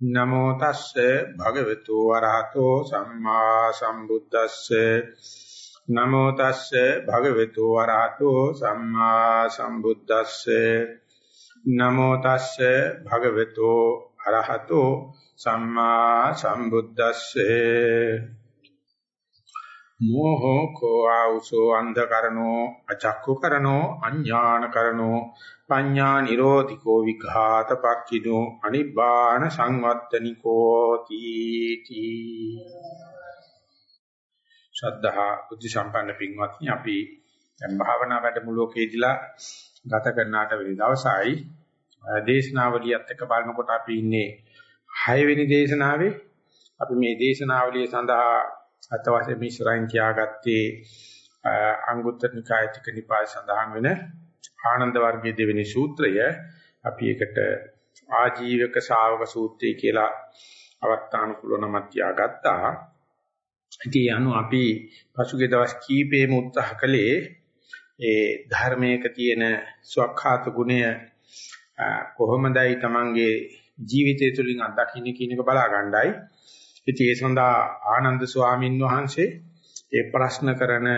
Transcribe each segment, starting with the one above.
නමෝ තස්සේ භගවතු වරහතෝ සම්මා සම්බුද්දස්සේ. නමෝ තස්සේ භගවතු වරහතෝ සම්මා සම්බුද්දස්සේ. නමෝ තස්සේ භගවතු අරහතෝ සම්මා සම්බුද්දස්සේ. මෝහෝ කෝ ආවුසෝ අන්ධකරණෝ අචක්කු කරණෝ අඥාන කරණෝ පඤ්ඤා නිරෝධිකෝ විඝාත පක්ඛිනෝ අනිබ්බාන සංවත්තනිකෝ තීති ශ්‍රද්ධා බුද්ධ සම්පන්න පින්වත්නි අපි දැන් භාවනා වැඩමුළුවකදීලා ගත කරනාට වෙන දවසයි. දේශනාවලියත් එක්ක බලනකොට අපි ඉන්නේ 6 වෙනි දේශනාවේ. අපි මේ දේශනාවලිය සඳහා අත වශයෙන් මිශ්‍රයන් කියාගත්තේ අංගුත්තර නිකාය තික නිපාය සඳහන් වෙන ආනන්ද වර්ගයේ දෙවෙනි සූත්‍රය අපි ඒකට ආජීවක ශාවක සූත්‍රය කියලා අවස්ථානුකූල නමක් තියාගත්තා. ඉතින් අනු අපි පසුගිය දවස් කීපෙම උත්සාහ කළේ ඒ ධර්මයක තියෙන ස්වකහාත ගුණය කොහොමදයි Tamange ජීවිතය තුළින් අත්දකින්න කියන එක බලා ගන්නයි. ඉතින් ඒ සඳහා ආනන්ද ස්වාමින් වහන්සේ ඒ ප්‍රශ්න කරන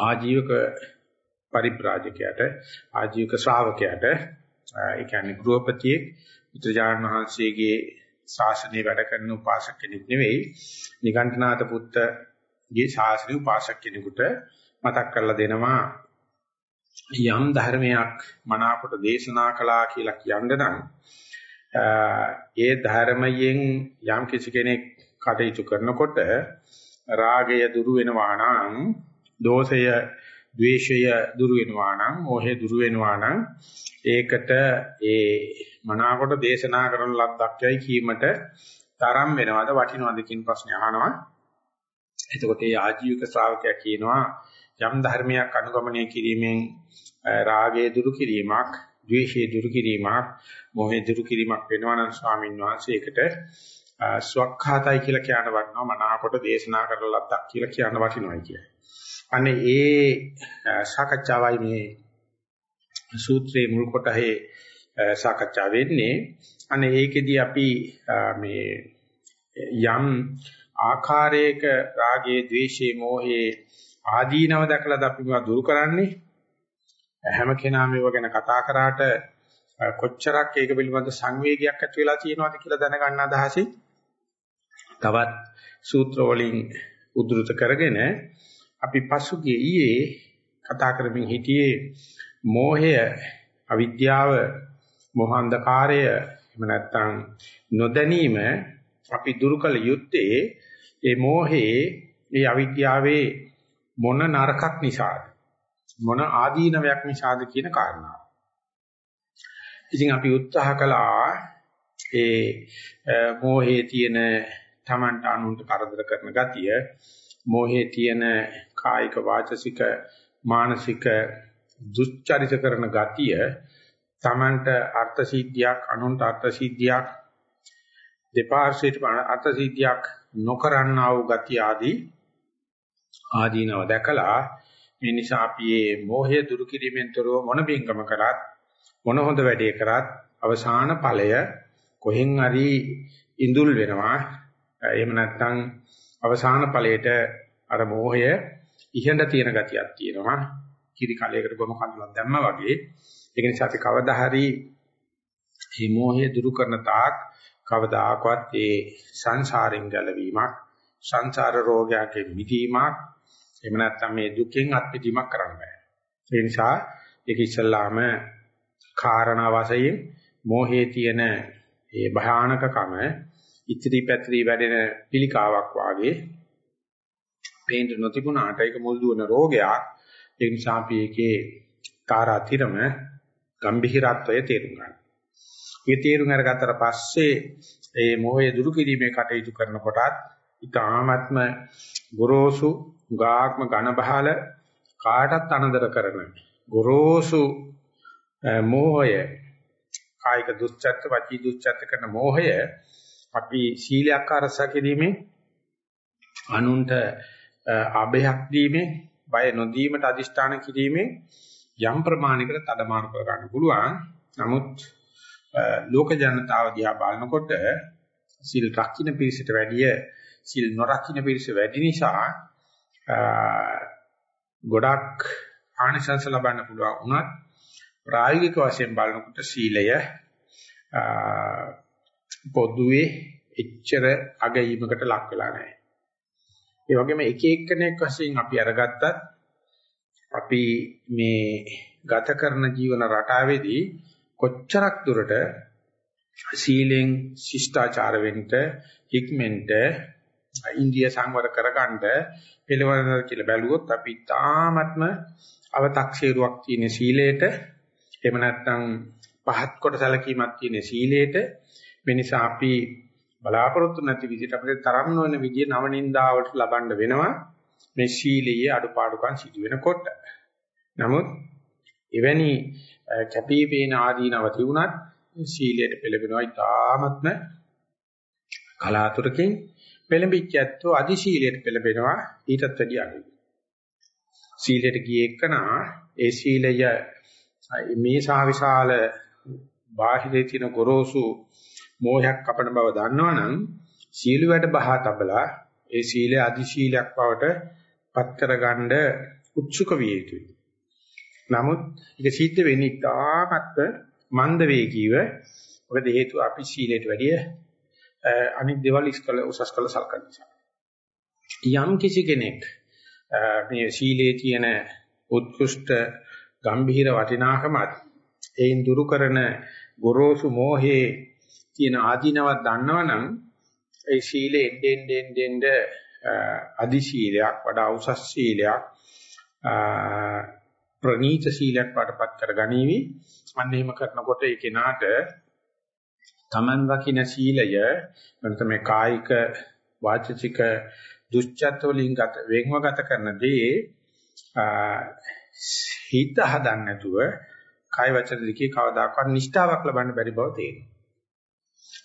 ආජීවක පරිබ්‍රාජකයාට ආජීවක ශ්‍රාවකයාට ඒ කියන්නේ ගෘහපතියෙක් බුදුජානක වහන්සේගේ ශාසනය වැඩ කරන උපාසක කෙනෙක් නෙවෙයි නිගණ්ඨනාත පුත්තගේ ශාසනීය උපාසක කෙනෙකුට මතක් කරලා දෙනවා. යම් ධර්මයක් මනාකොට දේශනා කළා කියලා කියන්න නම් ඒ ධර්මයෙන් යම් කිසි කෙනෙක් කටයුතු කරනකොට රාගය දුරු වෙනවා නම් දෝෂය ද්වේෂය දුරු වෙනවා නම් මොහය දුරු වෙනවා නම් ඒකට ඒ මනාකොට දේශනා කරන ලද්දක්යයි කීමට තරම් වෙනවද වටිනවද කියන ප්‍රශ්නේ අහනවා. එතකොට ඒ ආජීවක ශ්‍රාවකයා කියනවා යම් ධර්මයක් අනුගමනය කිරීමෙන් රාගය දුරු කිරීමක් ද්වේෂය දුරු කිරීමක් මොහේ දුරු කිරීමක් වෙනවා නම් ස්වාමීන් වහන්සේ ඒකට ස්වක්ඛාතයි කියලා කියන වටනවා මනාකොට දේශනා කරලා ලද්දක් කියලා කියන වටිනවයි කියන්නේ අනේ ඒ සාකච්ඡාවයි මේ සූත්‍රයේ මුල් කොටහේ සාකච්ඡා වෙන්නේ. අනේ ඒකෙදි අපි මේ යම් ආකාරයක රාගයේ, ద్వේෂයේ, මෝහයේ ආදීනව දැකලාද අපි මේවා දුරු කරන්නේ? හැම කෙනාම මේව ගැන කතා කරාට කොච්චරක් ඒක පිළිබඳ සංවේගයක් ඇති වෙලා තියෙනවද කියලා දැනගන්න අදහසින් තවත් සූත්‍ර වලින් උද්දෘත කරගෙන අපි පසුගිය ඊයේ කතා කරමින් හිටියේ මෝහය අවිද්‍යාව මොහාන්ධකාරය එහෙම නැත්නම් නොදැනීම අපි දුරු කළ යුත්තේ ඒ මෝහේ ඒ අවිද්‍යාවේ මොන නරකක් නිසාද? මොන ආදීනවයක් නිසාද කියන කාරණාව. ඉතින් අපි උත්සාහ කළා ඒ මෝහේ තියෙන Tamanට අනුන්ට කරදර කරන ගතිය මෝහේ තියෙන කායික වාචසික මානසික දුස්චරිත කරන ගතිය තමන්ට අර්ථ සිද්ධියක් අනුන්ට අර්ථ සිද්ධියක් දෙපාර්ශ්වයට අර්ථ සිද්ධියක් නොකරන්නා වූ ගතිය ආදී ආදීනව දැකලා මේ නිසා අපි මේ මෝහය දුරු කිරීමෙන් තොරව මොන බින්කම කරත් මොන හොඳ වැඩේ කරත් අවසාන ඵලය කොහෙන් හරි ඉඳුල් වෙනවා එහෙම නැත්නම් අවසාන ඵලයට අර මෝහය ඉහෙඳ තියෙන ගතියක් තියෙනවා. කිරි කලයකට ගොම කඳුලක් දැම්මා වගේ. ඒක නිසා අපි කවදා හරි මේ මෝහය දුරු කරන තාක් කවදාකවත් ඒ සංසාරෙන් ගැලවීමක්, සංසාර රෝගයන්ගෙන් මිදීමක්, එහෙම නැත්නම් මේ දුකෙන් අත්මිදීමක් කරන්න බෑ. ඒ නිසා ඒක ඉස්සල්ලාම කාරණා වශයෙන් මෝහයේ තියෙන ඒ භයානකකම ඉතිරි පැතිරි වැඩෙන පිළිකාවක් වාගේ පේන්න නොතිබුණාට ඒක මුල් දුවන රෝගයක්. ඒ නිසා අපි ඒකේ තාරාතිරම ගම්භීරත්වය තේරුම් ගන්න. මේ තේරුම් අරගත්තට පස්සේ ඒ මොහය දුරු කිරීමේ කටයුතු කරනකොටත් ඊටාත්ම ගොරෝසු ගාක්ම ඝන බහල කාටත් අනදර කරන ගොරෝසු මෝහය කායික දුස්චර්ත වචී දුස්චර්ත කරන මෝහය අපි සීලයක් අරසා කිරීමේ අනුන්ට අභයක් දීමේ බය නොදීමට අදිෂ්ඨාන කිරීමේ යම් ප්‍රමාණයකට තදමාරු කර ගන්න පුළුවන්. නමුත් ලෝක ජනතාව දිහා බලනකොට සිල් රකින්න පිරිසට වැඩිය සිල් නොරකින්න පිරිස වැඩි නිසා ගොඩක් ආනිසංස ලබන්න පුළුවන් වුණත් ප්‍රායෝගික වශයෙන් බලනකොට සීලය පොදුවේ එච්චර අගීමකට ලක් වෙලා නැහැ. ඒ වගේම එක එක්කෙනෙක් වශයෙන් අපි අරගත්තත් අපි මේ ගත කරන ජීවන රටාවේදී කොච්චරක් දුරට සීලෙන් ශිෂ්ටාචාර වෙන්න හික්මෙන්ට ඉන්දිය සංවර කරගන්න පිළිවෙලද කියලා බැලුවොත් අපි තාමත්ම අව탁සීරුවක් තියෙන සීලයට එහෙම නැත්නම් පහත් කොට සැලකීමක් තියෙන සීලයට මේ නිසා අපි බලාපොරොත්තු නැති විදිහට අපිට තරම් නොවන විදිහ නවනින්දාවට ලබන්න වෙනවා මේ සීලයේ අඩුපාඩුකම් සිදු වෙනකොට. නමුත් එවැනි කැපිපේන ආදීනව තිබුණත් සීලයට පෙළඹෙනවා ඉතාමත්ම කලාතුරකින් පෙළඹිච්ච ඇත්තෝ අදි සීලයට පෙළඹෙනවා ඊටත් වැඩිය අඩුයි. සීලයට ගියේ එක්කනා ඒ සීලය මේ සාවිශාල බාහිරේ තියෙන ගොරෝසු මෝහයක් කපන බව දන්නවනම් සීල වැඩ බහා තබලා ඒ සීලය අදි සීලයක් බවට පත් කරගන්න උත්සුක විය යුතුයි. නමුත් ඒක සිද්ධ වෙන්නේ තාමත්ම මන්ද වේගීව. මොකද හේතුව අපි සීලයට වැඩිය අනිත් දේවල් ඉස්කල උසස් කළ සලකන නිසා. යම් කිසි කෙනෙක් මේ සීලේ තියෙන උත්කෘෂ්ඨ ගම්භීර වටිනාකමත් ඒන් දුරු කරන ගොරෝසු මෝහේ තියෙන ආධිනවක් දන්නවනම් ඒ සීලේ එන්නේ එන්නේ අදි සීලයක් වඩා උසස් සීලයක් ප්‍රනීත සීලයක් වඩපත් කරගනීවි. අන්න එහෙම කරනකොට ඒ කෙනාට තමන් රකින්න සීලය නැත්නම් මේ කායික වාචික දුස්චත් වලින් ගත වෙන්ව ගත කරන දේ හිත හදන්න නැතුව කාය වචන දෙකේ කවදාකවත් නිෂ්ඨාවක් ලබන්න බැරි බව තේරෙනවා.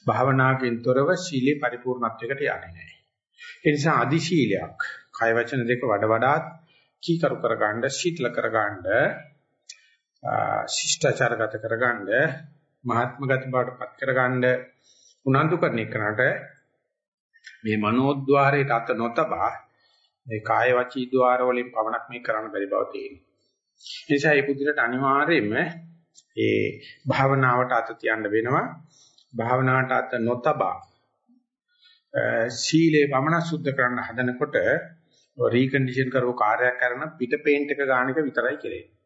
භාවනාවකින් තොරව සීලේ පරිපූර්ණත්වයකට යන්නේ නැහැ. ඒ නිසා අදි සීලයක් කාය වචන දෙක වඩ වඩාත් කීකරු කරගන්න, ශීතල කරගන්න, ශිෂ්ටාචාරගත කරගන්න, මහත්ම ගති බවට පත් කරගන්න උනන්දු කරන එකනට මේ මනෝද්්වාරයට අත නොතබා මේ කාය වචී ద్వාර වලින් පවණක් මේ කරන්න බැරි බව තේරෙනවා. ඒ නිසා මේ බුද්ධිලට අනිවාර්යයෙන්ම ඒ භාවනාවට අත තියන්න වෙනවා. භාවනාවට අත නොතබා සීලේ වමන සුද්ධ කරන්න හදනකොට රීකන්ඩිෂන් කරව කාර්යයක් කරන පිට පේන්ට් එක ගන්න එක විතරයි කෙරෙන්නේ.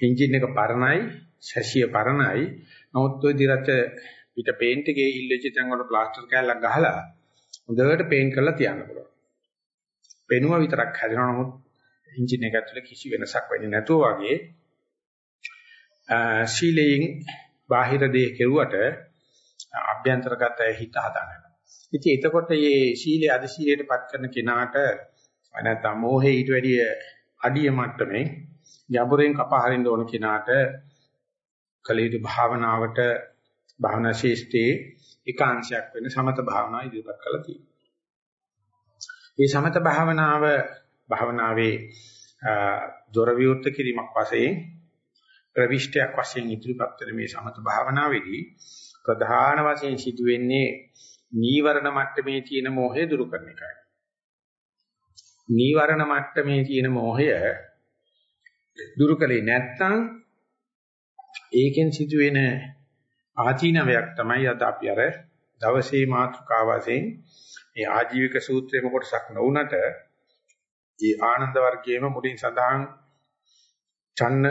එන්ජින් එක පරණයි, ශැෂිය පරණයි. නමුත් ඔය දිරත පිට පේන්ට් එකේ ඉල්ලෙච්ච තැන් වල ප්ලාස්ටර් කෑල්ලක් ගහලා හොඳට පේන්ට් කරලා තියන්න පුළුවන්. පෙනුම විතරක් හැදෙනවා නමුත් එන්ජින් එක ඇතුලේ කිසි වෙනසක් වෙන්නේ නැතුව වගේ ශීලයෙන් බාහිර දේ කෙරුවට අභ්‍යන්තරගත හිත හදාගන්න. ඉතින් එතකොට මේ ශීලයේ අධි ශීලයටපත් කරන කෙනාට නැත්නම් මෝහේ ඊට වැඩිය අඩිය මට්ටමේ යඹුරෙන් කපා හරින්න ඕන කෙනාට කලීතු භාවනාවට භාවනා ශේෂ්ඨේ ඒකාංශයක් වෙන සමත භාවනාව ඉදිරිපත් කළා තියෙනවා. මේ සමත භාවනාව භාවනාවේ දොර විවෘත කිරීමක් වශයෙන් ප්‍රවිෂ්ඨයක් වශයෙන් ඉදිරිපත් වෙන මේ සමත භාවනාවේදී ප්‍රධාන වශයෙන් සිදුවෙන්නේ නීවරණ මට්ටමේ තියෙන මෝහය දුරු කරන එකයි. නීවරණ මට්ටමේ තියෙන මෝහය දුරු කලේ නැත්නම් ඒකෙන් සිදුවෙන ආචීනවයක් තමයි අද අපි අර දවසේ මාතෘකාව වශයෙන් මේ ආජීවික සූත්‍රයේම කොටසක් නොවුනට ඒ ආනන්ද වර්ගයේම මුලින් සඳහන් චන්න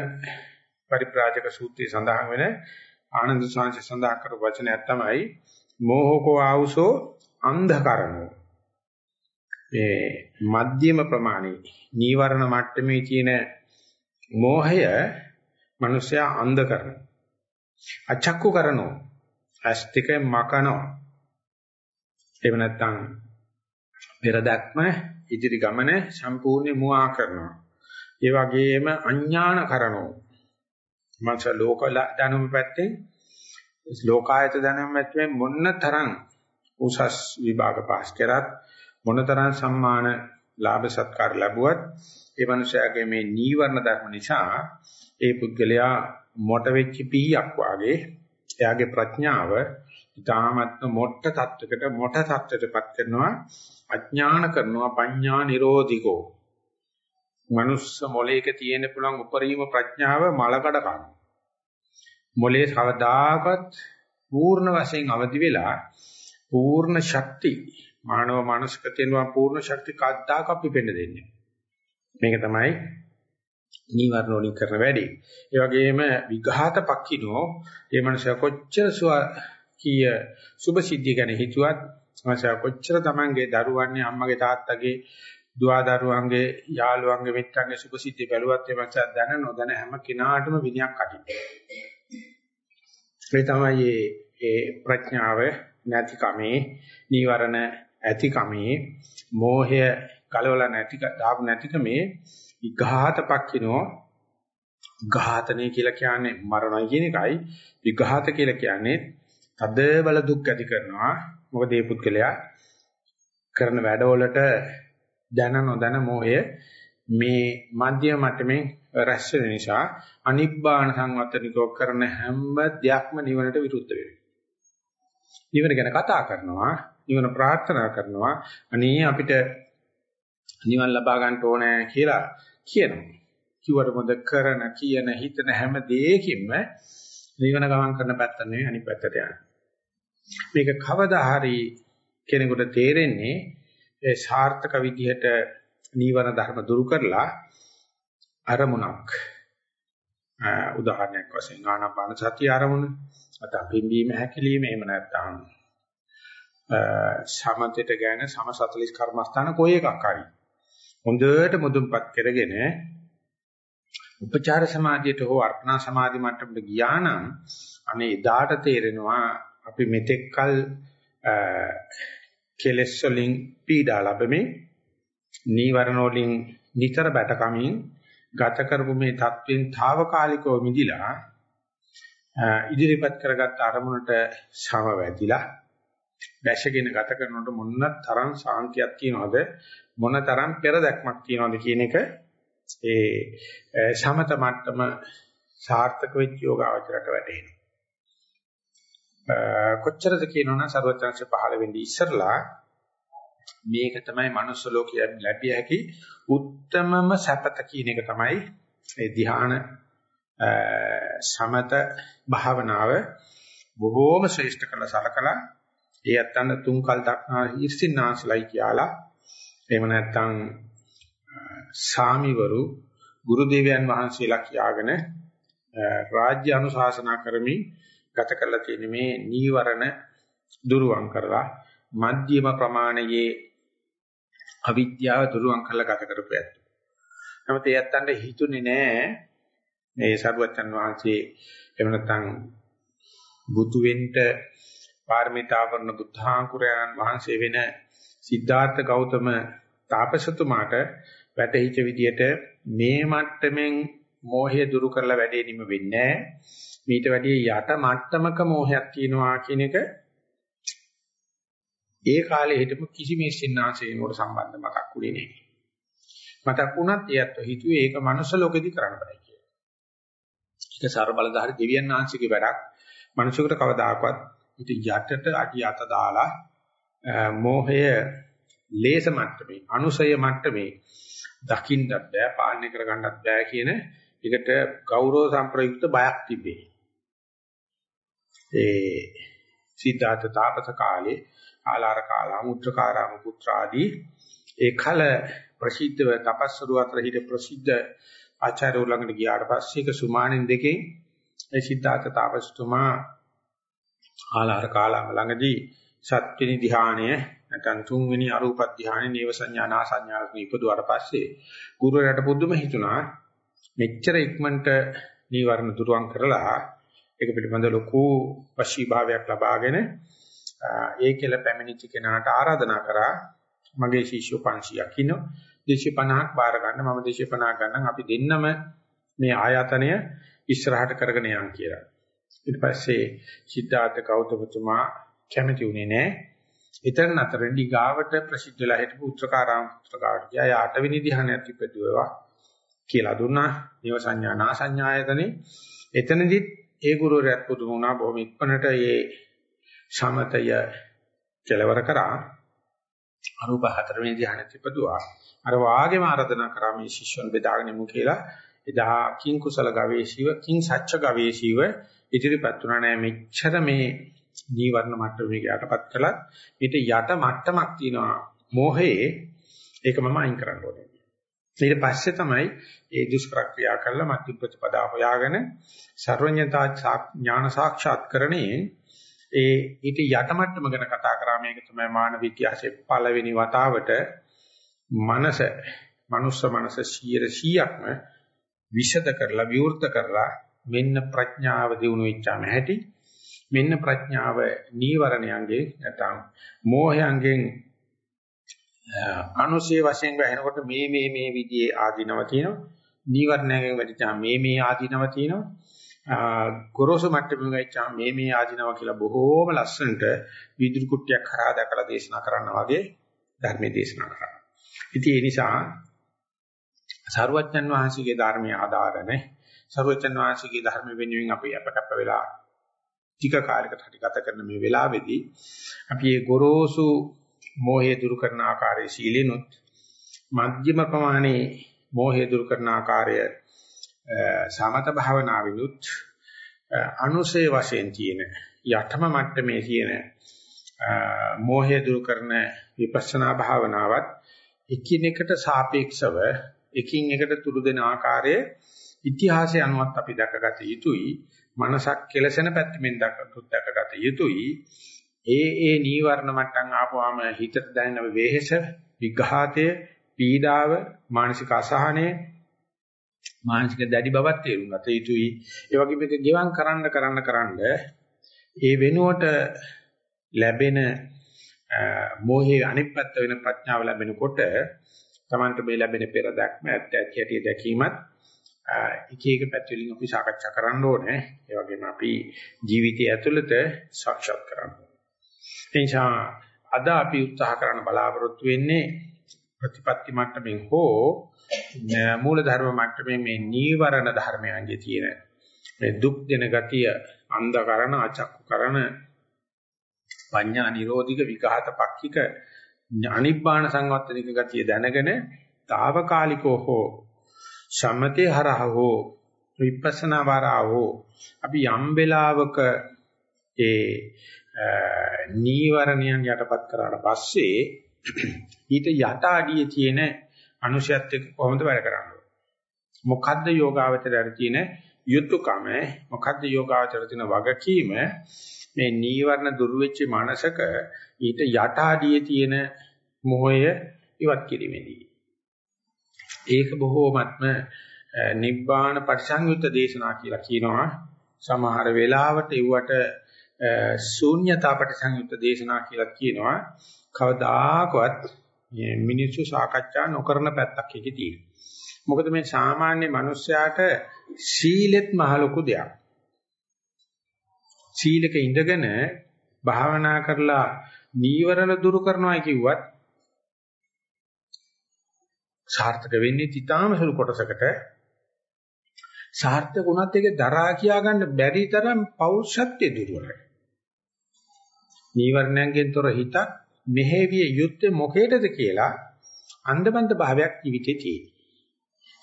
පරිප්‍රාජක සූත්‍රයේ සඳහන් වෙන ආනන්ද සාංශ සඳහන් කරපු වචනයක් තමයි මෝහකෝ ආවුසෝ අන්ධකරණෝ. මේ මධ්‍යම ප්‍රමාණයේ නීවරණ මට්ටමේ තියෙන මෝහය මිනිසයා අන්ධ කරනවා. අචක්කු කරනවා. ඇස්තික මකනවා. එහෙම නැත්නම් පෙර දැක්ම ඉදිරි ගමන සම්පූර්ණ මුවා කරනවා. ඒ වගේම අඥාන කරනවා. මනස ලෝක දැනුම පැත්තෙන් ලෝකායත දැනුම පැත්තෙන් මොන්න තරම් උසස් විභාග පාස් කරත් මොන තරම් සම්මාන ලාභ සත්කාර ලැබුවත් ඒ මනුස්සයාගේ මේ නීවරණ ධර්ම නිසා ඒ පුද්ගලයා මොට වෙච්ච පීයක් වාගේ එයාගේ ප්‍රඥාව ඊ타මත්ම මොට්ට තත්වයකට මොට තත්වයටපත් කරනවා අඥාන කරනවා පඤ්ඤා නිරෝධිකෝ. මනුස්ස මොලේක තියෙන පුළුවන් උපරිම ප්‍රඥාව මලකඩ කන. මොලේ කවදාකවත් පූර්ණ වශයෙන් අවදි වෙලා පූර්ණ ශක්ති මානව මානසික තියෙනවා පූර්ණ ශක්ති කද්දාක අපි පෙන්න දෙන්නේ. මේක තමයි නීවරණ වලින් කරන වැඩේ. ඒ වගේම විඝාත පක්ඛිනෝ මේ මනස කොච්චර කීය සුභ සිද්ධිය ගැන හිතුවත් මනස කොච්චර Tamange දරුවන්නේ අම්මගේ තාත්තගේ දුවා දරුවන්ගේ යාළුවන්ගේ මිත්‍රන්ගේ සුභ සිද්ධිය බැලුවත් ඒ මනස දැන නොදැන හැම කෙනාටම විනයක් අටිනවා. ඒ තමයි ඒ ප්‍රඥාව නැතිකමේ නීවරණ ඇතිකමේ මෝහය කලවල නැති දාපු නැතිකමේ විඝාතපක්ඛිනෝ ඝාතනය කියලා කියන්නේ මරණයි කියන එකයි විඝාත කියලා කියන්නේ තද බල දුක් ඇති කරනවා මොකද මේ පුද්ගලයා කරන වැඩවලට දැන නොදැන මොහය මේ මධ්‍යම මට්ටමේ රැස් වෙන නිසා අනිබ්බාන සංවත්තනිකව කරන හැම දෙයක්ම නිවනට විරුද්ධ වෙනවා. නිවන ගැන කතා කරනවා, නිවන ප්‍රාර්ථනා කරනවා. අනේ අපිට නිවන් ලබා ගන්න ඕනේ කියලා කියනවා. කිව්වට මොකද කරන, කියන, හිතන හැම දෙයකින්ම නිවන ගමන් කරන පැත්ත නෙවෙයි අනිත් පැත්තට යන්නේ. මේක කවදා හරි කෙනෙකුට තේරෙන්නේ ඒ සාර්ථක විදිහට නීවර ධර්ම දුරු කරලා අරමුණක් උදාහරණයක් වශයෙන් ආනාපාන සතිය අරමුණ නැත්නම් පිම්බීම හැකිලිම එහෙම නැත්නම් සමතේට ගැන සම 40 කර්මස්ථාන කොයි එකක් හරි හොඳට මුදුන්පත් කරගෙන උපචාර සමාධියට හෝ අර්පණා සමාධි මට්ටමට ගියා නම් අනේ එදාට තේරෙනවා අපි මෙතෙක්කල් කෙලෙස් වලින් පීඩා ලැබෙමින් නීවරණ වලින් නිතර බැටකමින් ගත කරපු මේ தත්වෙන් తాවකාලිකව මිදිලා ඉදිරිපත් කරගත් අරමුණට සම වැදිලා දැශගෙන ගත කරනකොට මොන තරම් සාන්තියක් තියනවද මොන තරම් පෙර දැක්මක් තියනවද කියන එක ඒ සමත මට්ටම සාර්ථක වෙච්ච යෝගාවචරයට වැටෙනවා. කොච්චරද කියනවනම් ਸਰවඥාංශ පහළ වෙන්නේ ඉස්සරලා මේක තමයි manuss ලෝකයේ ලැබිය හැකි උත්තමම සැපත කියන එක තමයි ඒ ධ්‍යාන සමත භාවනාව බොහෝම ශ්‍රේෂ්ඨ කළ සලකලා ඒ අත්තන්න තුන් කල් දක්නා ඊර්ෂින්නාස්ලයි කියලා එහෙම නැත්නම් සාමිවරු ගුරු දේවයන් වහන්සේලා කියාගෙන රාජ්‍ය අනුශාසනා කරමින් ගත කරලා තියෙන මේ නීවරණ දුරුවන් කරලා මධ්‍යම ප්‍රමාණයේ අවිද්‍යාව දුරුවන් කරලා ගත කරපු ඇත්ත. නමුත් ඒ ඇත්තන්ට හිතුනේ නෑ මේ සරුවචන් වහන්සේ එහෙම නැත්නම් බුදු වෙන්න පාරමිතාවරණ බුද්ධාංකුරයන් වහන්සේ වෙන සිද්ධාර්ථ ගෞතම තාපසතුමාට වැටහිච්ච විදියට මේ මට්ටමින් මෝහය දුරු කරලා වැඩේ නිම වෙන්නේ මීට වැඩිය යට මට්ටමක මෝහයක් තියෙනවා කියන එක ඒ කාලේ හිටපු කිසිම ඉස්සින්නාංශයකට සම්බන්ධ මතක් වුණේ නැහැ. මතක් වුණත් එයත් හිතුවේ ඒක මනුස්ස ලෝකෙදි කරන්න බෑ කියලා. ඒක සර්ව බලධාරී දෙවියන් ආංශිකේ වැඩක්. මනුස්සයෙකුට කවදාකවත් ඊට යටට අඩිය අත දාලා මෝහය ලේස මට්ටමේ අනුසය මට්ටමේ දකින්නත් බෑ පාලනය කරගන්නත් බෑ කියන එකට ගෞරව සම්ප්‍රයුක්ත බයක් තිබේ. ඒ සිද්ධාර්ථ තාපස කාලේ ආලාර කාලා මුත්‍රකාරාම පුත්‍ර ආදී ඒ කල ප්‍රසිද්ධව තපස්වරු අතර හිට ප්‍රසිද්ධ ආචාර්යවරු ළඟට ගියාට පස්සේ ඒක සුමානෙන් දෙකෙන් ඒ සිද්ධාර්ථ තාපසතුමා ආලාර කාලාම ළඟදී සත්‍විනි ධානය නැත්නම් තුන්වෙනි අරූප ධානය නේව සංඥා නා සංඥා ඉපදුවාට පස්සේ ගුරුවරයාට පුදුම හිතුණා මෙච්චර ඉක්මනට නීවරණ දුරුවන් කරලා ඒක පිළිබඳ ලොකු වශී භාවයක් ලබාගෙන ඒ කියලා පැමිණිච්ච කෙනාට ආරාධනා කරා මගේ ශිෂ්‍යෝ 500ක් ඉන්නවා 250ක් බාර ගන්න. මම 250ක් ගන්නම්. අපි දෙන්නම මේ ආයතනය ඉස්සරහට කරගෙන යන් කියලා. ඊට පස්සේ සිද්ධාර්ථ ගෞතමතුමා කැමති වුණේ නැහැ ඊතර නතරෙන්දි ගාවට ප්‍රසිද්ධ වෙලා හිටපු උත්තරකාරාම පුත්‍රකාට ගියා. යා අටවෙනි ධ්‍යානයත් ඉපදුවා කියලා දුන්නා. දේව සංඥා නා සංඥායතනේ එතනදිත් ඒ ගුරුවරයාත් පුදුම වුණා බොහොම ඉක්මනට ඒ සමතය කෙලවර කරා අරූප හතරවෙනි ධ්‍යානෙ තිබදුවා. අර වාගේම ආරාධනා කරා මේ ශිෂ්‍යන් බෙදාගෙන ඉමු කියලා. එදා කිං කුසල ගවේෂීව කිං සච්ච ගවේෂීව ඉදිරිපත් වුණා නෑ මෙච්චර මේ නීවරණ මට්ටමේ යටපත් කළා. ඊට යට මට්ටමක් තියෙනවා මෝහයේ ඒක මම අයින් කරන්න ඕනේ. ඊට පස්සේ තමයි ඒ දුෂ්කර ක්‍රියා කළා මධ්‍ය ප්‍රතිපදා හොයාගෙන සර්වඥතා ඥාන සාක්ෂාත්කරණේ ඒ ඊට යටමට්ටම ගැන කතා කරා මේක තමයි මානව ඉතිහාසයේ පළවෙනි වතාවට මනස මනුස්ස මනස 100%ක්ම විෂද කරලා විවෘත කරලා මෙන්න ප්‍රඥාව දිනු වෙච්චාම ඇති මෙන්න ප්‍රඥාව නීවරණයන්ගේ නැත්නම් මෝහයන්ගෙන් අනුශේ වශයෙන් වැහෙනකොට මේ මේ මේ විදිහේ ආධිනව තියෙනවා. නීවරණයෙන් වැඩිචා මේ මේ ආධිනව තියෙනවා. ගොරෝසු මට්ටමෙන් ගියාම මේ මේ ආධිනව කියලා බොහෝම ලස්සනට විදුලි කුට්ටියක් කරා දැකලා දේශනා කරනවා වගේ ධර්මයේ දේශනා කරා. ඉතින් ඒ නිසා සරුවච්චන් වහන්සේගේ ධර්මයේ ආධාරනේ සරුවච්චන් වහන්සේගේ ධර්ම වෙනුවෙන් අපි අපකප්ප වෙලා ටික කාලයකට හරි ගත කරන මේ වෙලාවේදී අපි මේ ගොරෝසු මෝහය දුරු කරන ආකාරයේ සීලිනුත් මධ්‍යම ප්‍රමාණයේ මෝහය දුරු කරන ආකාරය සමත භාවනාවිනුත් අනුසේ වශයෙන් තියෙන යඨම මට්ටමේ තියෙන මෝහය දුරු කරන විපස්සනා භාවනාවත් එකිනෙකට සාපේක්ෂව එකින් එකට තුරු දෙන ආකාරයේ ඉතිහාසය අනුවත් අපි දැකගත යුතුයි. මනසක් කෙලසෙන පැත්තෙන් දැකගත යුතුයි. ඒ ඒ නීවරණ මට්ටම් ආපුවාම හිතට දැනෙන වේහෙස විඝාතය පීඩාව මානසික අසහනය මානසික දැඩි බවක් තේරුම් ගත යුතුයි. ඒ වගේ මේක ගෙවම් කරන්න කරන්න කරන්න ඒ වෙනුවට ලැබෙන මෝහයේ අනිත් පැත්ත වෙන ප්‍රඥාව ලැබෙනකොට Tamanට මේ ලැබෙන පෙර දැක්ම ඇත්ත ඇති ඇති දැකීමත් එක එක පැතිවලින් අපි සාකච්ඡා කරන්න ඕනේ. ඒ වගේම අපි ජීවිතය ඇතුළත සාක්ෂාත් කරන්න. ඒ නිසා අද අපි උත්සාහ කරන්න බලාපොරොත්තු වෙන්නේ ප්‍රතිපත්ති මට්ටමින් හෝ මූල ධර්ම මට්ටමේ මේ නීවරණ ධර්මයන්ගේ තියෙන මේ දුක් දෙන ගතිය අන්ධකරණ අචක්කු කරන පඤ්ඤා නිරෝධික විඝාත පක්ඛික අනිබ්බාන සංවත්තනික ගතිය දැනගෙන తాවකාලිකව හෝ සම්මතේ හරහා හෝ විපස්සනා වරහා හෝ අපි යම් වෙලාවක ඒ නීවරණයන් යටපත් කරාට පස්සේ ඊට යට අඩියේ තියෙන අනුශයත් එක්ක කොහොමද වැඩ කරන්නේ? මොකද්ද යෝගාවචරයට තියෙන යුතුයකම? මොකද්ද යෝගාවචරයට තියෙන වගකීම? මේ නීවරණ දුරු වෙච්ච මනසක ඊට යට අඩියේ තියෙන මොහය ඉවත් කිරීමේදී. ඒක බොහෝමත්ම නිබ්බාන පරිසංයුත්ත දේශනා කියලා කියනවා. සමහර වෙලාවට ඒවට ශූන්‍යතා පරිසංයුත්ත දේශනා කියලා කියනවා. කවදාකවත් මිනිස්සු සාකච්ඡා නොකරන පැත්තක් එකේ තියෙනවා. මොකද මේ සාමාන්‍ය මිනිස්යාට සීලෙත් මහ ලොකු දෙයක්. සීලක ඉඳගෙන භාවනා කරලා නීවරණ දුරු කරනවා කිව්වත් සාර්ථක වෙන්නේ තිතාම සුළු කොටසකට සාර්ථක වුණත් ඒක දරා කියා ගන්න බැරි තරම් පෞරුෂත්වයේ දුර්වලයි. නීවරණයෙන් තොර හිතක් මෙහෙවිය යුත්තේ මොකේදද කියලා අන්දබන්ද භාවයක් ජීවිතේ තියෙන.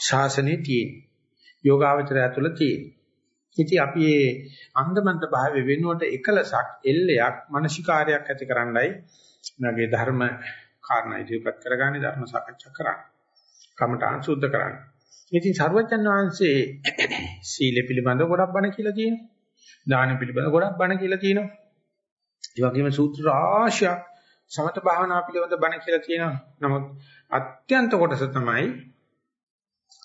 ශාසනයේ තියෙන. යෝගාවචරය තුළ තියෙන. ඉතින් අපි මේ අන්දමන්ත භාවය වෙනුවට එකලසක් එල්ලයක් මානසිකාරයක් ඇති කරන්නයි මගේ ධර්ම කාරණා ඉදිරිපත් කරගන්නේ ධර්ම සාකච්ඡා කරන්නේ. කමඨාන් සුද්ධ කරන්න. ඉතින් සර්වජන් වහන්සේ සීල පිළිබඳව ගොඩක් බණ කියලා තියෙනවා. දාන පිළිබඳව ගොඩක් බණ කියලා තියෙනවා. ඒ වගේම සූත්‍ර රාශියක් සමත භාවනා පිළිබඳව බණ කියලා තියෙනවා. නමුත් අත්‍යන්ත කොටස තමයි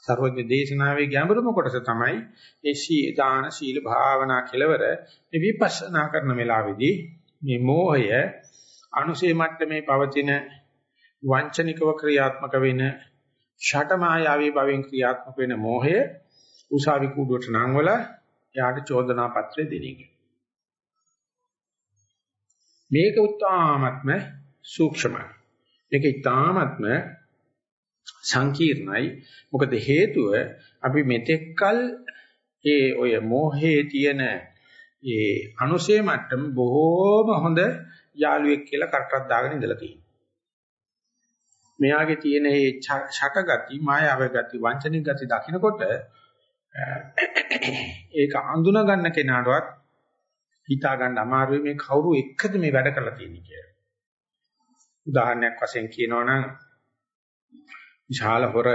සර්වඥ දේශනාවේ ගැඹුරම කොටස තමයි ඒ සී දාන සීල භාවනා කෙලවර මේ විපස්සනා කරන වෙලාවේදී මේ මෝහය අනුසේ මට්ටමේ පවතින වංචනිකව ක්‍රියාත්මක වෙන ෂටමායාවී භවෙන් ක්‍රියාත්මක වෙන මෝහය උසාවි කූඩුවට නංවල එයාට චෝදනා පත්‍රය දෙන එක. මේක උත්තාමත්ම සූක්ෂමයි. මේක ඊ타මත්ම සංකීර්ණයි. මොකද හේතුව අපි මෙතෙක්කල් ඒ ඔය මෝහයේ තියෙන ඒ අනුසේ මට්ටම බොහෝම හොඳ යාළුවෙක් කියලා කරටක් දාගෙන ඉඳලා තියෙනවා. මෙයාගේ තියෙන මේ ෂටගති, මායාව ගති, වංචනික ගති දකිනකොට ඒක අඳුන ගන්න කෙනාටවත් හිතා ගන්න අමාරුයි මේ කවුරු එක්කද මේ වැඩ කරලා තියෙන්නේ කියලා. උදාහරණයක් වශයෙන් කියනවනම් විශාල හොර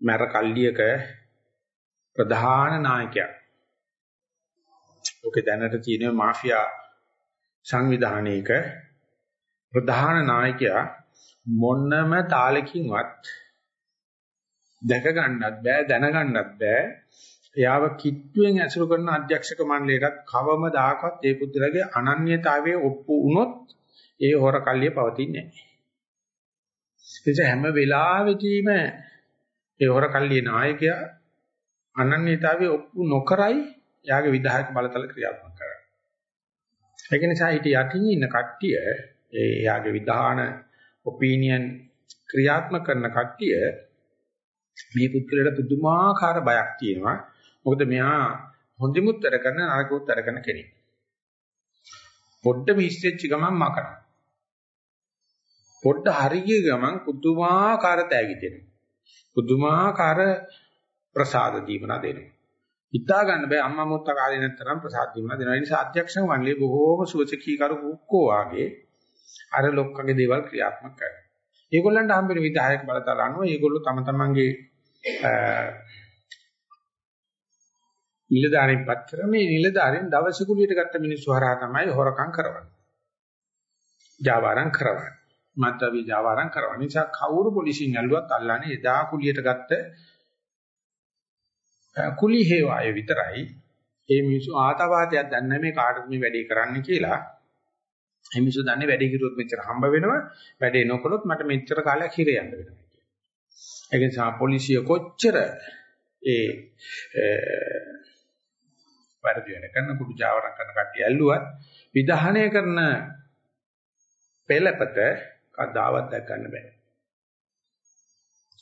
මර කල්ලියක ප්‍රධාන නායකයා. ඔකේ දැනට තියෙන මාෆියා සංවිධානයක ප්‍රධාන නායකයා මොන්නම තාලකින්වත් දැක ගන්නත් බෑ දැන ගන්නත් බෑ එයාව කිට්ටුවෙන් ඇසුරු කරන අධ්‍යක්ෂක මණ්ඩලයටත් කවමදාකවත් ඒ පුද්ගලගේ අනන්‍යතාවයේ ඔප්පු වුණොත් ඒ හොර කල්ලිය පවතින්නේ නැහැ. හැම වෙලාවෙදීම ඒ හොර කල්ලිය නායකයා අනන්‍යතාවයේ ඔප්පු නොකරයි එයාගේ විධායක බලතල ක්‍රියාත්මක කරන්නේ. ඒක නිසා හිත යටින් ඉන්න කට්ටිය ඒ එයාගේ විධාන ඔපිනියන් ක්‍රියාත්මක කරන කට්ටිය මේ පුද්ගලයාට පුදුමාකාර බයක් තියෙනවා. මොකද මෙයා හොඳිමුත් වැඩ කරන නරකුත් වැඩ කරන කෙනෙක්. පොඩ්ඩ මිස්ටෙච්ච ගමන් මකන. පොඩ්ඩ හරිය ගමන් පුදුමාකාර තෑගි දෙනවා. පුදුමාකාර ප්‍රසාද දීමනා දෙනවා. හිතා ගන්න බෑ අම්මා මුත්තා කාලේ නැත්තරම් ප්‍රසාද දීමනා දෙනවා. ඒ නිසා අධ්‍යක්ෂක මණ්ඩලයේ බොහෝම සුවචකී කරු කුක්කෝ වාගේ අර ලොක්කගේ දේවල් ක්‍රියාත්මක කරනවා. ඒගොල්ලන්ට හම්බෙන විධායක බලතල අනුව ඒගොල්ලෝ තම තමන්ගේ නිලධාරීන් පත් කර මේ නිලධාරීන් දවස කුලියට ගත්ත මිනිස්සු හරහා තමයි හොරකම් කරවන්නේ. ජාවාරම් කරවන්නේ. මත්වි ජාවාරම් කරවන්නේ. නිසා කවුරු පොලිසියෙන් ඇල්ලුවත් අල්ලන්නේ එදා කුලියට ගත්ත කුලි හේවාය විතරයි. ඒ මිනිස්සු ආතවාදයක් දන්නේ මේ කාටද මේ වැඩේ කරන්න කියලා. මේ මිනිස්සු දන්නේ වැඩේ කිරුවොත් මෙච්චර හම්බ වෙනවා. වැඩේ නොකළොත් මට මෙච්චර කාලයක් හිරේ යන්න වෙනවා. ඒක නිසා පොලිසිය කොච්චර ඒ වැරදි වෙන කරන කුඩු ජාවරම් කරන කට්ටිය ඇල්ලුවත් විධානය කරන පෙළපත කවදාවත් දැක් ගන්න බෑ.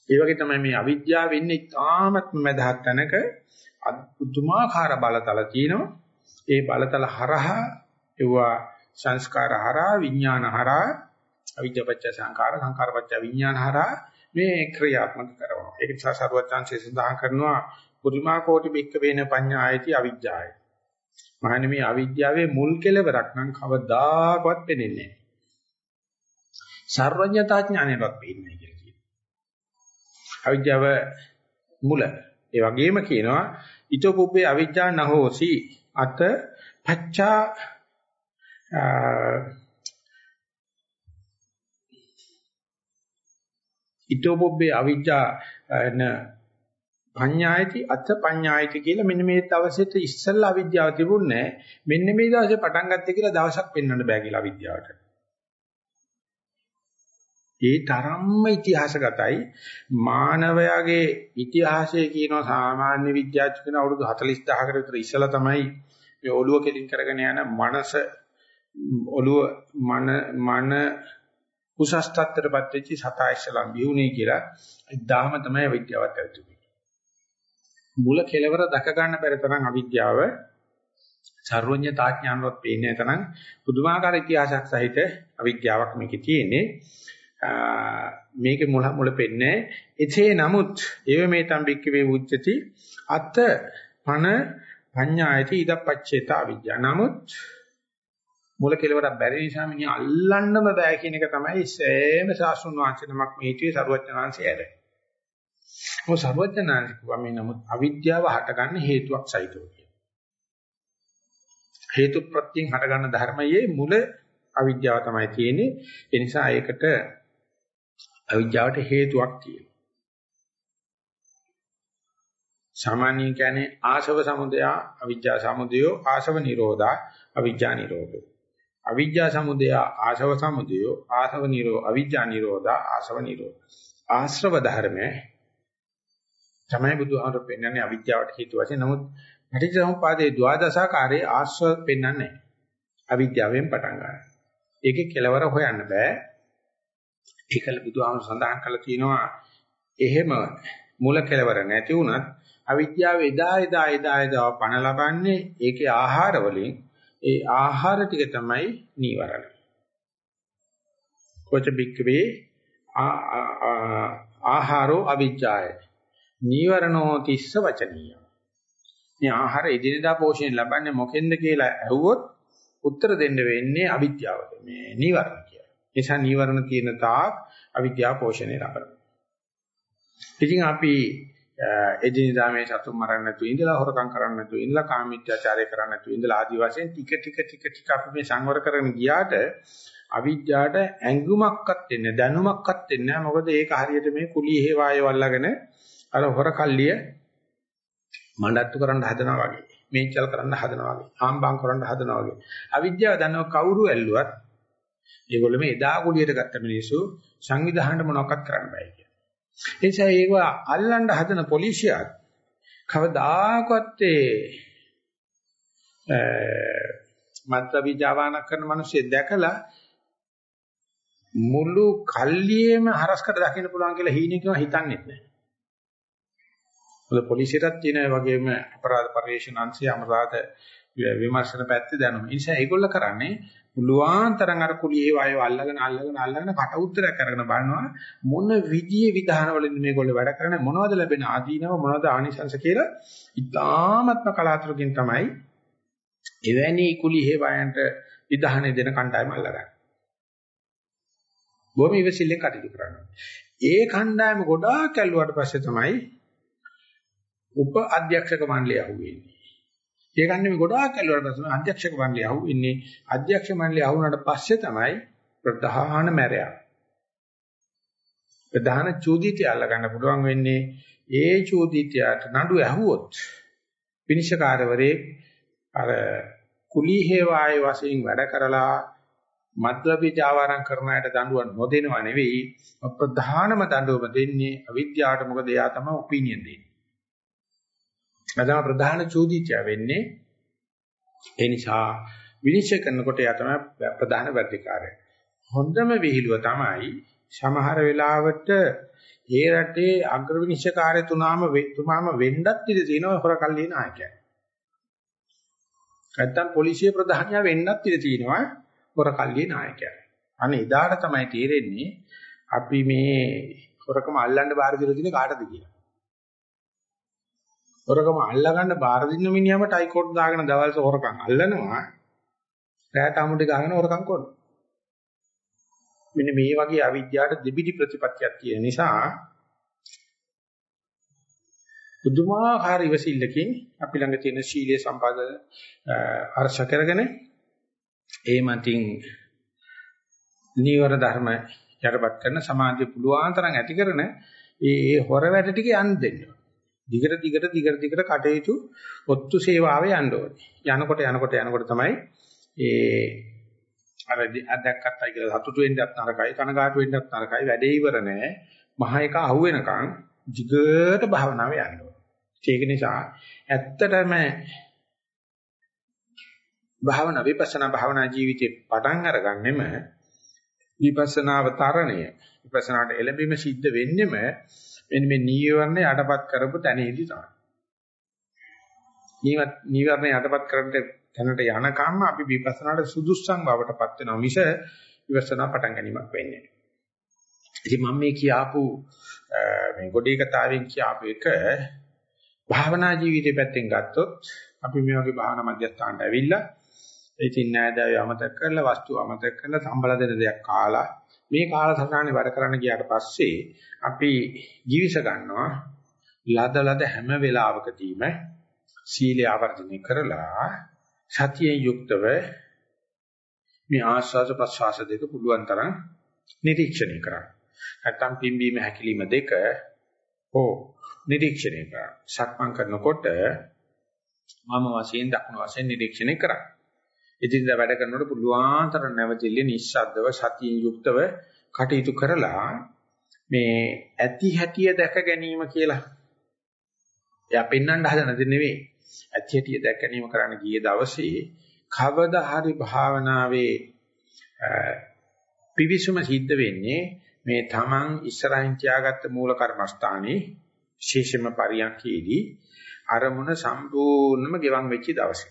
ඒ වගේ තමයි මේ අවිද්‍යාව වෙන්නේ තාමත්ම මදහත් තැනක අద్భుතමාකාර බලතල තියෙනවා. ඒ බලතල හරහා ඒවා සංස්කාර හරහා විඥාන හරහා අවිද්‍යාපච්ච සංඛාර සංඛාරපච්ච විඥාන හරහා මේ ක්‍රියාත්මක කරනවා. ඒක නිසා සරුවචාන්සේ සඳහන් කරනවා පුරිමා කෝටි බික්ක වේන පඤ්ඤායති අවිජ්ජාය. මහන්නේ මේ අවිද්‍යාවේ මුල් කෙලවරක් නම් කවදාකවත් පෙනෙන්නේ නැහැ. සර්වඥතා ඥානයවත් පෙන්නේ කියලා කියනවා. අවිද්‍යාව මුල. ඒ වගේම කියනවා ඊතෝ පුබ්බේ අවිජ්ජා නහෝසි අත පච්චා ඊතෝ පුබ්බේ අවිජ්ජා න පඤ්ඤායති අත පඤ්ඤායති කියලා මෙන්න මේ දවසේට ඉස්සල්ලා අවිද්‍යාව තිබුණේ මෙන්න මේ දවසේ පටන් ගත්තේ කියලා දවසක් පෙන්වන්න බෑ කියලා අවිද්‍යාවට. ඒ තරම්ම ඉතිහාසගතයි මානවයාගේ ඉතිහාසය කියන සාමාන්‍ය විද්‍යාඥ අවුරුදු 40000කට විතර ඉස්සලා තමයි මේ ඔළුව කෙලින් කරගෙන යන මනස ඔළුව මන මන උසස් තත්ත්වයටපත් වෙච්ච සතා ඉස්සලා බිහුනේ කියලා ඉදාම තමයි විද්‍යාවත් ඇතුළේ. මුල කෙලවර දක ගන්න බැරි තරම් අවිද්‍යාව සර්වඥතා ඥානවත් පේන්නේ තරම් පුදුමාකාර ඉතිහාසයක් සහිත අවිද්‍යාවක් මේකේ තියෙන්නේ. මේකේ මුල මුල පෙන්නේ එසේ නමුත් ඒව මේ තම්බික්ක වේ උච්චති අත පන පඤ්ඤායති ඉදපච්චේතා අවිද්‍යාව. නමුත් මුල කෙලවරක් බැරි නිසා මිනිහ අල්ලන්නම බෑ කියන එක තමයි සෑම සාසුන් වංශනමක් මේ හිතුවේ සරුවචනාංශය ඇර. මොකද සරුවචනාංශ කිව්වා මේ නමුත් අවිද්‍යාව හටගන්න හේතුවක් සහිතව කියලා. හේතු ප්‍රත්‍යයෙන් හටගන්න ධර්මයේ මුල අවිද්‍යාව තමයි තියෙන්නේ. ඒ නිසා ඒකට අවිද්‍යාවට හේතුවක් තියෙනවා. සාමාන්‍යයෙන් කියන්නේ ආශව සමුදය අවිජ්ජා සමුදය ආශව නිරෝධා අවිජ්ජා නිරෝධෝ අවිජ්ජා සමුදය ආශව සමුදය ආශව නිරෝ අවිජ්ජා නිරෝධා ආශව නිරෝධ. ආශ්‍රව ධර්මයේ තමයි බුදුහාමර පෙන්වන්නේ අවිජ්ජාවට හේතු වශයෙන්. නමුත් පටිච්චසමුපාදයේ ද්වාදශාකාරයේ ආශ්‍රව පෙන්වන්නේ නැහැ. අවිජ්ජාවෙන් පටන් ගන්නවා ඒකේ කෙලවර හොයන්න බෑ. ඒකල බුදුහාමර සඳහන් කළා තියෙනවා එහෙම මුල කෙලවර නැති වුණත් අවිද්‍යාව එදා එදා එදා එදා පණ ලබන්නේ ඒකේ ආහාර වලින් ඒ ආහාර ටික තමයි නීවරණ. කොච බික්කවේ ආහාරෝ අවිජ්ජාය. නීවරණෝ තිස්ස වචනීය. මේ ආහාර එදිනදා පෝෂණය ලබන්නේ මොකෙන්ද කියලා ඇහුවොත් උත්තර දෙන්න වෙන්නේ අවිද්‍යාවට. මේ නීවරණ කියලා. ඒ නිසා නීවරණ තියෙන තාක් අවිද්‍යාව පෝෂණය ලබනවා. ඉතින් අපි එදිනදා මේ සතුන් මරන්න නැතුව ඉඳලා හොරකම් කරන්න නැතුව ඉඳලා කාමීත්‍යාචාරය කරන්න නැතුව ඉඳලා ආදි වශයෙන් ටික ටික ටික ටික අපි මේ සංවර කරගෙන ගියාට අවිද්‍යාවට ඇඟුමක්වත් දෙන්නේ දැනුමක්වත් දෙන්නේ නැහැ මොකද ඒක හරියට මේ කුලී හේවායව අල්ලගෙන අර හොරකල්ලිය මණ්ඩත්තු කරන්න හදනවා වගේ මේචල් කරන්න හදනවා වගේ ආම්බම් කරන්න හදනවා වගේ අවිද්‍යාව දන්නව කවුරු ඇල්ලුවත් ඒගොල්ලෝ මේ එදා කුලියට ගත්ත මිනිස්සු සංවිධානයට මොනවක්වත් කරන්න බෑ කියන. ඒ නිසා ඒක අල්ලන්න හදන පොලිසියත් කවදාකවත් ඒ මත්ත්‍ය ජාවාන කරන මිනිස්සු දැකලා මුළු කල්ලියේම හරස්කට දකින්න පුළුවන් කියලා හීනකින් හිතන්නේ නැහැ. මොකද පොලිසියටත් තියෙන වගේම අපරාධ පරිශන අංශය අමරාධ විමර්ශන පැත්තේ දැනුම. ඒ නිසා ඒගොල්ල කරන්නේ පුළුවන් තරම් අර කුලියේ වායව අල්ලගෙන අල්ලගෙන අල්ලගෙන කට උත්තරයක් අරගෙන බලනවා මොන විදියේ විධානවලින්ද මේගොල්ලෝ වැඩ කරන්නේ මොනවද ලැබෙන ආදීනව මොනවද ආනිසංශ කියලා ඉතාමත්ම කලාතුරකින් තමයි එවැනි කුලියේ වායන්ට විධානය දෙන කණ්ඩායම අල්ලගන්නේ. බොහොම ඉවසිල්ලෙන් කටයුතු කරනවා. ඒ කණ්ඩායම ගොඩාක් ඇල්ලුවාට පස්සේ තමයි උප අධ්‍යක්ෂක මණ්ඩලය අහුවෙන්නේ. ඒ ගන්න මේ ගොඩාක් ඇල්ලුවාට පස්සේ අධ්‍යක්ෂක මණ්ඩලය අහුවෙන්නේ. අධ්‍යක්ෂ මණ්ඩලය අහුණාට පස්සේ තමයි ප්‍රධාන මැරයා. ප්‍රධාන චූදිතය අල්ල ගන්න පුළුවන් වෙන්නේ ඒ චූදිතයට නඩු ඇහුවොත් විනිශ්චයකාරවරේ අර කුලී හේවායේ වශයෙන් වැඩ කරලා මද්ද්‍රව්‍ය ජාවාරම් කරන අයට දඬුවම් නොදෙනව නෙවෙයි ප්‍රධානම දඬුවම දෙන්නේ අවිද්‍යාවට මොකද එයා තමයි ඔපිනියන් දෙන්නේ. එදා ප්‍රධාන චෝදිතය වෙන්නේ ඒ නිසා විනිශ්චය කරනකොට එයා තමයි ප්‍රධාන වැඩිකාරය. හොඳම විහිළුව තමයි සමහර වෙලාවට ඒ රටේ අග්‍ර විනිශ්චයකාරය තුනම තුමාම වෙන්නත් ඉඩ තියෙනවා හොරකල්ලි නායකයා. නැත්තම් පොලිසිය ප්‍රධානියා වෙන්නත් ඉඩ තියෙනවා හොරකල්ලියේ නායකයා. අනේ එදාට තමයි තේරෙන්නේ අපි මේ හොරකම අල්ලන්න බාර දීලා තියෙන කාටද කියලා. හොරකම අල්ලගන්න බාර දෙන්න මිනිහම ටයිකෝඩ් දාගෙන දවල්ස හොරකම් අල්ලනවා. රැට අමුඩි ගාගෙන හොරකම් කරනවා. මෙන්න මේ වගේ අවිද්‍යාවට දෙබිඩි ප්‍රතිපත්තියක් තියෙන නිසා බුදුමාහාර ඉවසිල්ලකින් අපි ළඟ තියෙන ශීලයේ සම්පාද අර්ශ කරගෙන ඒ මතින් නීවර ධර්ම යටපත් කරන සමාධිය පුළුවන් තරම් ඇති කරන ඒ හොර වැඩ ටික යන්න දෙන්න. දිගට දිගට දිගට දිගට කටයුතු ඔත්තු සේවාවේ යන්න ඕනේ. යනකොට යනකොට යනකොට තමයි ඒ අර අදක්කත්තයි කියලා සතුටු වෙන්නත් නරකයි කනගාටු වෙන්නත් නරකයි වැඩේ ඉවර නෑ. මහ එක අහුවෙනකන් දිගට භාවනාවේ යන්න ඕනේ. ඒක නිසා ඇත්තටම භාවනා විපස්සනා භාවනා ජීවිතේ පටන් අරගන්නෙම විපස්සනාව තරණය විපස්සනාට එළඹීම සිද්ධ වෙන්නෙම මෙන්න මේ නීවරණ යටපත් කරපු තැනේදී තමයි. නීවත් නීවරණ යටපත් කරන්න තැනට යනකම්ම අපි විපස්සනාට සුදුස්සන් බවටපත් වෙනවා මිස විපස්සනා පටන් ගැනීමක් වෙන්නේ නැහැ. ඉතින් මම මේ කියාපු මේ ගොඩේ කතාවෙන් කියාපු එක භාවනා ජීවිතේ පැත්තෙන් ගත්තොත් අපි මේ වගේ භාවනා මධ්‍යස්ථානට ඇවිල්ලා ඉතින් නෑදෑයෝ අමතක කරලා වස්තු අමතක කරලා සම්බල දෙන දෙයක් කාලා මේ කාලසටහනේ වැඩ කරන්න ගියාට පස්සේ අපි ජීවිස ගන්නවා ලද ලද හැම වෙලාවකදීම සීලය ආවර්ජනය කරලා සතියෙන් යුක්තව මේ ආස්වාද ප්‍රසවාස දෙක පුළුවන් තරම් නිරීක්ෂණය කරන්න. නැත්තම් පිම්බීම හැකිලිම දෙක හෝ නිරීක්ෂණය කරන්න. සක්මන් කරනකොට මම වශයෙන් දක්න වශයෙන් නිරීක්ෂණය කරන්න. ඉදිරියට වැඩ කරනකොට පුළුවන් තරම් නැවතිලි නිශ්ශබ්දව සතියෙන් යුක්තව කටයුතු කරලා මේ ඇති හැටිය දැක ගැනීම කියලා එයා පෙන්වන්න හදන දේ නෙවෙයි ඇති හැටිය දැක ගැනීම කරන්න ගිය දවසේ කවදා හරි භාවනාවේ පිවිසුම සිද්ධ වෙන්නේ මේ තමන් ඉස්සරහින් තියාගත්ත මූල කර්මස්ථානේ විශේෂයෙන්ම පරියන්කේදී අරමුණ සම්පූර්ණයෙන්ම ගෙවන් වෙච්ච දවසේ.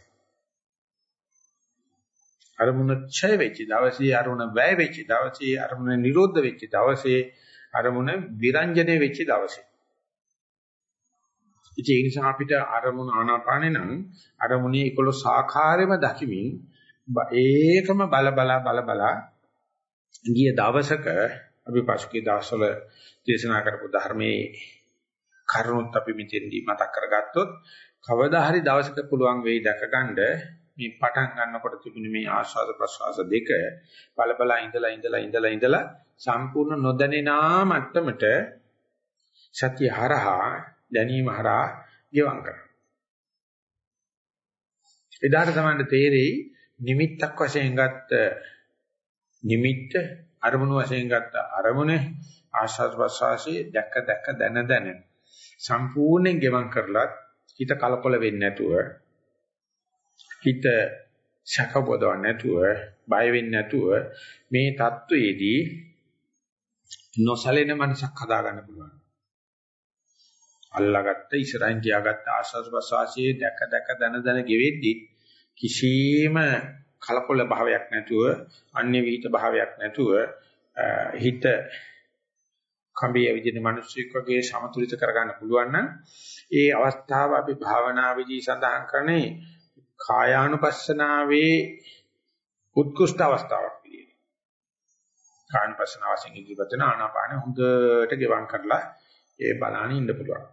අරමුණ ඡය වෙච්ච දවසේ අරමුණ වැය වෙච්ච දවසේ අරමුණ නිරෝධ වෙච්ච දවසේ අරමුණ විරංජනේ වෙච්ච දවසේ. ඉතින් ඒ නිසා අපිට අරමුණ ආනාපානේ නම් අරමුණේ 11 සාකාරෙම දකිමින් ඒකම බල බල බල බල ගිය දවසක අපි පසුගිය දවස්වල දේශනා කරපු ධර්මයේ කරුණුත් අපි මෙතෙන්දී මතක් කරගත්තොත් කවදා හරි දවසක පුළුවන් වෙයි දැකගන්න මේ පටන් ගන්නකොට තිබුණ මේ ආස්වාද ප්‍රසවාස දෙක බලබලා ඉඳලා ඉඳලා ඉඳලා ඉඳලා සම්පූර්ණ නොදැනෙනා මට්ටමට සතිය හරහා දැනීම හරහා ගෙවම් කරනවා. එදාට තමයි තේරෙයි නිමිත්තක් වශයෙන් ගත්ත නිමිත්ත අරමුණු වශයෙන් ගත්ත අරමුණ ආස්වාද ප්‍රසවාසයේ දැක දැක දන දන සම්පූර්ණයෙන් ගෙවම් කරලා හිත කලකොල වෙන්නේ නැතුව හිත ශකබෝධව නැතුව බය වෙන්නේ නැතුව මේ தത്വෙදී නොසලෙන මනසක් හදාගන්න පුළුවන්. අල්ලාගත්ත ඉස්සරහින් තියාගත්ත ආශස් ප්‍රසවාසයේ දැක දැක දන දන ගෙවෙද්දී කිසියම් කලකොල භාවයක් නැතුව අන්‍ය විහිිත භාවයක් නැතුව හිත කම්බිය විදින මිනිස්සෙක් වගේ සමතුලිත කරගන්න පුළුවන් නම් ඒ අවස්ථාව අපි භාවනා විදි සඳහන් කරන්නේ කායානුපස්සනාවේ උත්කෘෂ්ඨ අවස්ථාවක් විදියට. කායනුපස්සනාවෙන් ඉදිරියට යන ආනාපාන හොඳට ගෙවම් කරලා ඒ බලාන ඉන්න පුළුවන්.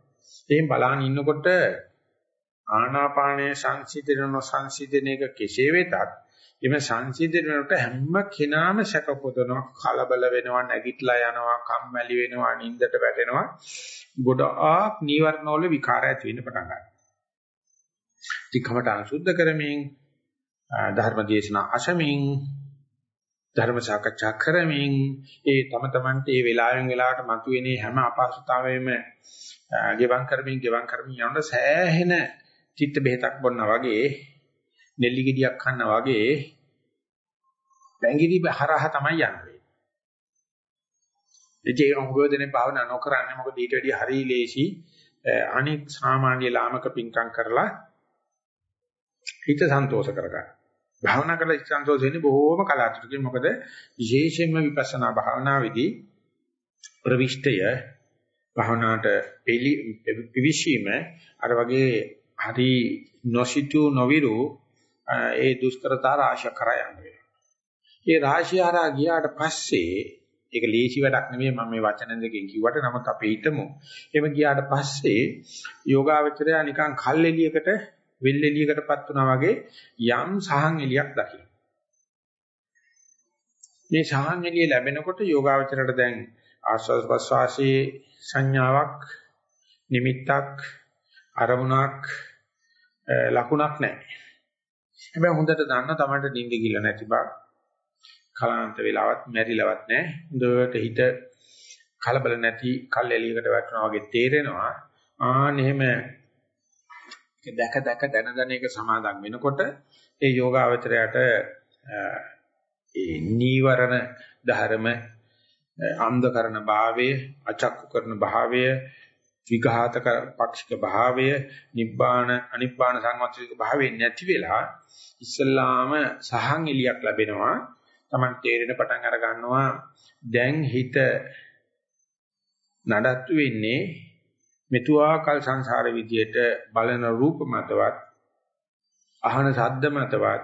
එහෙන් බලාන ඉන්නකොට ආනාපානයේ සංසිඳන නොසංසිඳන එක කෙසේ වෙතත් එimhe සංසිඳනට හැම කෙනාම සැකපොතනවා කලබල වෙනවා නැගිටලා යනවා කම්මැලි වෙනවා නිින්දට වැටෙනවා ගොඩාක් නීවරණ වල විකාර ඇති වෙන්න පටන් ගන්නවා. ටිකමට අනුසුද්ධ කරමින් ධර්ම දේශනා අසමින් ධර්ම සාකච්ඡා කරමින් ඒ තම තමන්ට ඒ වෙලාවෙන් වෙලාවට මතුවෙන හැම අපහසුතාවෙම ගෙවම් කරමින් ගෙවම් කරමින් යනකොට සෑහෙන චිත්ත බෙහෙතක් බොන්නා වගේ නෙල්ලි ගෙඩියක් කන්නා වගේ බැංගිරි හරහා තමයි යන්නේ. ඉතින් උගෝදෙනේ භාවනා නොකරන්නේ මොකද ඊට වැඩිය හරි ලේසි අනික් සාමාන්‍ය ලාමක පිංකම් කරලා හිත සන්තෝෂ කරගන්න. භාවනා කරලා හිත සන්තෝෂ වෙන්නේ බොහෝම කලාතුරකින් මොකද විශේෂයෙන්ම විපස්සනා භාවනාවේදී ප්‍රවිෂ්ඨය භාවනාවට පිවිසීම අර වගේ හරි නොසිතු නොවිරු ඒ දුෂ්කරතා රාශිය කරා යන්නේ. ඒ රාශිය හරහා ගියාට පස්සේ ඒක ලේසි වැඩක් නෙමෙයි මම මේ වචන දෙකෙන් කිව්වට නමුත් අපි හිතමු. එහෙම ගියාට පස්සේ යෝගාවචරය නිකන් කල් එළියකට වෙල් එළියකටපත් වුණා වගේ යම් සහන් එළියක් දකින්න. මේ සහන් එළිය ලැබෙනකොට යෝගාවචරයට දැන් ආස්වාද ප්‍රසවාසයේ සංඥාවක් නිමිත්තක් අරමුණක් ලකුණක් නැහැ. හැබැයි හොඳට දන්න තමයි නිින්ද කිල නැති බව. කලාන්ත වෙලාවත් මැරිලවත් නැහැ. හොඳට හිත කලබල නැති කල් එළියකට වැටෙනවා වගේ තේරෙනවා. ආන් එහෙම දැක දැක දන දන එක සමාදන් වෙනකොට ඒ යෝගාවචරයට ඒ නීවරණ ධර්ම අන්ධ කරන භාවය අචක්කු කරන භාවය විඝාතක පාක්ෂික භාවය නිබ්බාන අනිබ්බාන සංවත්තික භාවය නැති වෙලා ඉස්සල්ලාම සහන් එලියක් ලැබෙනවා. Taman තේරෙන පටන් අර ගන්නවා. දැන් හිත නඩත්තු වෙන්නේ මෙතුආකල් සංසාර විදියට බලන රූප මතවත් අහන ශබ්ද මතවත්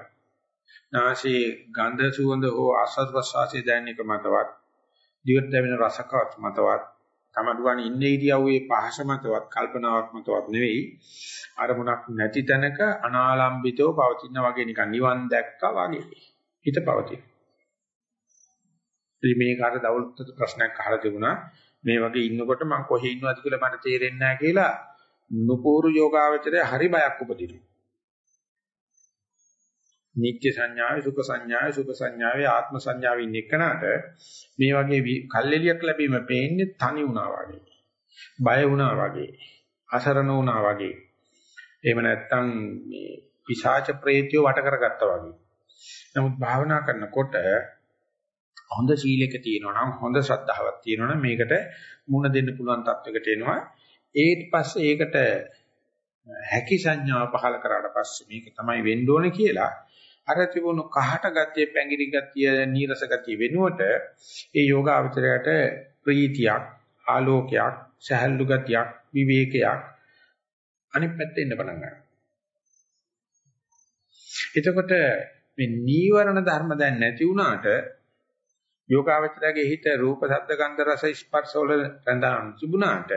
නාසයේ ගන්ධ සුවඳ හෝ ආස්වාද ප්‍රසවාසයේ දැනෙන එක මතවත් දිවට දැවෙන රසකවත් මතවත් තමඩුවන් ඉන්නේ ඉරියව්වේ පහස මතවත් කල්පනාවක් මතවත් නෙවෙයි අරමුණක් නැති තැනක අනාලම්බිතව පවතින වගේ නිකන් නිවන් දැක්කා වගේ හිත පවතින. ඉතින් මේකට දවල්ට ප්‍රශ්නයක් අහලා තිබුණා මේ වගේ ඉන්නකොට මම කොහේ ඉන්නවද කියලා මට තේරෙන්නේ නැහැ කියලා නුපුරු යෝගාවචරය හරි බයක් උපදිනවා. නිත්‍ය සංඥාවේ සුඛ සංඥාවේ සුඛ සංඥාවේ ආත්ම සංඥාවේ ඉන්න එකනට මේ වගේ කල්ෙලියක් ලැබීම පේන්නේ තනි වුණා වගේ. බය වුණා වගේ. අසරණ වුණා වගේ. එහෙම නැත්නම් මේ පිශාච ප්‍රේතය වට කරගත්තා වගේ. නමුත් භාවනා කරනකොට හොඳ සීලයක තියෙනවා නම් හොඳ ශ්‍රද්ධාවක් තියෙනවා නම් මේකට මුණ දෙන්න පුළුවන් තත්වයකට එනවා. ඊට පස්සේ ඒකට හැකි සංඥාව පහල කරාට පස්සේ මේක තමයි වෙන්න ඕනේ කියලා අර තිබුණු කහට ගතිය, පැංගිරි ගතිය, නීරස ගතිය වෙනුවට ඒ යෝගාවචරයට ප්‍රීතියක්, ආලෝකයක්, සහැල්ලු ගතියක්, විවේකයක් අනිත් පැත්තේ ඉන්න පටන් ගන්නවා. එතකොට මේ නීවරණ ධර්ම දැන් නැති වුණාට යෝගාවචරයේ හිත රූප, ශබ්ද, ගන්ධ, රස, ස්පර්ශ වල රඳාන් තිබුණාට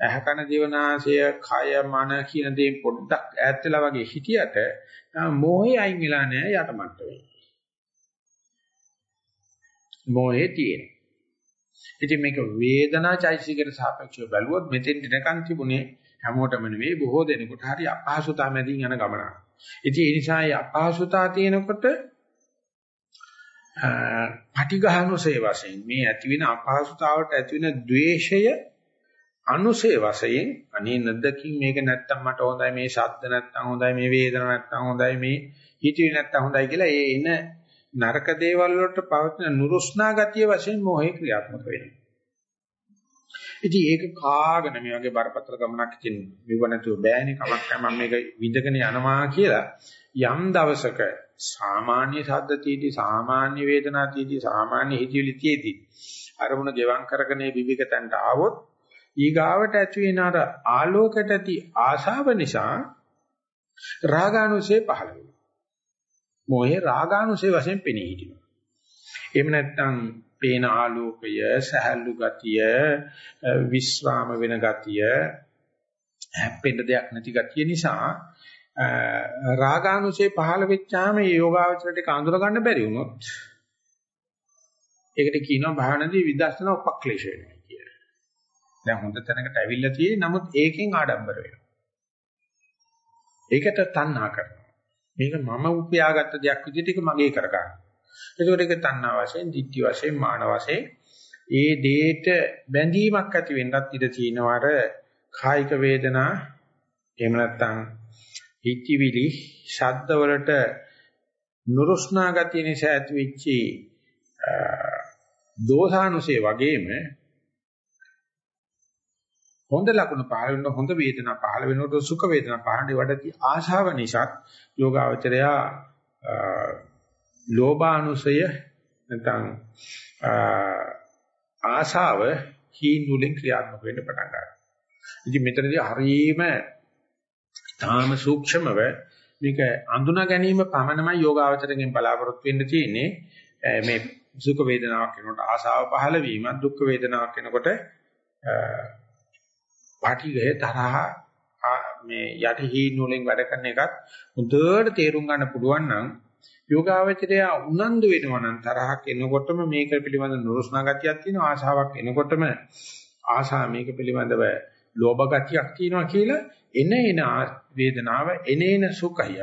ඇහ කන දිවනාසය කය මන කියන දේ පොඩ්ඩක් ඈත් වෙලා වගේ හිටියට මොහේ අයින් වෙලා නැහැ යට මට්ටමේ. මොහේ තියෙන. ඉතින් මේක වේදනා චෛසිකයට සාපේක්ෂව බැලුවොත් මෙතෙන් දිනකන් තිබුණේ හැමෝටම නෙවෙයි බොහෝ දෙනෙකුට හරි අපහසුතාව මැදින් යන ගමනක්. ඉතින් ඒ නිසා මේ අපහසුතාව තියෙනකොට පටිඝානුසේ වශයෙන් මේ ඇති වෙන අපහසුතාවට ඇති වෙන द्वේෂය අනුසේ වශයෙන් අනේ නැද්දකින් මේක නැත්තම් මට හොඳයි මේ ශබ්ද නැත්තම් හොඳයි මේ වේදන නැත්තම් හොඳයි මේ හිතවිලි නැත්තම් හොඳයි කියලා ඒ එන නරක දේවල් වලට පවතින නුරුස්නා ගතිය වශයෙන් මොහේ ක්‍රියාත්මක වෙනවා. ඉතින් ඒක කාගෙන මේ වගේ බරපතල ගමනක් ඉතින් මෙව නැතුව බෑනේ කමක් නැහැ මම මේක විඳගෙන යනවා කියලා යම් දවසක සාමාන්‍ය ශබ්දතියදී සාමාන්‍ය වේදනාතියදී සාමාන්‍ය හිතවිලි තියේදී අරමුණ ගෙවම් කරගෙන විවිකතන්ට ආවොත් ඊගාවට ඇති වෙන අර ආලෝකයට ඇති ආශාව නිසා රාගානුසය පහළ වෙනවා. මොහේ රාගානුසය වශයෙන් පෙනී හිටිනවා. එහෙම නැත්නම් පේන ආලෝකය, සහැල්ලු ගතිය, විස්්‍රාම වෙන ගතිය, හැප්පෙන්න දෙයක් නැති ගතිය නිසා රාගානුසය පහළ වෙච්චාම මේ යෝගාවචරයට කාඳුර ගන්න බැරි වුණොත් ඒකට කියනවා භාවනාවේ විදර්ශනා උපක්ලේශ වෙනවා කියලා. දැන් හොඳ තැනකට ඇවිල්ලා තියෙයි නමුත් ඒකෙන් ආඩම්බර වෙනවා. ඒකට තණ්හා කරනවා. මේක මම උපයාගත්ත දෙයක් විදිහට ඒක මගේ කරගන්න. ඒකට ඒක තණ්හා වශයෙන්, ditthi වශයෙන්, මාන වශයෙන් ඒ දේට බැඳීමක් ඇති වෙන්නත් ඉඩ තියෙනවාර කායික වේදනා එහෙම නැත්නම් හිතවිලි ශබ්ද වලට නුරුස්නා ගතිය නිසා ඇතිවෙච්ච දෝසානුසේ වගේම හොඳ ලකුණු පහළ වෙන හොඳ වේදනා පහළ වෙනකොට සුඛ වේදනා පහළ වඩති ආශාව නිසා යෝගාවචරයා ලෝභානුසය නැත්නම් ආශාව හීනුලෙන් ක්‍රියාත්මක වෙන්න පටන් ගන්නවා. ඉතින් මෙතනදී හරීම තාම සූක්ෂමව මේක අඳුනා ගැනීම පමණමයි යෝගාවචරයෙන් බලාපොරොත්තු වෙන්න තියෙන්නේ. මේ සුඛ වේදනාවක් වෙනකොට ආශාව පහළ වීම, දුක් වේදනාවක් වෙනකොට පාටිගය තරහ මේ යටි හීනුලෙන් වැඩ කරන එකත් හොඳට තේරුම් ගන්න පුළුවන් නම් යෝගාවචරය උනන්දු වෙනවා නම් තරහක් එනකොටම මේක පිළිබඳ නුරුස්නා ගතියක් තියෙනවා ආශාවක් එනකොටම ආශා මේක පිළිබඳව ලෝභ ගතියක් තියෙනවා කියලා එන එන වේදනාව එන එන සුඛය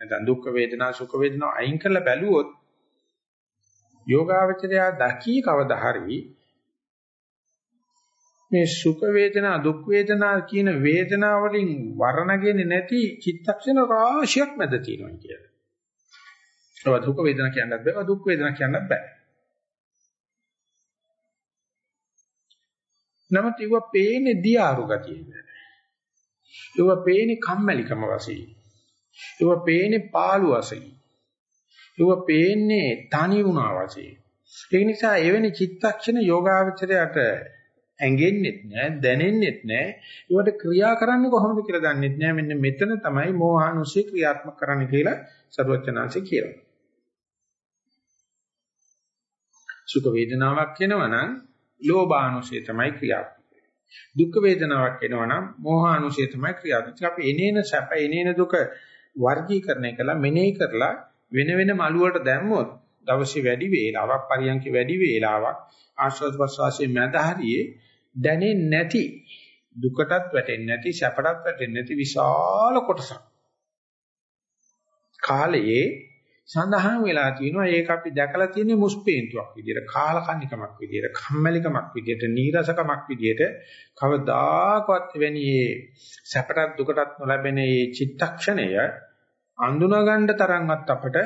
නැත්නම් දුක් වේදනා සුඛ වේදනා අයින් කරලා බැලුවොත් යෝගාවචරය දකී කවදා හරි මේ සුඛ වේදනා දුක් වේදනා කියන වේදනා වලින් වර්ණගෙන නැති චිත්තක්ෂණ රාශියක් මැද තියෙනවා කියලා. ඒක දුක් වේදනා කියන්නත් බෑ දුක් වේදනා කියන්නත් බෑ. නමුත් ඒව පේන්නේ දියාරු ගතියද. ඒව පේන්නේ කම්මැලිකම වශයෙන්. ඒව පේන්නේ පාළු වශයෙන්. ඒව පේන්නේ තනි වුණා වශයෙන්. ඒ නිසා එවැනි චිත්තක්ෂණ යෝගාවචරයට ඇඟෙන්නෙත් නෑ දැනෙන්නෙත් නෑ ඒවට ක්‍රියා කරන්නේ කොහොමද කියලා දන්නෙත් නෑ මෙන්න මෙතන තමයි මෝහානුසය ක්‍රියාත්මක කරන්න කියලා සරුවචනාංශය කියනවා සුඛ වේදනාවක් එනවනම් ලෝභානුසය තමයි ක්‍රියාත්මක දුක් වේදනාවක් එනවනම් මෝහානුසය තමයි ක්‍රියාත්මක. අපි එනේන සැප එනේන දුක වර්ගීකරණය කළා මෙනෙහි කරලා වෙන වෙන මළු වලට දැම්මොත් දවසේ වැඩි වේලාවක් පරියන්ක වැඩි වේලාවක් ආශ්වාස ප්‍රශ්වාසයේ මැද හරියේ දැනෙන්නේ නැති දුකටත් වැටෙන්නේ නැති සැපටත් වැටෙන්නේ නැති විශාල කොටසක් කාලයේ සඳහන් වෙලා තියෙනවා ඒක අපි දැකලා තියෙන්නේ මුස්පේන්තුවක් විදියට කාලකන්නිකමක් විදියට කම්මැලිකමක් විදියට නීරසකමක් විදියට කවදාකවත් වෙණි සැපටත් දුකටත් නොලැබෙන මේ චිත්තක්ෂණය අඳුනා ගන්න තරම්වත් අපට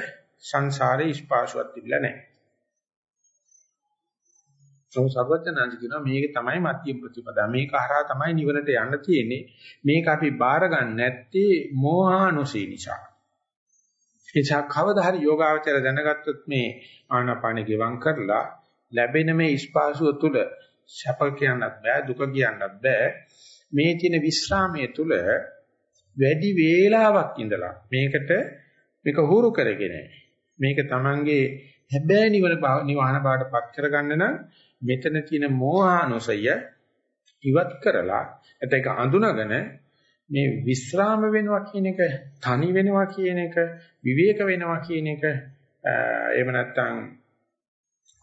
සංසාරේ ස්පාසුවක් තිබිලා නැහැ. ඒක සර්වඥාන්ති කියනවා මේක තමයි මධ්‍යම ප්‍රතිපදා. මේක හරහා තමයි නිවනට යන්න තියෙන්නේ. මේක අපි බාර ගන්න නැත්තේ මෝහානුසී නිසා. එචා කවදා හරි යෝගාවචර දැනගත්තොත් මේ ආනාපාන ගෙවම් කරලා ලැබෙන මේ ස්පාසුව තුළ සැප කියන්නත් බෑ දුක කියන්නත් බෑ. මේ තියෙන විස්රාමයේ තුල වැඩි වේලාවක් ඉඳලා මේකට මේක හුරු කරගෙන මේක Tamange හැබෑ නිවන නිවහන බාටපත් කරගන්න නම් මෙතන තියෙන මෝහානුසය ඉවත් කරලා එතක අඳුනගෙන මේ විස්රාම වෙනවා කියන එක තනි වෙනවා කියන එක විවේක වෙනවා කියන එක එහෙම නැත්නම්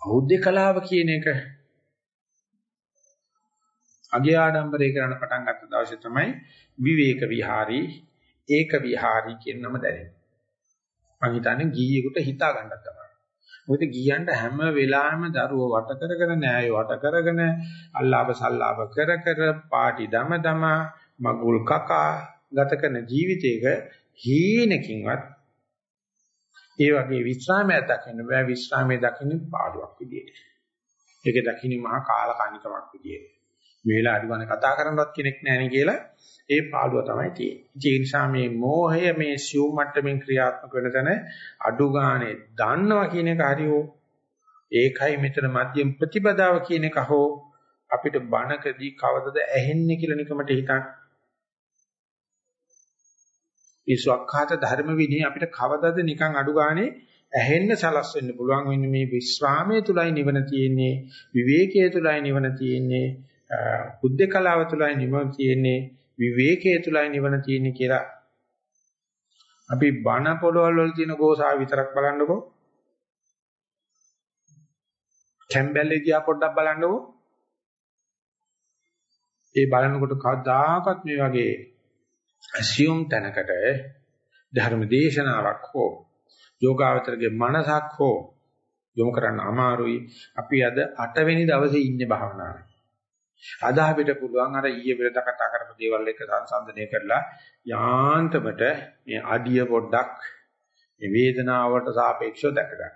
බෞද්ධ කලාව කියන එක අගේ ආඩම්බරේ කරන්න පටන් ගත්ත දවසේ තමයි විවේක විහාරී ඒක විහාරී කියන නම දැනෙන්නේ. මම හිතන්නේ ගීයෙකුට හිතා ගන්නත් තමයි. මොකද ගීයන්ට හැම වෙලාවෙම දරුවෝ වට කරගෙන නෑය වට කරගෙන අල්ලාප සල්ලාප කර කර පාටි දම දම මගුල් කකා ගත කරන ජීවිතයක හීනකින්වත් ඒ වගේ විස්රාමයක් දකින්න බෑ විස්රාමයේ දකින්න පාඩුවක් විදියට. ඒක දකින්න මහා කාලකන්නිකමක් විදියට. මේ වෙලාව අඩුවනේ කතා කරන්නවත් කෙනෙක් නැහැ කියලා ඒ පාළුව තමයි තියෙන්නේ. ඒ නිසා මේ මෝහය මේ සිව් මට්ටමින් ක්‍රියාත්මක වෙන තැන අඩු ගානේ දන්නවා කියන එක හරියෝ ඒකයි මෙතන මධ්‍යම ප්‍රතිපදාව කියන එක හෝ අපිට බණකදී කවදද ඇහෙන්නේ කියලා නිකමට හිතන්න. මේ සක්කාත ධර්ම විනය අපිට කවදද නිකන් අඩු ගානේ ඇහෙන්න සලස් වෙන්න පුළුවන්? වෙන්නේ මේ විස්රාමයේ තුලයි නිවන තියෙන්නේ විවේකයේ තුලයි නිවන තියෙන්නේ බුද්ධ කලාව තුලයි නිවන තියෙන්නේ විවේකයේ තුලයි නිවන තියෙන්නේ කියලා අපි බණ පොළවල් වල තියෙන ගෝසාව විතරක් බලන්නකෝ. කැම්බැල්ලේ දිහා පොඩ්ඩක් බලන්නකෝ. ඒ බලනකොට කවදාකවත් මේ වගේ assume තැනකට ධර්ම දේශනාවක් හෝ යෝගාවචරගේ මනසක් හෝ යොමු කරන්න අමාරුයි අපි අද 8 වෙනි දවසේ ඉන්නේ භාවනාවේ අද අපිට පුළුවන් අර ඊයේ පෙරද කතා කරපු දේවල් එක සංසන්දනය කරලා යාන්තමට මේ අඩිය පොඩ්ඩක් මේ වේදනාවට සාපේක්ෂව දැක ගන්න.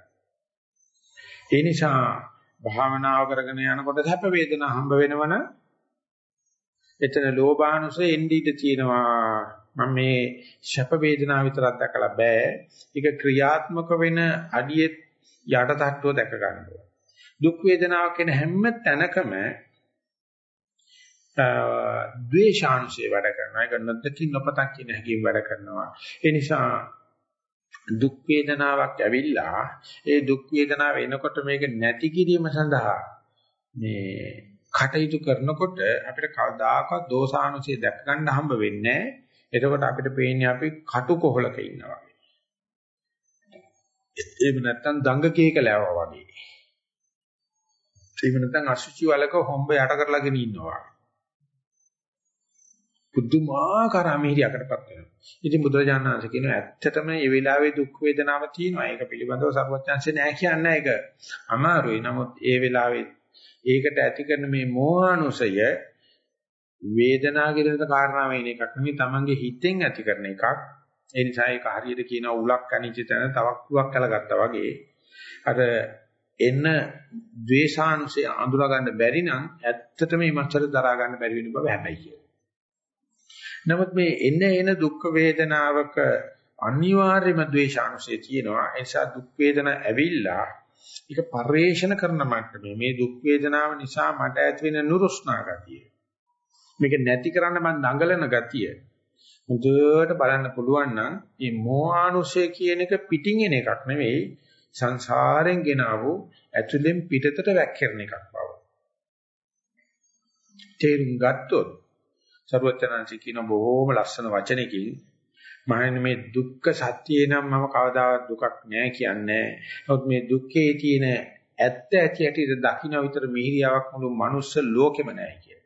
ඒ නිසා භාවනාව කරගෙන යනකොට සැප වේදනා හම්බ වෙනවන එතන ලෝභානුසය එන්ඩීට තියෙනවා මම මේ සැප වේදනාව විතරක් දැකලා බෑ ඒක ක්‍රියාත්මක වෙන අඩියේ යට තට්ටුව දැක ගන්න දුක් වේදනාවක් කියන හැම තැනකම ද්වේෂාංශය වැඩ කරනවා. ඒක නොදකින් නොපතක් කියන හැකියිම වැඩ කරනවා. ඒ නිසා දුක් වේදනාවක් ඇවිල්ලා ඒ දුක් වේදනාව එනකොට මේක නැති කිරීම සඳහා මේ කටයුතු කරනකොට අපිට කවදාකවත් දෝෂානුසය දැක ගන්න හම්බ වෙන්නේ එතකොට අපිට පේන්නේ අපි කටු කොහලක ඉන්නවා වගේ. එහෙම නැත්නම් දඟකේක ලෑවා වගේ. එහෙම නැත්නම් අසුචි වලක හොම්බ යට කරලාගෙන ඉන්නවා. පුදුමාකාර අමිහිරියකටපත් වෙනවා. ඉතින් බුදුරජාණන් වහන්සේ කියනවා ඇත්තටම මේ වෙලාවේ දුක් වේදනාව තියෙනවා. ඒක පිළිබඳව සර්වඥාන්සේ නෑ කියන්නේ ඒක. අමාරුයි. නමුත් ඒ වෙලාවේ ඒකට ඇති කරන මේ මෝහානුසය වේදනාව කියන කාරණාව වෙන එකක් නෙවෙයි තමන්ගේ හිතෙන් ඇති කරන එකක්. ඒ නිසා ඒක හරියට කියනවා උලක් කණිච්ච තැන තවක් උලක් කලගත්තා වගේ. අර එන ද්වේෂාංශය අඳුරා ගන්න බැරි නම් ඇත්තටම මේ මච්චර දරා ගන්න බැරි වෙන බව හැබැයි කියලා. නමුත් මේ එන එන දුක් වේදනාවක අනිවාර්යම ද්වේෂාංශය තියෙනවා. ඒ නිසා දුක් වේදනා ඇවිල්ලා ඒක පරිේශන කරන මට්ටමේ මේ දුක් වේදනාව නිසා මට ඇති වෙන නුරුස්නා ගතිය. මේක නැති කරන්න මම දඟලන ගතිය. මුදුවට බලන්න පුළුවන් නම් මේ මෝහානුසය කියන එක පිටින් එන එකක් නෙවෙයි සංසාරයෙන් ගෙන ආවු ඇතුලෙන් පිටතට වැක්කිරන එකක් බව. තේරුම් ගත්තොත් සරුවචනන්සි කියන බොහෝම ලස්සන වචනකින් මහන්නේ මේ දුක්ඛ සත්‍යය නම් මම කවදාවත් දුකක් නෑ කියන්නේ. නමුත් මේ දුක්ඛේ තියෙන ඇත්ත ඇති ඇටි දකින්න විතර මිහිරියාවක් මුළු මනුස්ස ලෝකෙම නෑ කියන.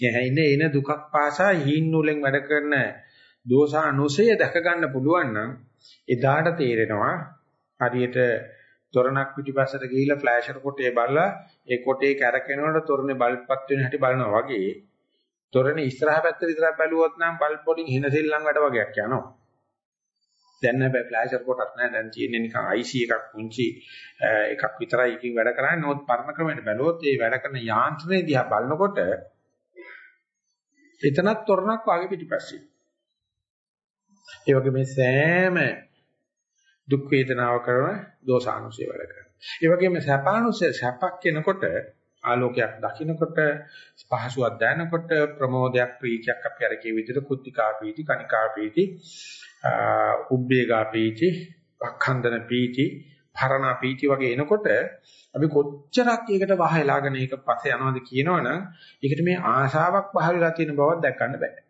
යහිනේ එන දුකක් පාසා හීන් නූලෙන් වැඩ කරන දෝෂානුසය දැක ගන්න පුළුවන් නම් එදාට තේරෙනවා හරියට තොරණක් පිටිපස්සට ගිහිල්ලා ෆ්ලෑෂර් කොටේ බලලා ඒ කොටේ කැරකෙනකොට තොරණේ බල්බ්පත් වෙන හැටි බලනවා වගේ තොරණේ ඉස්සරහ පැත්ත විතරක් බැලුවොත් නම් බල්බ් වලින් හින සෙල්ලම් වැඩ වගේක් යනවා. දැන් හැබැයි ෆ්ලෑෂර් කොටක් නැහැ. දැන් තියෙන්නේ නිකන් IC එකක් පුංචි එකක් විතරයි එකකින් වැඩ කරන්නේ. නමුත් පරණ ක්‍රමයට බැලුවොත් ඒ වැඩ කරන යාන්ත්‍රණය දිහා බලනකොට එතනත් තොරණක් වාගේ පිටිපස්සේ. ඒ වගේ මේ සෑම දුක් වේදනාව කරන දෝසානුසය වැඩ කරනවා. ඒ වගේම සැපානුසය සැපක් කෙනකොට ආලෝකයක් දකින්නකොට පහසුවක් දැනනකොට ප්‍රමෝදයක් ප්‍රීතියක් අපි අර කිය විදිහට කුද්ධිකා පීති කනිකා පීති උබ්බේගා පීති පක්ඛන්දන පීති පරණ පීති වගේ එනකොට අපි කොච්චරක් ඒකට වහයලාගෙන ඒක පස්සේ යනවද කියනවනම් ඒකට මේ ආශාවක් පහළලා තියෙන බවක් දැක් ගන්න බෑ.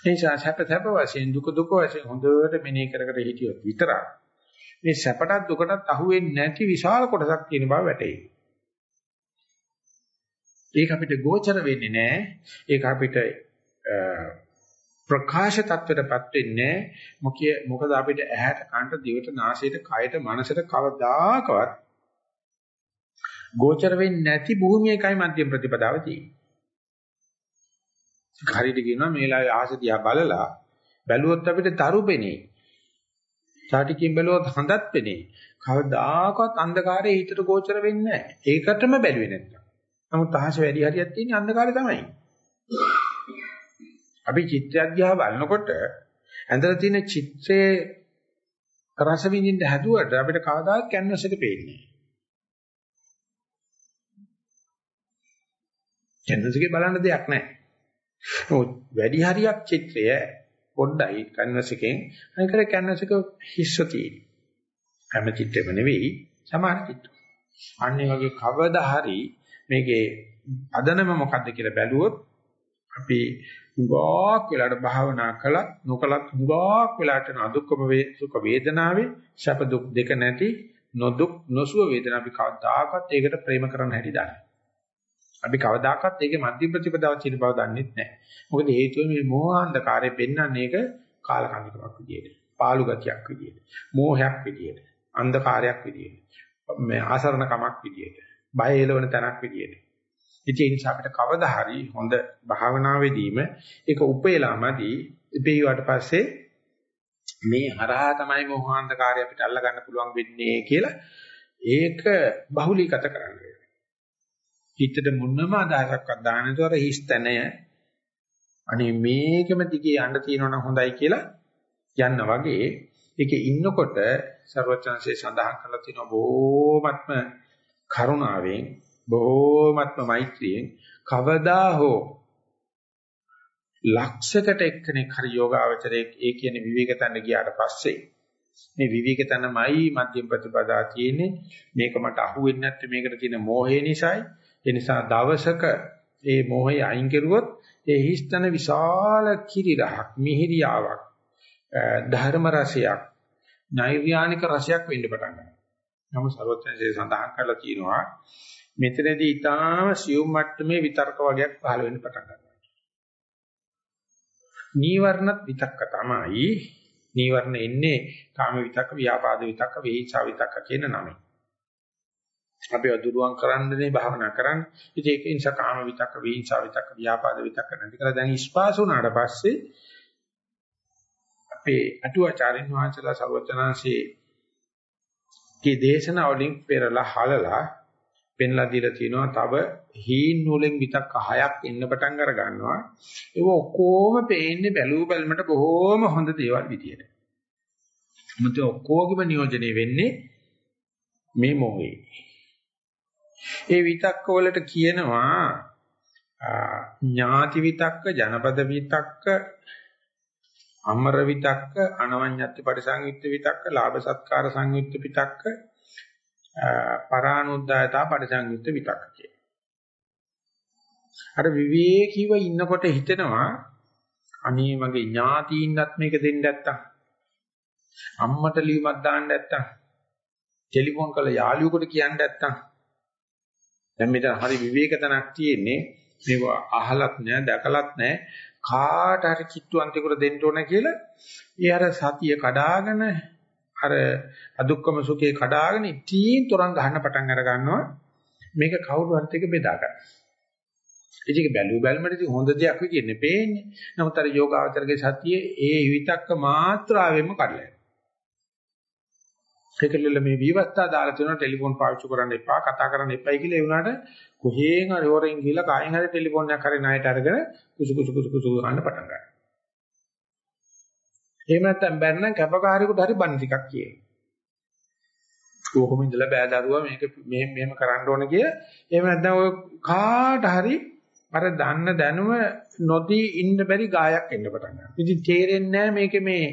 ඒ නිසා සැප සැප වශයෙන් දුක දුක වශයෙන් හොඳට මෙනෙහි කර කර හිටියොත් විතරක් මේ සැපටත් දුකටත් අහුවෙන්නේ නැති විශාල කොටසක් තියෙන බව වැටහෙයි. ඒක අපිට ගෝචර වෙන්නේ නැහැ. ඒක අපිට ප්‍රකාශ තත්ත්වයටපත් වෙන්නේ මොකිය මොකද අපිට ඇහැට කනට දිවට නාසයට කයට මනසට කවදාකවත් ගෝචර වෙන්නේ නැති භූමියකයි මධ්‍යම ප්‍රතිපදාව තියෙන්නේ. හරියට කියනවා මේලාවේ ආස දිහා බලලා බැලුවොත් අපිට තරුපෙනේ. සාටිකින් බැලුවොත් හඳත් පෙනේ. කවදාකවත් අන්ධකාරයේ හිතට ගෝචර වෙන්නේ නැහැ. ඒකටම බැලුවේ නැත්තම්. නමුත් අහස වැඩි හරියක් තියෙන්නේ අන්ධකාරය තමයි. අපි චිත්‍රයක් දිහා බලනකොට ඇඳලා තියෙන චිත්‍රයේ රස විඳින්න හැදුවට අපිට කවදාවත් කැන්වස් එක පේන්නේ නැහැ. කැන්වස් එකේ බලන්න දෙයක් නැහැ. නමුත් වැඩි හරියක් චිත්‍රය පොඩ්ඩයි කැන්වස් එකෙන් අනිකර කැන්වස් එක හිස්ස තියෙන්නේ. හැම චිත්‍රෙම නෙවෙයි සමහර චිත්‍ර. අන්නේ වගේ කවදා හරි මේකේ අදනම මොකද්ද කියලා බැලුවොත් අපි උගාක් වෙලාට භාවනා කළත් නොකලත් උගාක් වෙලාට අදුක්කම වේ සුඛ වේදනාවේ සැප දුක් දෙක නැති නොදුක් නොසුව වේදනා අපි කවදාකවත් ඒකට ප්‍රේම කරන්න හැටි දන්නේ. අපි කවදාකවත් ඒකේ මධ්‍ය ප්‍රතිපදාව තියෙන බව දන්නේ නැහැ. මොකද හේතුව මේ මෝහාන්ධකාරය පෙන්වන්නේ ඒක කාලකන්නිකමක් විදියට, පාළු ගතියක් විදියට, මෝහයක් විදියට, අන්ධකාරයක් විදියට, මේ ආසරණකමක් විදියට, බය එළවන තැනක් විදියට. ඉතින් ඒ නිසා අපිට කවදා හරි හොඳ භාවනාවේදීම ඒක උපේලාමදී ඉපේවට පස්සේ මේ හරහා තමයි මෝහාන්ධකාරය අපිට අල්ල ගන්න පුළුවන් වෙන්නේ කියලා ඒක බහුලීගත කරන්න හිතට මොනම අදහසක්වත් දාන්න නැතුව අර හිස්තැනය අනේ මේකම දිගේ යන්න තියෙනවනම් හොඳයි කියලා යන්න වගේ ඒකේ ඉන්නකොට ਸਰවචන්සේ සඳහන් කරලා තියෙන බොහොමත්ම කරුණාවෙන් බොහොමත්ම මෛත්‍රියෙන් කවදා හෝ ලක්ෂයකට එක්කෙනෙක් හරි යෝගාවචරයේ ඒ කියන්නේ විවේක තැන්න ගියාට පස්සේ මේ විවේක තැනමයි මධ්‍යම ප්‍රතිපදා තියෙන්නේ මේක මට අහුවෙන්නේ නැත්te මේකට තියෙන මෝහය නිසායි ඒ නිසා දවසක ඒ මොහේ අයින් කරුවොත් ඒ හිස්තන විශාල කිරිරහක් මිහිරියාවක් ධර්ම රසයක් නෛර්යානික රසයක් වෙන්න පටන් ගන්නවා. නමුත් සර්වඥයන්සේ සඳහන් කරලා තියෙනවා මෙතනදී ඊටාම සියුම් මට්ටමේ විතර්ක වගේක් පහළ වෙන්න පටන් ගන්නවා. නීවරණත් විතක්ක තමයි. නීවරණ එන්නේ කාම විතක්ක, ව්‍යාපාද විතක්ක, වේචා විතක්ක කියන නමෙන්. අපි අදුරුවන් කරන්නනේ භාවනා කරන්නේ. ඉතින් ඒක නිසා කාම විතක්ක, වීංසා විතක්ක, ව්‍යාපාද විතක්ක නැති කරලා දැන් ස්පාස වුණාට පස්සේ අපේ අටුවාචාරින් වහන්සේලා සර්වචනාංශේ කී දේශනා වලින් පෙරලා හලලා පෙන්ලා දීලා තිනවා තව හීන් නූලෙන් විතක්ක හයක් එන්න පටන් අර ගන්නවා. ඒක ඔක්කොම පේන්නේ බැලූ බැලමට බොහොම හොඳ දේවල් විදියට. මුත් ඔක්කොගෙම නියෝජනය වෙන්නේ මේ මොහේ. ඒ විතක්ක වලට කියනවා ඥාති විතක්ක, ජනපද විතක්ක, අමර විතක්ක, අනවඤ්ඤත්ති පරිසංයුක්ත විතක්ක, ලාභ සත්කාර සංයුක්ත විතක්ක, පරානුද්දායතා පරිසංයුක්ත විතක්ක කියලා. අර විවේකීව ඉන්නකොට හිතෙනවා අනේ මගේ ඥාතීන්වත් මේක දෙන්න නැත්තම් අම්මට ලියුමක් දාන්න නැත්තම් ටෙලිෆෝන් කරලා යාළුවෙකුට කියන්න නැත්තම්. දැන් මෙතන හරි විවේක තනක් තියෙන්නේ. මේක අහලත් නෑ දැකලත් නෑ. කාට හරි කිට්ටු අන්තිකුර දෙන්න ඕන කියලා ඒ අර සතිය කඩාගෙන අර අදුක්කම සුඛේ කඩාගෙන ඉතින් තරංග ගන්න පටන් අර ගන්නවා මේක කවුරු හරි එක බෙදා ගන්න. ඒක බැලු බැලමට ඉතින් හොඳ දෙයක් විදිහට නෙපෙන්නේ. නමුත් අර යෝගාවචරගේ සතියේ ඒ විතක්ක මාත්‍රාවෙම කඩලා ඒකෙල්ල මේ විවස්ථා දාලා තියෙනවා ටෙලිෆෝන් පාවිච්චි කරන්න එපා කතා කරන්න එපයි කියලා ඒ වුණාට කොහේන් හරි හොරෙන් ගිහලා කායෙන් හරි ටෙලිෆෝන් එකක් හරි ණයට අරගෙන කුසු කුසු කුසු කුසු ගන්න පටන් ගන්නවා. එහෙම නැත්නම් බැන්නම් කැපකාරයෙකුට හරි බන් ටිකක් කියේ. කොහොම ඉඳලා බෑ දරුවා මේක මෙහෙම මෙහෙම කරන්න ඕන කිය. එහෙම නැත්නම් ඔය කාට හරි අර දන්න දැනුම නොදී ඉන්න බැරි ගායක් එන්න පටන් ගන්නවා. ඉතින් තේරෙන්නේ නැහැ මේකේ මේ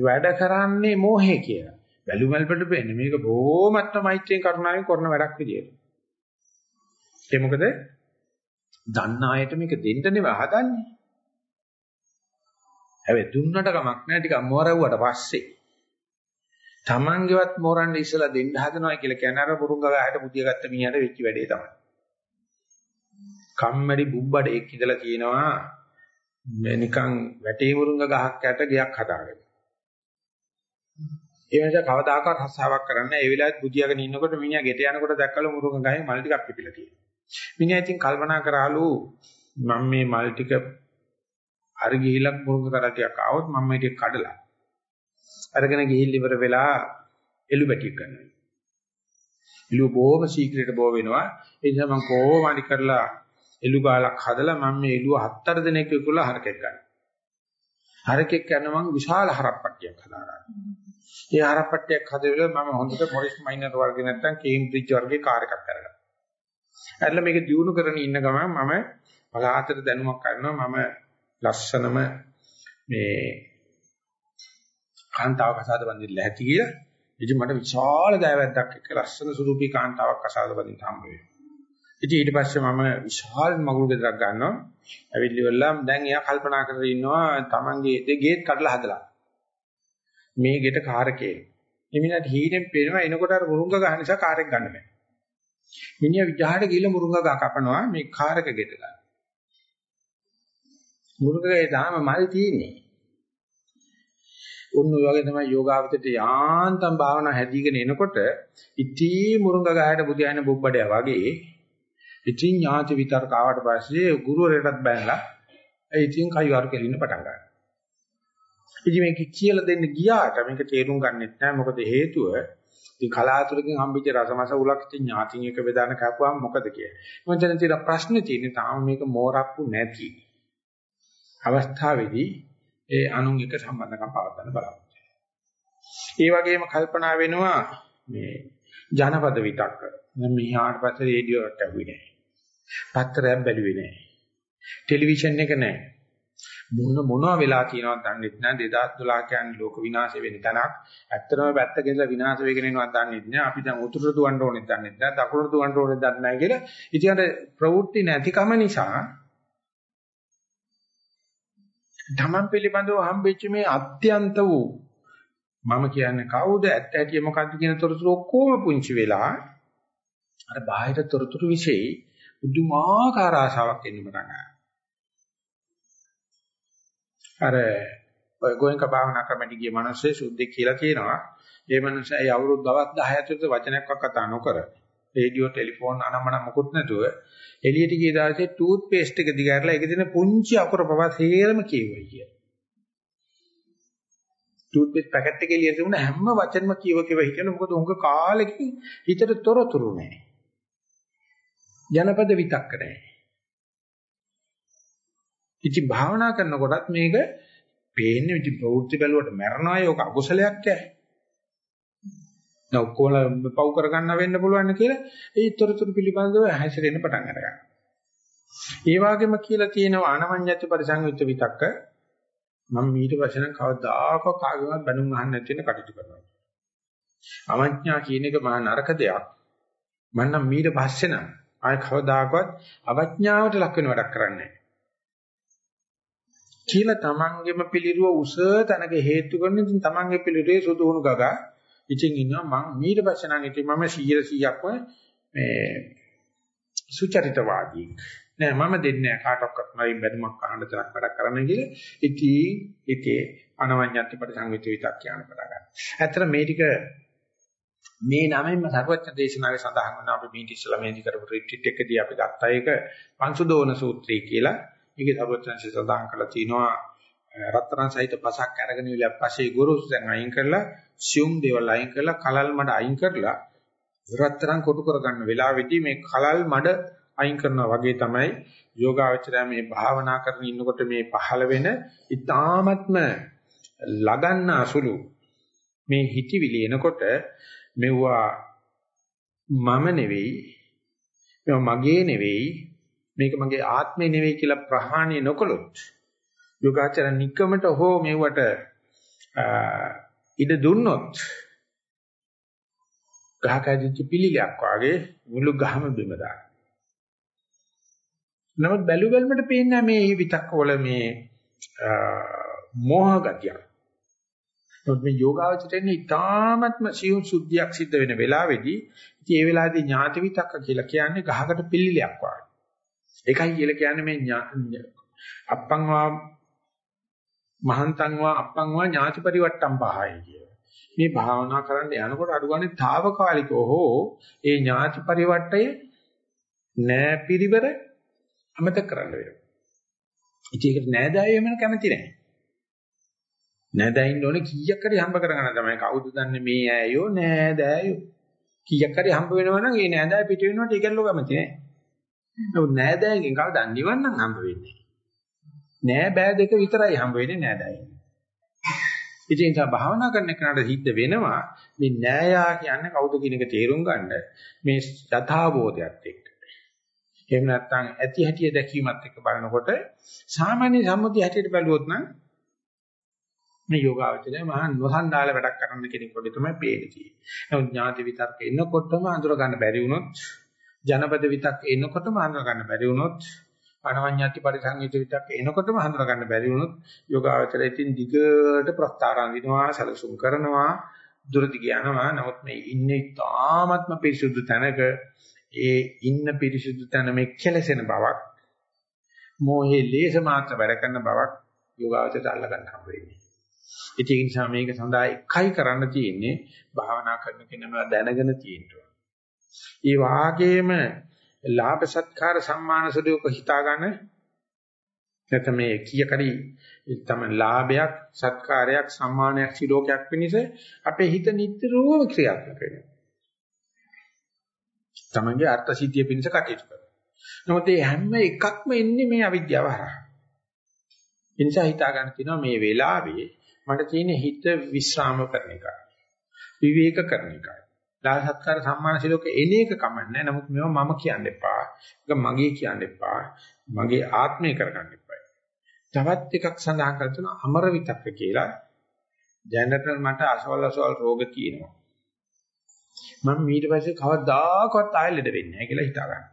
වැඩ කරන්නේ මෝහේ කියලා. වැලුමල් වලට වෙන්නේ මේක බොහොමත්ම මෛත්‍රියෙන් කරුණාවෙන් කරන වැඩක් විදියට. ඒ මොකද දන්න අයට මේක දෙන්න නෙවෙයි හදන්නේ. හැබැයි දුන්නට කමක් නැහැ ටිකක් මොරවුවට පස්සේ. Tamangeවත් මොරන්න ඉස්සලා දෙන්න හදනවා කියලා කියන අර බුරුංග ගහට බුදිය ගත්ත මිනිහට වෙච්ච වැඩේ තමයි. කම්මැලි බුබ්බඩේක් ඉඳලා කියනවා නිකන් වැටේ මුරුංග ගහක් යට ගයක් හදාගෙන. ඒ නිසා කවදාකවත් රස්සාවක් කරන්න ඒ වෙලාවෙත් බුදියාගෙන ඉන්නකොට මිනිහා ගෙට යනකොට දැක්කලු මුරුංග ගහෙන් මල් ටිකක් පිපිලා තියෙනවා. මිනිහා ඉතින් කල්පනා කරාලු මම මේ මල් ටික හරි ගිහිලක් මුරුංග කරා ටිකක් ආවොත් මම මේ ටික කඩලා අරගෙන ගිහිල් ඉවර වෙලා එළු බැටියක් ගන්නවා. එළුව බොහොම ශීඝ්‍රයට බෝ වෙනවා. ඒ නිසා මම කොහොම හරි කරලා එළු ගාලක් හදලා මම මේ එළුව හතර දිනක විකුණලා හරකෙක් ගන්නවා. හරකෙක් යන මම විශාල හරප්පට්ටියක් හදාගන්නවා. ඒ හරප්පට්ටියක් හදලා මම හොඳට මොරිස් මයිනර් වර්ගේ නැත්තම් කේම්බ්‍රිජ් වර්ගේ කාර් එකක් අරගන්නවා. ඇట్లా මේක දියුණු කරගෙන ඉන්න ගමන් මම පලාතට දැනුමක් කරනවා මම ලස්සනම මේ කාන්තාවක් අසාද බඳින්න ඇති කියලා. ඉතින් මට විශාල දයවැද්දක් එක්ක ලස්සන සුරූපී කාන්තාවක් අසාද බඳින්න හම්බ වෙනවා. ඉතින් ඊට පස්සේ මම විශාල මගුල් ගෙදරක් ගන්නවා. ඇවිල්ලි වෙලා දැන් එයා කල්පනා කරගෙන ඉන්නවා තමන්ගේ ගේට් කඩලා හදලා. මේ ගෙට කාරකේ. එමිණට හීනෙන් පේනවා එනකොට අර මුරුංග ගහ නිසා කාරෙක් ගන්න බෑ. මිනිහා විජහාට ගිහලා මුරුංග ගහ කපනවා මේ කාරක ගෙට ගන්න. මුරුංගගේ තාම මල් තියෙන්නේ. උන් ඔය වගේ තමයි යෝගාවචරයට යාන්තම් භාවනා හැදීගෙන එනකොට ඉති මුරුංග ගහට බුදියාන බුබ්බඩයා වගේ ඉතින් ඥාති විතර්ක ආවට පස්සේ ගුරුවරයටත් බැලලා ඒ ඉතින් කයිවාර කෙලින්න පටන් ගන්නවා. ඉතින් මේක කියලා දෙන්න ගියාට මේක තේරුම් ගන්නෙත් නැහැ මොකද හේතුව ඉතින් කලාතුරකින් හම්බෙච්ච රසමස උලක් ඉතින් ඥාතින් එක බෙදාන කපුවාම මොකද කියන්නේ. මම දැන් තියෙන ප්‍රශ්නේ තියෙන්නේ තාම මේක මෝරක්කු නැති අවස්ථාවේදී ඒ අනුන් එක සම්බන්ධකම් පවත්වන්න බලාපොරොත්තු ඒ වගේම කල්පනා වෙනවා මේ ජනපද විතක්ක. මම මෙහාට පස්සේ රේඩියෝ එකක් ඇහුවේ නැහැ. පත්තරයක් බැලුවේ නැහැ. ටෙලිවිෂන් එක නැහැ. මොන මොනවා වෙලා තියෙනවද දන්නේ නැහැ. 2012 කියන්නේ ලෝක විනාශය වෙන තැනක්. ඇත්තටම පැත්ත ගෙදලා විනාශ වෙගෙන යනවා දන්නේ නැහැ. අපි දැන් උතුරට දුවන්න ඕනේ දන්නේ නැහැ. දකුණට දුවන්න ඕනේ දන්නේ නැහැ කියලා ඉතින් අර ප්‍රවෘත්ති නැතිකම නිසා ධමම් පිළිබඳව හම්බෙච්ච මේ අත්‍යන්ත වූ මම කියන්නේ කවුද? ඇත්ත ඇටි මොකද්ද කියන තොරතුරු ඔක්කොම පුංචි වෙලා අර බාහිර තොරතුරු વિશે උදුමාකාර ආශාවක් එන්න පටන් ගන්නවා. අර ඔය ගෝයන්ක භාවනා ක්‍රමෙට ගිය මිනිස්සේ සුද්ධෙක් කියලා කියනවා. ඒ මිනිස්සා ඒ අවුරුදු දවස් 10 ඇතුළත වචනයක්වත් කතා නොකර රේඩියෝ ටෙලිෆෝන් අනම්මන මොකුත් නැතුව එළියට ගිය දවසේ ටූත් පේස්ට් එක දිගහැරලා ඒක දින පුංචි අකුර පවා සේරම කියුවයි කියලා. ටූත් පේස්ට් පැකට් එකේ එළියට තිබුණ හැම වචනම කියව කියව හිතන මොකද උංග කාලෙකින් හිතට තොරතුරු නැහැ. ජනපද විතක්ක නැහැ. ඉති භාවනා කරනකොටත් මේක පේන්නේ ඉති ප්‍රවෘත්ති බැලුවට මරණා යෝග අකුසලයක් ඈ. නෝකෝල පව් කරගන්න වෙන්න පුළුවන් කියලා ඒ තොරතුරු පිළිබඳව හැසිරෙන්න පටන් ගන්නවා. ඒ වගේම කියලා තියෙනවා අනමඤ්ඤත්‍ය පරිසංයුක්ත විතක්ක මම ඊට පස්සේ නම් කවදාකවත් කාගෙවත් බැනුම් අහන්න නැති වෙන කටයුතු කරනවා. අමඤ්ඤා කියන එක මහා නරක දෙයක්. මම නම් ඊට පස්සේ නම් ආය කවදාකවත් අවඥාවට ලක් වෙන වැඩක් කරන්නේ කියලා තමන්ගෙම පිළිරුව උස තැනක හේතු කරන ඉතින් තමන්ගේ පිළිරුවේ සුදුහුණු ගගා ඉතින් ඉන්නවා මම ඊට පස්සේ නම් ඉතින් මම 100%ක්ම මේ සුචරිතවාදී නෑ මම දෙන්නේ නෑ කාටවත් මයින් බැනුමක් අහන්න තරක් වැඩක් කරන්න කියලා ඉතින් ඒකේ අනවඤ්ඤත්ති පරිසංවිත විතක් කියන පටන් ගන්න. ඇත්තට මේ ටික මේ නමෙන්ම සර්වඥ දේශනාවේ සඳහන් වන අපි මේ ඉස්සලා මේදි කරපු රිට්‍රීට් එකදී අපි ගත්තා ඒක පංසුදෝන සූත්‍රය කියලා. ඒකේ සර්වඥන්සේ සඳහන් කරලා තිනවා රත්තරන් සහිත පසක් අරගෙන ඉවිලා පස්සේ ගුරුස් දැන් අයින් කරලා සියුම් දේවල් අයින් කරලා කලල් මඩ අයින් කරලා රත්තරන් කොටු කරගන්න වෙලාවෙදී මේ කලල් මඩ අයින් කරනවා වගේ තමයි යෝගාවචරය මේ භාවනා කරගෙන ඉන්නකොට මේ පහළ වෙන ඊ타ත්ම ලගන්න අසුළු මේ හිතවිලි එනකොට මෙවුවා මම නෙවෙයි මේවා මගේ නෙවෙයි මේක මගේ ආත්මේ නෙවෙයි කියලා ප්‍රහාණය නොකළොත් යෝගාචර නික්කමට හෝ මෙවට ඉඩ දුන්නොත් ගහක ඇදිච්ච පිළිලයක් වාගේ මුළු ගහම බිම දාන. නමුත් බැලු බැලමට පේන්නේ මේ විතක්ක වල මේ මෝහ ගතියක්. නමුත් මේ යෝගාවචරයෙන් ඉතාමත්ම සියුම් සුද්ධියක් සිද්ධ වෙන වෙලාවේදී ඉතින් ඒ වෙලාවේදී ඥාති විතක්ක කියලා කියන්නේ ගහකට පිළිලයක් වගේ. ඒකයි කියලා කියන්නේ මේ අප්පං වා මහන්තං වා අප්පං වා ඥාති පරිවට්ටම් පහයි කිය. මේ භාවනා කරන්න යනකොට අඩුගානේ తాවකාලිකව හෝ ඒ ඥාති පරිවට්ටය නෑ පිරිවර අමතක කරන්න වෙනවා. ඉතින් ඒකට නෑදෑයෝ එමන කැමති නෑ. නෑදෑයින් ඕනේ කීයක් හරි හම්බ කරගන්න තමයි. කවුද දන්නේ මේ ඈයෝ නෑදෑයෝ. කීයක් හරි හම්බ වෙනවා නම් ඒ නෑදෑය පිට වෙනකොට ඒකල්ලෝ කැමති නෑ. නමුත් නෑදෑයන්ගෙන් කවදා නිවන් නම් හම්බ වෙන්නේ නෑ බෑ දෙක විතරයි හම්බ වෙන්නේ නෑදෑයන්. ඉතින් ඒක භාවනා කරන කෙනාට සිද්ධ වෙනවා මේ නෑයා කියන්නේ කවුද කියන එක තේරුම් ගන්න මේ යථාබෝධයත් එක්ක. එහෙම නැත්නම් ඇති හැටිය දැකීමත් එක්ක බලනකොට සාමාන්‍ය සම්මුතිය හැටියට බැලුවොත් නම් මේ යෝගාවචරය මහා නොසන්ඩාල වැඩක් කරන්න කෙනෙක් වගේ තමයි පේන්නේ. නමුත් ඥාති විතර්ක එනකොටම අඳුර ගන්න බැරි වුණොත් ජනපද විතක් එනකොටම අඳුර ගන්න බැරි වුණොත් අනවඤ්ඤාති පරිසංයුත විතක් එනකොටම හඳුනා ගන්න බැරි වුණොත් යෝගාවචරය ඉතින් දිගට ප්‍රස්තාරම් දිනවා සැලසුම් කරනවා දුරදි යනවා නමුත් මේ ඉන්නේ තාමත්ම පිරිසුදු තැනක ඒ ඉන්න පිරිසුදු තැන මේ කෙලසෙන බවක් මෝහේ ලේස මාත්‍ර වැඩ කරන බවක් යෝගාවචරයට අල්ල ගන්න හම්බ වෙන්නේ. ඒ නිසා මේක සඳහා එකයි කරන්න තියෙන්නේ භාවනා කරන කෙනා දැනගෙන තියෙනවා. ඒ වාගේම ලාභ සත්කාර සම්මාන සුදුක හිතා ගන්න නැත්නම් මේ කීයකරි තම ලාභයක් සත්කාරයක් සම්මානයක් සිලෝකයක් වෙනස අපේ හිත නිතරම ක්‍රියාත්මක වෙනවා. තමන්ගේ අර්ථ සිද්ධිය පිණිස කටයුතු කරනවා. නමුත් මේ හැම එකක්ම එන්නේ මේ අවිද්‍යාව හරහා. ඒ නිසා හිතා ගන්න තියෙනවා මේ වෙලාවේ මට තියෙන හිත විස්්‍රාම කරන එකයි. විවේක කරන එකයි. දාන සත්කාර සම්මාන සිලෝක එන එක කමන්නේ නමුත් මේවා මම කියන්න එපා. ඒක මගේ කියන්න එපා. මගේ ආත්මය කරගන්න එපා. තවත් එකක් සඳහන් කර තුන අමර විතක්ක කියලා. දැනට මට අසවල් අසවල් රෝග තියෙනවා. මම ඊට පස්සේ කවදාකවත් ආයෙ ලෙඩ වෙන්නේ නැහැ කියලා හිතා ගන්න.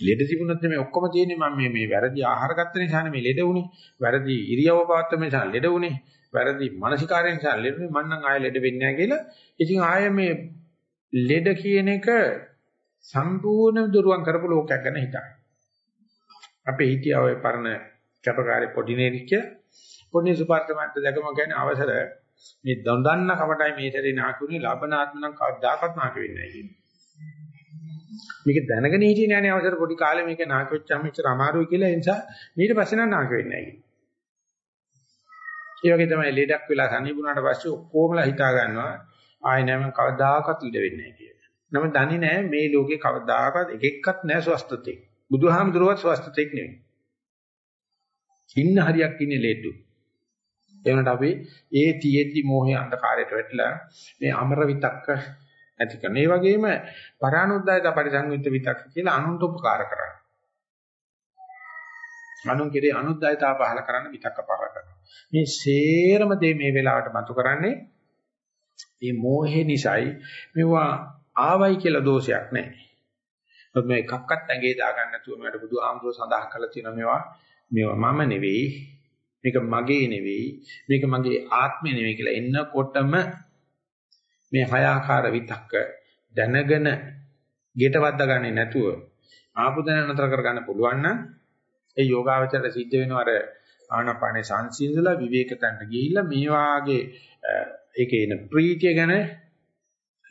ලෙඩ තිබුණොත් මේ ඔක්කොම තියෙන්නේ මම මේ මේ වැරදි ආහාර ගත්ත නිසානේ මේ ලෙඩ උනේ. වැරදි ඉරියව්ව පවත්වන නිසා ලෙඩ උනේ. වැරදි මානසිකාරයෙන් නිසා ලෙඩුනේ මං නම් ආයෙ ලෙඩ වෙන්නේ නැහැ කියලා. ඉතින් ආයෙ මේ ලෙඩ කියන එක සම්පූර්ණ දුරුවන් කරපු ලෝකයක් ගැන හිතන්න. අපේ හිතියා ඔය පරණ කැපකාරී පොඩි නේරිච්ච පොඩි සුපාර්තමන්ත දැකම කියන්නේ අවසර මේ දොඳන්න කමටයි මේ සැරේ නාකුනේ ලබනාත්ම නම් කවදාකවත් නාක වෙන්නේ නැහැ කියන්නේ. මේක දැනගෙන හිටියේ නෑනේ අවසර පොඩි කාලේ මේක නාක වෙච්චාම ඉච්චර අමාරුයි කියලා ඒ නිසා ඊට පස්සේ නම් නාක වෙන්නේ නැහැ කියන්නේ. ඒ වගේ තමයි ලෙඩක් වෙලා සනීපුණාට පස්සේ ඔක්කොමලා හිතා ගන්නවා ආයෙ නෑ මම කවදාකවත් ලෙඩ වෙන්නේ නැහැ කියලා. නම දන්නේ නැහැ මේ ලෝකේ කවදාකවත් එක එක්කත් නැහැ ස්වස්ථතේ. බුදුහාමුදුරුවත් ස්වස්ථතෙක් නෙවෙයි. ඉන්න හරියක් ඉන්නේ ලෙඩු. ඒ වුණාට අපි ඒ තියෙද්දි මෝහයේ අන්ධකාරයට වැටලා මේ අමර විතක්ක ඇති කරන. ඒ වගේම පරානුද්යත පරිසංයුක්ත විතක්ක කියලා අනුන්ට උපකාර කරනවා. අනුන් කෙරේ අනුද්යතාව පහල කරන්න විතක්ක පහල කරනවා. මේ සේරම දේ මේ වෙලාවට මතු කරන්නේ මේ මෝහේ නිසායි. මෙවුවා ආවයි කියලා දෝෂයක් නැහැ. මොකද මේ එකක්වත් ඇඟේ දාගන්න නැතුව මට බුදුහාමුදුරුවෝ සඳහන් කළා තියෙනවා මේවා. මේවා මම නෙවෙයි. මේක මගේ නෙවෙයි. මේක මගේ ආත්මය නෙවෙයි කියලා එන්නකොටම මේ හය ආකාර විතක්ක දැනගෙන ගෙට වද්දා ගන්නේ නැතුව ආපු දැන නතර කර ගන්න පුළුවන් නම් ඒ යෝගාවචරයට සිද්ධ වෙනවා අර ආනාපානේ සංසිඳලා විවේකතන්ට ගිහිල්ලා මේ වාගේ ඒකේ එන ප්‍රීතිය ගැන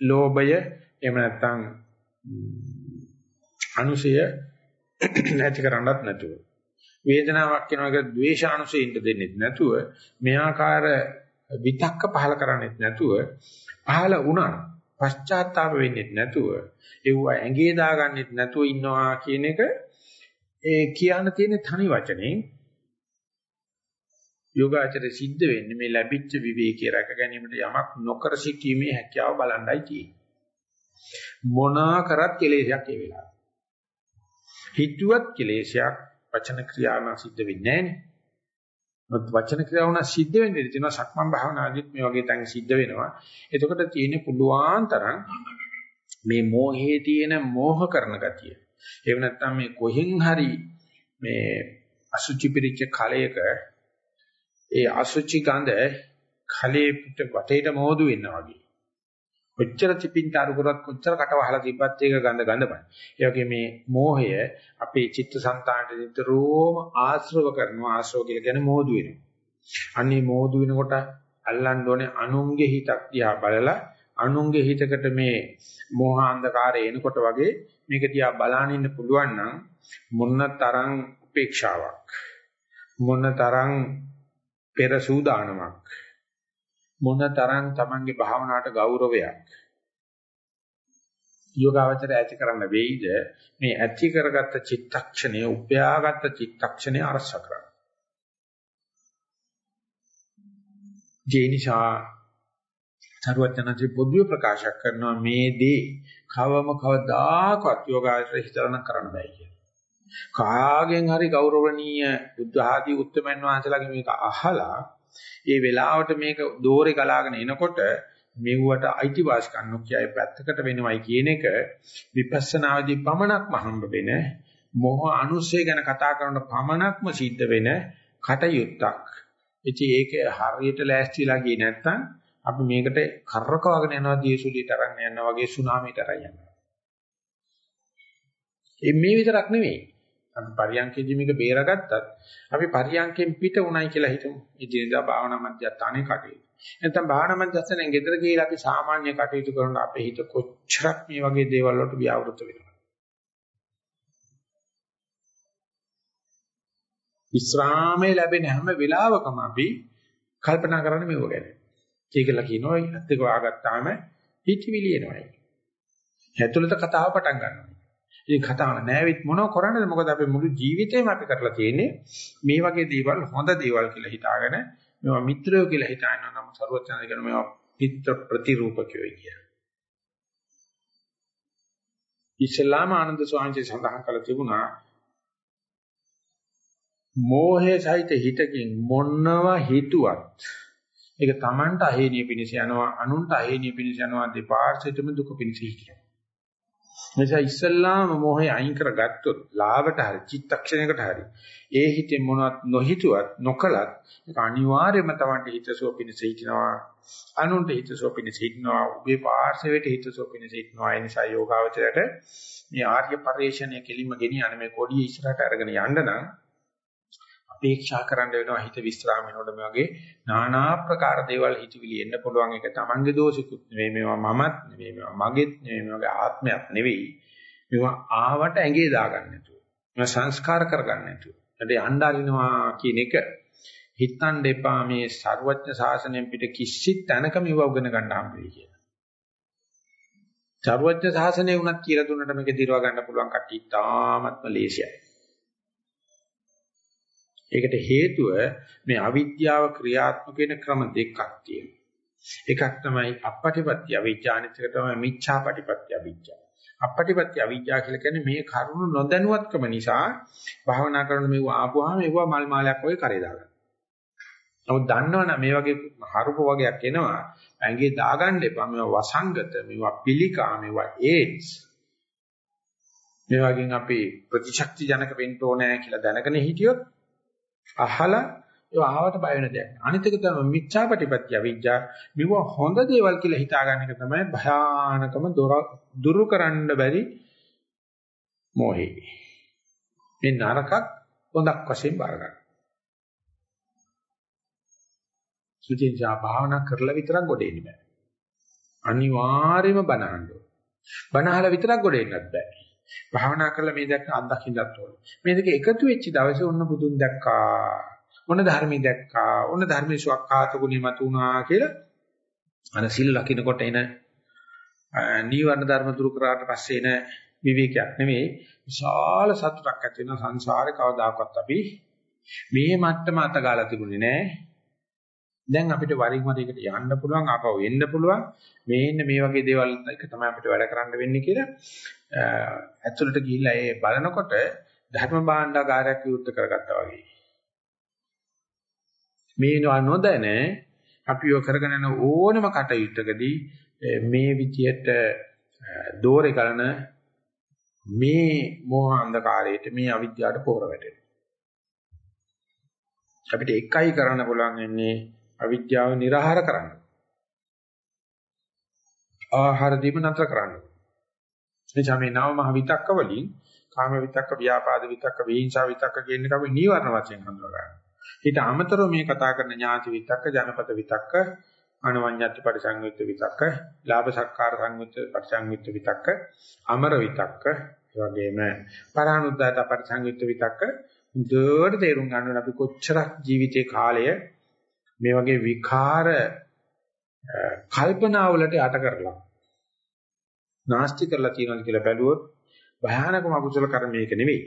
ලෝභය එහෙම නැත්නම් අනුසය නැති කරන්නත් නැතුව. වේදනාවක් වෙනවා කියලා ද්වේෂානුසයෙන් දෙන්නෙත් නැතුව මේ ආකාර විතක්ක පහල කරන්නෙත් නැතුව පහල වුණා පශ්චාත්තාප වෙන්නෙත් නැතුව ඒව ඇඟේ දාගන්නෙත් නැතුව ඉන්නවා කියන එක ඒ කියන්න තියෙන තනි වචනේ යෝගාචරයේ සිද්ධ වෙන්නේ මේ ලැබිච්ච විවේකී රැක ගැනීමට යමක් නොකර සිටීමේ හැකියාව බලන්නයි තියෙන්නේ. මොනා කරත් කෙලෙසයක් ඒ වෙලාව. හිතුවත් කෙලෙසයක් වචන ක්‍රියාව සිද්ධ වෙන්නේ නැහැ නේ. වචන ක්‍රියාව නම් සිද්ධ වෙන්නේ තියෙනවා සක්මන් භාවනාදිත් මේ වගේ තැන් සිද්ධ වෙනවා. එතකොට තියෙන්නේ පුළුවන් තරම් මේ මෝහයේ තියෙන මෝහ කරන ගතිය. එහෙම නැත්නම් මේ කොහෙන් හරි මේ අසුචි පිරිච්ච කලයක ඒ අසුචි ගඳ කලයේ පිට වටේට මෝදු වෙනවා වගේ. කොච්චර චිපින්තාරු කරත් කොච්චර කට වහලා තිබ්බත් ඒක ගඳ ගඳමයි. ඒ වගේ මේ මෝහය අපේ චිත්තසංතානට නිතරම ආශ්‍රව කරනවා ආශ්‍රව කියලා කියන්නේ මෝදු වෙනවා. අන්නේ මෝදු වෙනකොට අල්ලන්න ඕනේ අනුන්ගේ හිතක් දිහා බලලා අනුන්ගේ හිතකට මේ මෝහ අන්ධකාරය එනකොට වගේ මේක දිහා බලාගෙන ඉන්න පුළුවන් නම් මොන තරම් උපේක්ෂාවක් මොන තරම් පෙර සූදානමක් මොන තරම් Tamange භාවනාවට ගෞරවයක් යෝගාවචර ඇති කරන්න වෙයිද මේ ඇති කරගත්ත චිත්තක්ෂණය උපයාගත්ත චිත්තක්ෂණය අරස කරන්න. ජේනිෂා සරුවචනජි පොදුවේ ප්‍රකාශ කරනවා මේ දේ කවම කවදාකවත් යෝගාවචර හිතරණ කරන්න බෑ කියලා. කාගෙන් හරි ගෞරවණීය බුද්ධ ආදී උත්තමයන් වහන්සේලාගේ මේක අහලා ඒ වෙලාවට මේක දෝරේ ගලාගෙන එනකොට මෙව්වට අයිතිවාසිකම් නොකියයි පැත්තකට වෙනවයි කියන එක විපස්සනාදී පමණක්ම හම්බ වෙන මොහ අනුස්සය ගැන කතා කරන පමණක්ම සිද්ධ වෙන කටයුත්තක්. ඉතින් ඒක හරියට ලෑස්තිලා ගියේ නැත්නම් අපි මේකට කරකවගෙන යනවා දියසුලියට අරන් යනවා වගේ සුනාමියට අරන් යනවා. මේ විතරක් නෙවෙයි. අපි පරියන්කේදී මේක බේරගත්තත් අපි පරියන්කෙන් පිට උණයි කියලා හිතමු. ඉදිරියදා භාවනා මධ්‍යස්ථානයේ කටයුතු. නැත්නම් භාවනා මධ්‍යස්ථානයෙන් ගෙදර ගිහලා අපි සාමාන්‍ය කටයුතු කරන අපේ හිත කොච්චරක් මේ වගේ දේවල් වලට ව්‍යවෘත වෙනවද? විස්රාමයේ ලැබෙන හැම වෙලාවකම අපි කල්පනා කරන්නේ මේව ගැන. ඒකලා කියනවා ඇත්තක වාගත්තාම හිතවිලි එනවායි. ඇතුළත කතාව පටන් ගන්නවා. ඉතින් කතාව නෑවිත් මොනව කරන්නද මොකද අපේ මුළු ජීවිතේම අපි කරලා තියෙන්නේ මේ වගේ දේවල් හොඳ දේවල් කියලා හිතාගෙන මේවා මිත්‍රයෝ කියලා හිතාගෙන නම් සරුවචනද කියන මේවා පිත්‍ර ප්‍රතිරූපකයෝයි කිය. ඉස්ලාම ආනන්ද ස්වාමීන් සඳහන් කළ තිබුණා මෝහය සහිත හිතකින් මොනව හිතුවත් ඒක Tamanට අහේනිය පිණිස යනවා අනුන්ට අහේනිය පිණිස යනවා දෙපාර්ශ්වෙටම දුක පිණිස හිටිනවා. නිසා ඉස්සල්ලාම මොහේ අයින් කරගත්තොත් ලාවට හරි චිත්තක්ෂණයකට හරි ඒ හිතේ මොනවත් නොහිතුවත් නොකලත් ඒක අනිවාර්යයෙන්ම තමයි හිතසෝ පිණිස හිටිනවා අනුන්ට හිතසෝ පිණිස හිටිනවා උගේ පාර්ශවයට හිතසෝ පිණිස හිටිනවා. ඒ නිසා යෝගාවචරයට මේ ආර්ය පරිශ්‍රණය කෙලින්ම ගෙනියන මේ කොඩිය ඉස්සරහට අරගෙන යන්න නම් අපේක්ෂා කරන්න වෙනවා හිත විස්්‍රාම වෙනකොට මේ වගේ নানা ආකාර දේවල් හිතවිලි එන්න පුළුවන් එක තමන්ගේ දෝෂිකුත් නෙවෙයි මේවා මමත් නෙවෙයි මේවා මගේත් නෙවෙයි මේවාගේ ආත්මයක් නෙවෙයි මේවා ආවට ඇඟේ දාගන්න නැතුව මේවා සංස්කාර කරගන්න නැතුව ඊට යණ්ඩාලිනවා කියන එක හිතන් දෙපා මේ ਸਰුවඥ ශාසනයෙන් පිට කිසි තැනක මේව උගෙන ගන්න හම්බෙයි කියලා. ਸਰුවඥ ශාසනය වුණත් කියලා දුන්නට මේක දිරව ගන්න පුළුවන් කට්ටිය තාමත්ම ලේසියයි. ඒකට හේතුව මේ අවිද්‍යාව ක්‍රියාත්මක වෙන ක්‍රම දෙකක් තියෙනවා. එකක් තමයි අපපටිපත්‍ය අවිජ්ජා අනිත් එක තමයි මිච්ඡාපටිපත්‍ය අවිජ්ජා. අපපටිපත්‍ය අවිජ්ජා කියලා කියන්නේ මේ කරුණු නොදැනුවත්කම නිසා භාවනා කරන මේව ආපුවාම මේව මල් මාලයක් වගේ කරේ දාගන්න. නමුත් දන්නවනම් මේ වගේ හරුප වගේක් එනවා ඇඟේ දාගන්න එපා මේවා වසංගත මේවා පිළිකා මේවා ඒඩ්ස් මේ වගේ අපි ප්‍රතිශක්ති ජනක වෙන්න ඕනේ කියලා දැනගෙන හිටියොත් අහලා ඒ ආවට බය වෙන දෙයක්. අනිත් එක තමයි මිච්ඡාපටිපත්‍ය අවිජ්ජා. මෙව හොඳ දේවල් කියලා හිතාගන්න එක තමයි භයානකම දුරු කරන්න බැරි මොහේ. මේ නරකක් හොඳක් වශයෙන් බාර ගන්න. සුචින්ජා භාවනා කරලා විතරක් ගොඩ එන්න බෑ. අනිවාර්යයෙන්ම බනහන්න ඕන. බනහලා විතරක් ගොඩ එන්නත් බෑ. භාවනා කරලා මේ දැක්ක අත්දකින්නත් ඕන. මේ දෙක එකතු වෙච්ච දවසේ ඔන්න බුදුන් දැක්කා. ඔන්න ධර්මී දැක්කා. ඔන්න ධර්මයේ සුවක්කාත ගුණය මතුණා කියලා අර සිල් ලකිනකොට එන නීවරණ ධර්ම දුරු කරාට පස්සේ එන විවේකයක් නෙමෙයි විශාල සතුටක් ඇති වෙන සංසාරේ කවදාකවත් අපි මේ මට්ටම අත ගාලා තිබුණේ නෑ දැන් අපිට වරින් වර එකට යන්න පුළුවන් ආපහු එන්න පුළුවන්. මේ ඉන්න මේ වගේ දේවල් එක තමයි අපිට වැඩ කරන්න වෙන්නේ කියලා ඇතුළට ගිහිල්ලා ඒ බලනකොට ධර්ම භාණ්ඩාගාරයක් විවෘත කරගත්තා වගේ. මේ නොදැන අපි ඔය කරගෙන යන ඕනම කටයුත්තකදී මේ විදියට දෝරේ ගලන මේ මෝහ අන්ධකාරයට මේ අවිද්‍යාවට පොර වැටෙනවා. අපිට එකයි කරන්න පුළුවන් ඉන්නේ අවිද්‍යාව නිරහර කරන්න. ආහාර දීම නතර කරන්න. එනිසා මේ නව මහ විතක්ක වලින් කාම විතක්ක, ව්‍යාපාද විතක්ක, වේහිංසා විතක්ක කියන එක අපි නීවරණ වශයෙන් හඳුනා ගන්නවා. ඊට අමතරව මේ කතා කරන ඥාති විතක්ක, ජනපත විතක්ක, අනවඤ්ඤත්ති පරිසංයුක්ත විතක්ක, ලාභ සත්කාර සංයුක්ත පරිසංයුක්ත විතක්ක, අමර විතක්ක, ඒ වගේම පරානුද්දාත පරිසංයුක්ත විතක්ක දුවට තේරුම් ගන්න අපි කොච්චරක් ජීවිතේ කාලය මේ වගේ විකාර කල්පනාවලට යට කරලා නාස්ති කරලා තියෙනවා කියලා බැලුවොත් භයානකම අකුසල කර්මයක නෙවෙයි.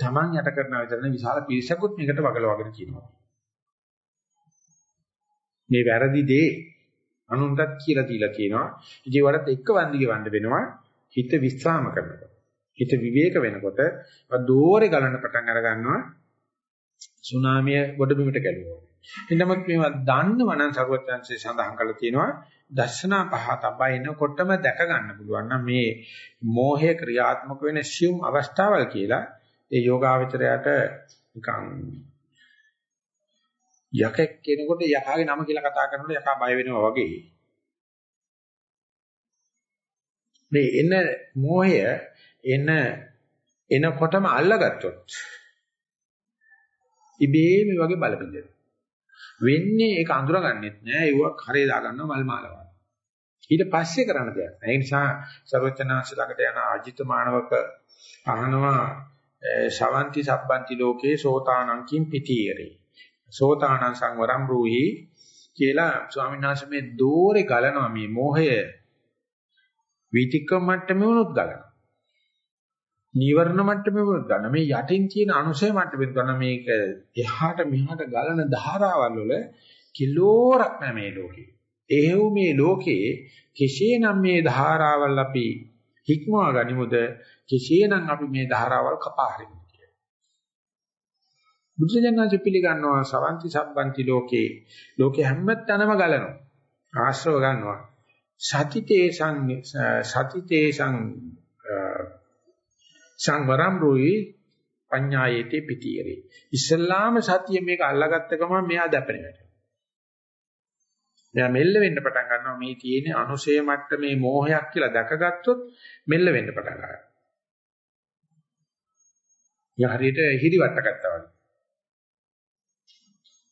Taman යට කරන විතරනේ විශාල පිරිසකුත් මේකට වගලවගෙන කියනවා. මේ වැරදි දේ අනුන්ටත් කියලා දීලා කියනවා. ඉතින් වලත් එක්ක වන්දි ගෙවන්න වෙනවා හිත විස්්‍රාම කරනකොට. හිත විවේක වෙනකොට දෝරේ ගලන්න පටන් අර ගන්නවා. සුනාමිය ගොඩබිමට ගැලුවා. එනමුත් මේවා දන්නව නම් සරුවචන්සේ සඳහන් කරලා තියෙනවා දර්ශනා පහ තබයිනකොටම දැක ගන්න පුළුවන් නම් මේ මෝහය ක්‍රියාත්මක වෙන සියුම් අවස්ථාවල් කියලා ඒ යෝගාවචරයට නිකන් යකෙක් කෙනෙකුට යකාගේ නම කියලා කතා කරනකොට යකා බය වෙනවා වගේ මේ එන මෝහය එන එනකොටම අල්ලගත්තොත් ඉබේ මේ වගේ බලපින්දෙනවා වෙන්නේ ඒක අඳුරගන්නෙත් නෑ ඒව කරේ දා ගන්නවා මල් මාලවා. ඊට පස්සේ කරන්න දෙයක් නෑ. ඒ නිසා සර්වචනාංශ ළඟට යන අජිත මානවක අහනවා ශවಂತಿ සබ්බන්ති ලෝකේ සෝතානං කිම් පිටියරේ. සෝතානං සංවරම් රූහි කියලා ස්වාමීන් වහන්සේ මේ දෝරේ ගලනවා මේ මෝහය විතික්‍රම මට්ටමේ වුණොත් ගලනවා. නීවරණ මට්ටමේ ගන්න මේ යටින් තියෙන අනුසය මට්ටමේ ගන්න මේක එහාට මෙහාට ගලන ධාරාවල් වල කිලෝරක් නැ මේ ලෝකේ. එහෙව් මේ ලෝකේ කෙසේනම් මේ ධාරාවල් අපි හික්මවා ගනිමුද කෙසේනම් අපි මේ ධාරාවල් කපා හරිමුද කියලා. බුදුසජනනාච පිළිගන්නවා සවන්ති සම්බන්ති ලෝකේ ලෝකේ හැම තැනම ගලනවා. ආශ්‍රව ගන්නවා. සතිතේ සං සතිතේ සං සංවරම් රෝයි පඤ්ඤායේතේ පිටියරේ. ඉස්ලාම සතිය මේක අල්ලාගත්ත ගමන් මෙයා දැපෙනවා. මෙයා මෙල්ල වෙන්න පටන් ගන්නවා මේ තියෙන අනුශය මට්ටමේ මෝහයක් කියලා දැකගත්තොත් මෙල්ල වෙන්න පටන් ගන්නවා. යා හරියට හිරිවට ගත්තා වගේ.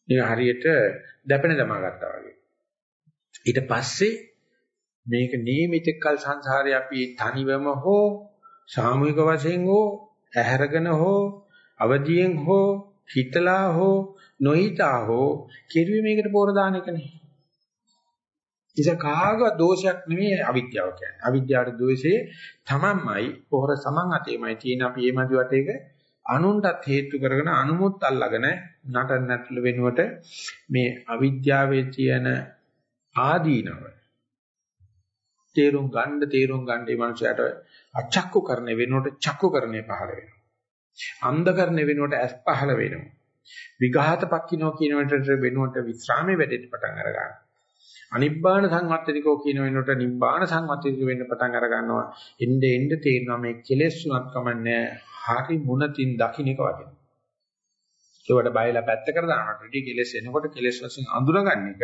මේ හරියට දැපෙන දමා ගත්තා වගේ. ඊට පස්සේ මේක නියමිතකල් සංසාරේ අපි තනිවම හෝ සාමූහික වශයෙන් හෝ ඇහැරගෙන හෝ අවදියෙන් හෝ හිතලා හෝ නොහිතා හෝ කිරුවේ මේකට පෝර දාන එකනේ. ඉතින් කාගවත් දෝෂයක් නෙමෙයි අවිද්‍යාව කියන්නේ. අවිද්‍යාවට දෝෂේ තමන්මයි පොහොර සමන් අතේමයි තියෙන අපි මේ මදි වටේක අනුන්ටත් හේතු කරගෙන අනුමුත් අල්ලගෙන නටන නැටල වෙනුවට මේ අවිද්‍යාවේ තියෙන ආදීනව තේරුම් ගන්න තේරුම් ගන්න මේ මනුස්සයාට අචක්කු කරන වෙනුවට චක්කු කරන්නේ පහළ වෙනවා. අන්ධ කරන වෙනුවට ඇස් පහළ වෙනවා. විඝාත පක්කිනෝ කියන වෙනට වෙනුවට විස්රාමයේ වැඩෙන්න පටන් අර ගන්නවා. අනිබ්බාන සංවත්තනිකෝ කියන වෙනුවට නිබ්බාන සංවත්තනික වෙන්න පටන් අර ගන්නවා. එnde එnde තේරෙනවා මේ කෙලෙස් උනත් කමන්නේ හරි මුණතින් දකින්න එක වගේ. ඒවට බයලා පැත්තකට දානකොට ඉතින් කෙලෙස් එනකොට කෙලෙස් වශයෙන් අඳුරගන්න එක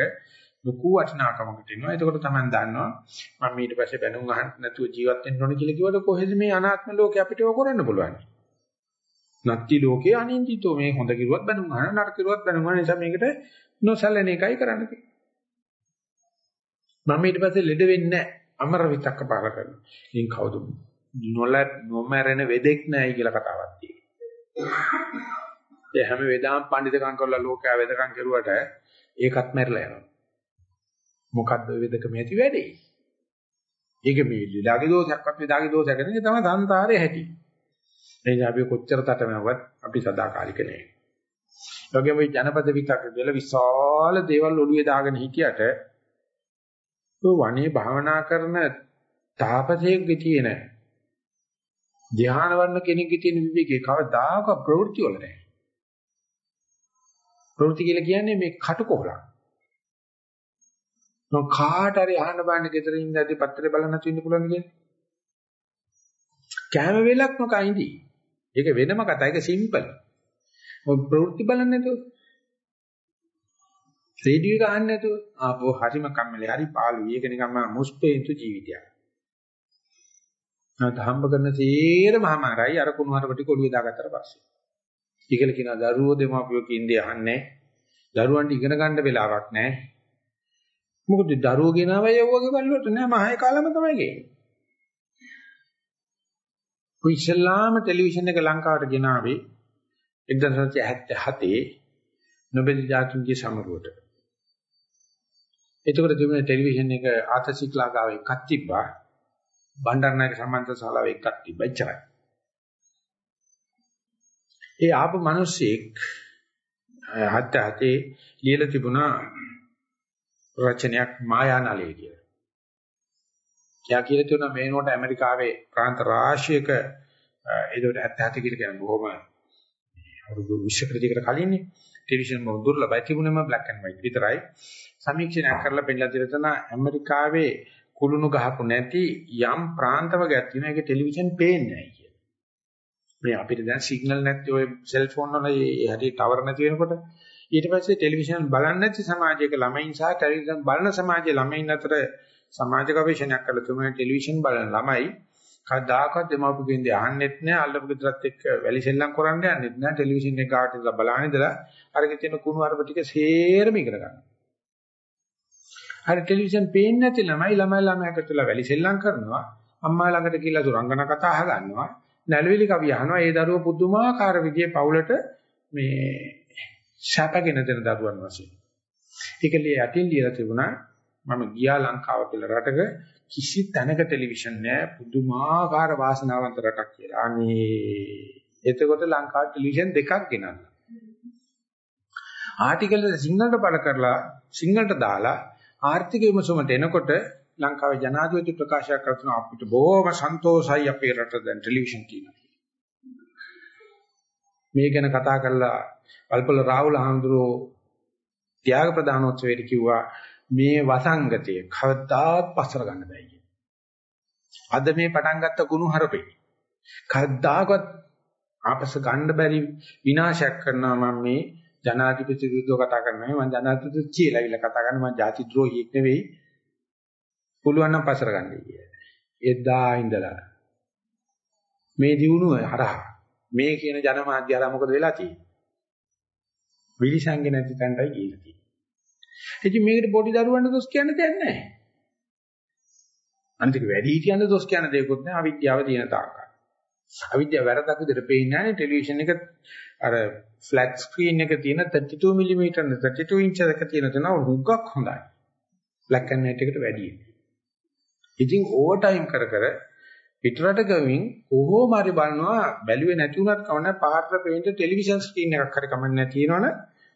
ලොකු වටිනාකමකට එනවා. එතකොට තමයි දන්නවා මම ඊට පස්සේ බැනුම් අහන්න නැතුව ජීවත් වෙන්න ඕන කියලා කිව්වට කොහෙද මේ අනාත්ම ලෝකේ අපිට ඒක කරන්න පුළුවන්. නැත්ති ලෝකේ අනින්දිතෝ මේ හොඳ කිරුවත් බැනුම් අහන නරක කිරුවත් බැනුම් අහන නිසා මේකට නොසලෙන එකයි කරන්න තියෙන්නේ. මම ඊට පස්සේ ලෙඩ වෙන්නේ නැහැ. අමර විතක්ක පාල කරනවා. ඉතින් කවුද නොල නොමරන වෙදෙක් නැයි කියලා කතාවක් තියෙනවා. ඒ හැම වෙදාම් පඬිතකම් කරලා ලෝකයා වෙදකම් කරුවට ඒකත් මැරලා යනවා. මොකද්ද වෙදක මේටි වැඩේ? ඒක මේ ලීලාගේ දෝෂයක්වත් විදාගේ දෝෂයක් නෙවෙයි තමයි සංසාරේ හැටි. එනිස අපි කොච්චර තටමැව්වත් අපි සදාකාලික නෑ. ඒ වගේම මේ ජනපද විතක් කියලා විශාල දේවල් ඔළුවේ දාගෙන හිටියට ඔය වනේ භාවනා කරන තාපසයෙක්ගේ තියෙන ධ්‍යාන වර්ණ කෙනෙක්ගේ තියෙන විවේකේ කවදාක ප්‍රවෘත්ති වල නැහැ. ප්‍රවෘත්ති කියලා කියන්නේ මේ කටුකොහලක්. නෝ කාට හරි අහන්න බෑනේ ගෙදර ඉඳදී පත්තරේ බලන්න තියෙන්න පුළුවන් කියන්නේ. කැම වේලක් නොකයින්දි. ඒක වෙනම කතා. ඒක සිම්පල්. මොකද ප්‍රවෘත්ති බලන්නේ නැතුව. රේඩියෝ එක අහන්නේ නැතුව ආපෝ හරිම කම්මැලි හරි පාළුයි. ඒක නිකම්ම මුස්පේන්තු ජීවිතයක්. නැත් හම්බ කරන තීරම හැමරයි අර කුණු හරපටි කොළුවේ දාගත්තට පස්සේ. ඒකල කියනවා දරුවෝ දෙමාපියෝ කින්දේ අහන්නේ. දරුවන්ට ඉගෙන ගන්න වෙලාවක් නැහැ. මොකද දරුවෝ ගෙනාව යවුවගේ බලවට නෑ මහේ කාලම තමයි ගේන්නේ. ඉස්ලාම ටෙලිවිෂන් එක ලංකාවට ගෙනාවේ 1977 නොබෙල් ජාතින්ගේ සමරුවට. එතකොට තිබුණ ටෙලිවිෂන් එක ආතසිකලා ගාව එකක් තිබ්බා. බණ්ඩාරනායක සම්මන්ත්‍ර ශාලාව එකක් තිබ්බා ඉච්චරයි. ඒ ආපු මිනිස්සෙක් හත් හතේ ලියලා තිබුණා රචනයක් මායානලය කියලා. කියා කියලා තියෙනවා මේ නෝට ඇමරිකාවේ ප්‍රාන්ත රාශියක ඒකට 77 කියලා කියන බොහොම අවුරුදු 20කට දෙකට කලින්නේ ටෙලිවිෂන් මොහොත දුර්ලභයි තිබුණේම black and white විතරයි. සමීක්ෂණයක් කරලා පෙන්නලා දෙන ඇමරිකාවේ කුළුණු ගහපු නැති යම් ප්‍රාන්තව ගැත් තියෙනවා ඒක ටෙලිවිෂන් පේන්නේ නැහැ කියලා. මේ අපිට දැන් සිග්නල් නැති ඔය සෙල්ෆෝන් වල ඒ හැටි ටවර් නැති වෙනකොට ඊට පස්සේ ටෙලිවිෂන් බලන්නේ නැති සමාජයක ළමයින් සහ ටෙලිවිෂන් බලන සමාජයේ ළමයින් අතර සමාජ ගවේෂණයක් කළ තුමන ටෙලිවිෂන් බලන ළමයි කවදාකවත් දෙමව්පියන්ගේ අහන්නෙත් නැහැ අල්ලපු ගෙදරත් එක්ක වැලි සෙල්ලම් කරන්න යන්නෙත් නැහැ ටෙලිවිෂන් එක කාට ඉඳලා බලන ඉඳලා අරගෙන තියෙන කුණු අරප ටික සේරම ඉගෙන ගන්නවා. හරි ටෙලිවිෂන් පේන්නේ නැති ළමයි ළමයි ළමයි එකතුලා වැලි සෙල්ලම් කරනවා අම්මා ළඟට ගිහිල්ලා සුරංගන කතා අහගන්නවා නැලවිලි කවි අහනවා ඒ දරුවෝ පුදුමාකාර විදිහේ පවුලට මේ සැපගෙන දෙන දරුවන් වශයෙන්. ඒකලිය යටින් ලියලා තිබුණා මම ගියා ලංකාව කියලා රටක කිසි තැනක ටෙලිවිෂන් නෑ පුදුමාකාර වාසනාවන්ත රටක් කියලා. අනේ එතකොට ලංකාවේ ටෙලිවිෂන් දෙකක් ගෙනල්ලා. ආටිකල් සිංහලට බල කරලා සිංහලට දාලා ආර්ථික විමසුමට එනකොට ලංකාවේ ජනාධිපති ප්‍රකාශයක් කරන අපිට බොහොම සන්තෝෂයි අපේ රට දැන් ටෙලිවිෂන් කියනවා. මේ ගැන කතා කරලා වල්පොල රාහුල හඳුරෝ ත්‍යාග ප්‍රදානෝත්සවයට කිව්වා මේ වසංගතය කවදාත් පස්සර ගන්න බෑ කියන. අද මේ පටන් ගත්ත කුණු හරපේ. කවදාකවත් ආපස ගන්න බැරි විනාශයක් කරනවා මම මේ ජනාධිපති විරුද්ධව කතා කරනවා මම ජනාධිපති කියලා ඉල්ල කතා කරනවා මම ಜಾති ද්‍රෝහියෙක් නෙවෙයි. පුළුවන් නම් පස්සර ගන්නයි කියන්නේ. එදා ඉඳලා මේ දිනුව හරහා මේ කියන ජනමාධ්‍ය හරහා මොකද වෙලා තියෙන්නේ? විලිසංගේ නැති තැනටයි ගිහිල්ලා තියෙන්නේ. ඉතින් මේකට පොඩි දරුවන්ට දොස් කියන්න දෙයක් නැහැ. අනිතික වැඩි හිටියන්ට දොස් කියන්න දෙයක්වත් නැහැ අවිද්‍යාව තියෙන තාක්කල්. අවිද්‍යාව වැරදක් විදිහට පේන්නේ නැහැ ටෙලිවිෂන් එක අර ෆ්ලැට් ස්ක්‍රීන් එක තියෙන 32 mm 32 ඉන්ච් එක තියෙන තැන රුග්ගක් හොඳයි. බ්ලැක් ඇන්ඩ් වයිට් එකට වැඩියි. ඉතින් ඕවර් ටයිම් කර කර පිටරට ගමින් කොහොම හරි බලනවා බැලුවේ නැති වුණත් කවන්න පාත්‍ර පේන්න ටෙලිවිෂන් ස්ක්‍රීන් එකක් හරි කමන්නේ තියෙනවනේ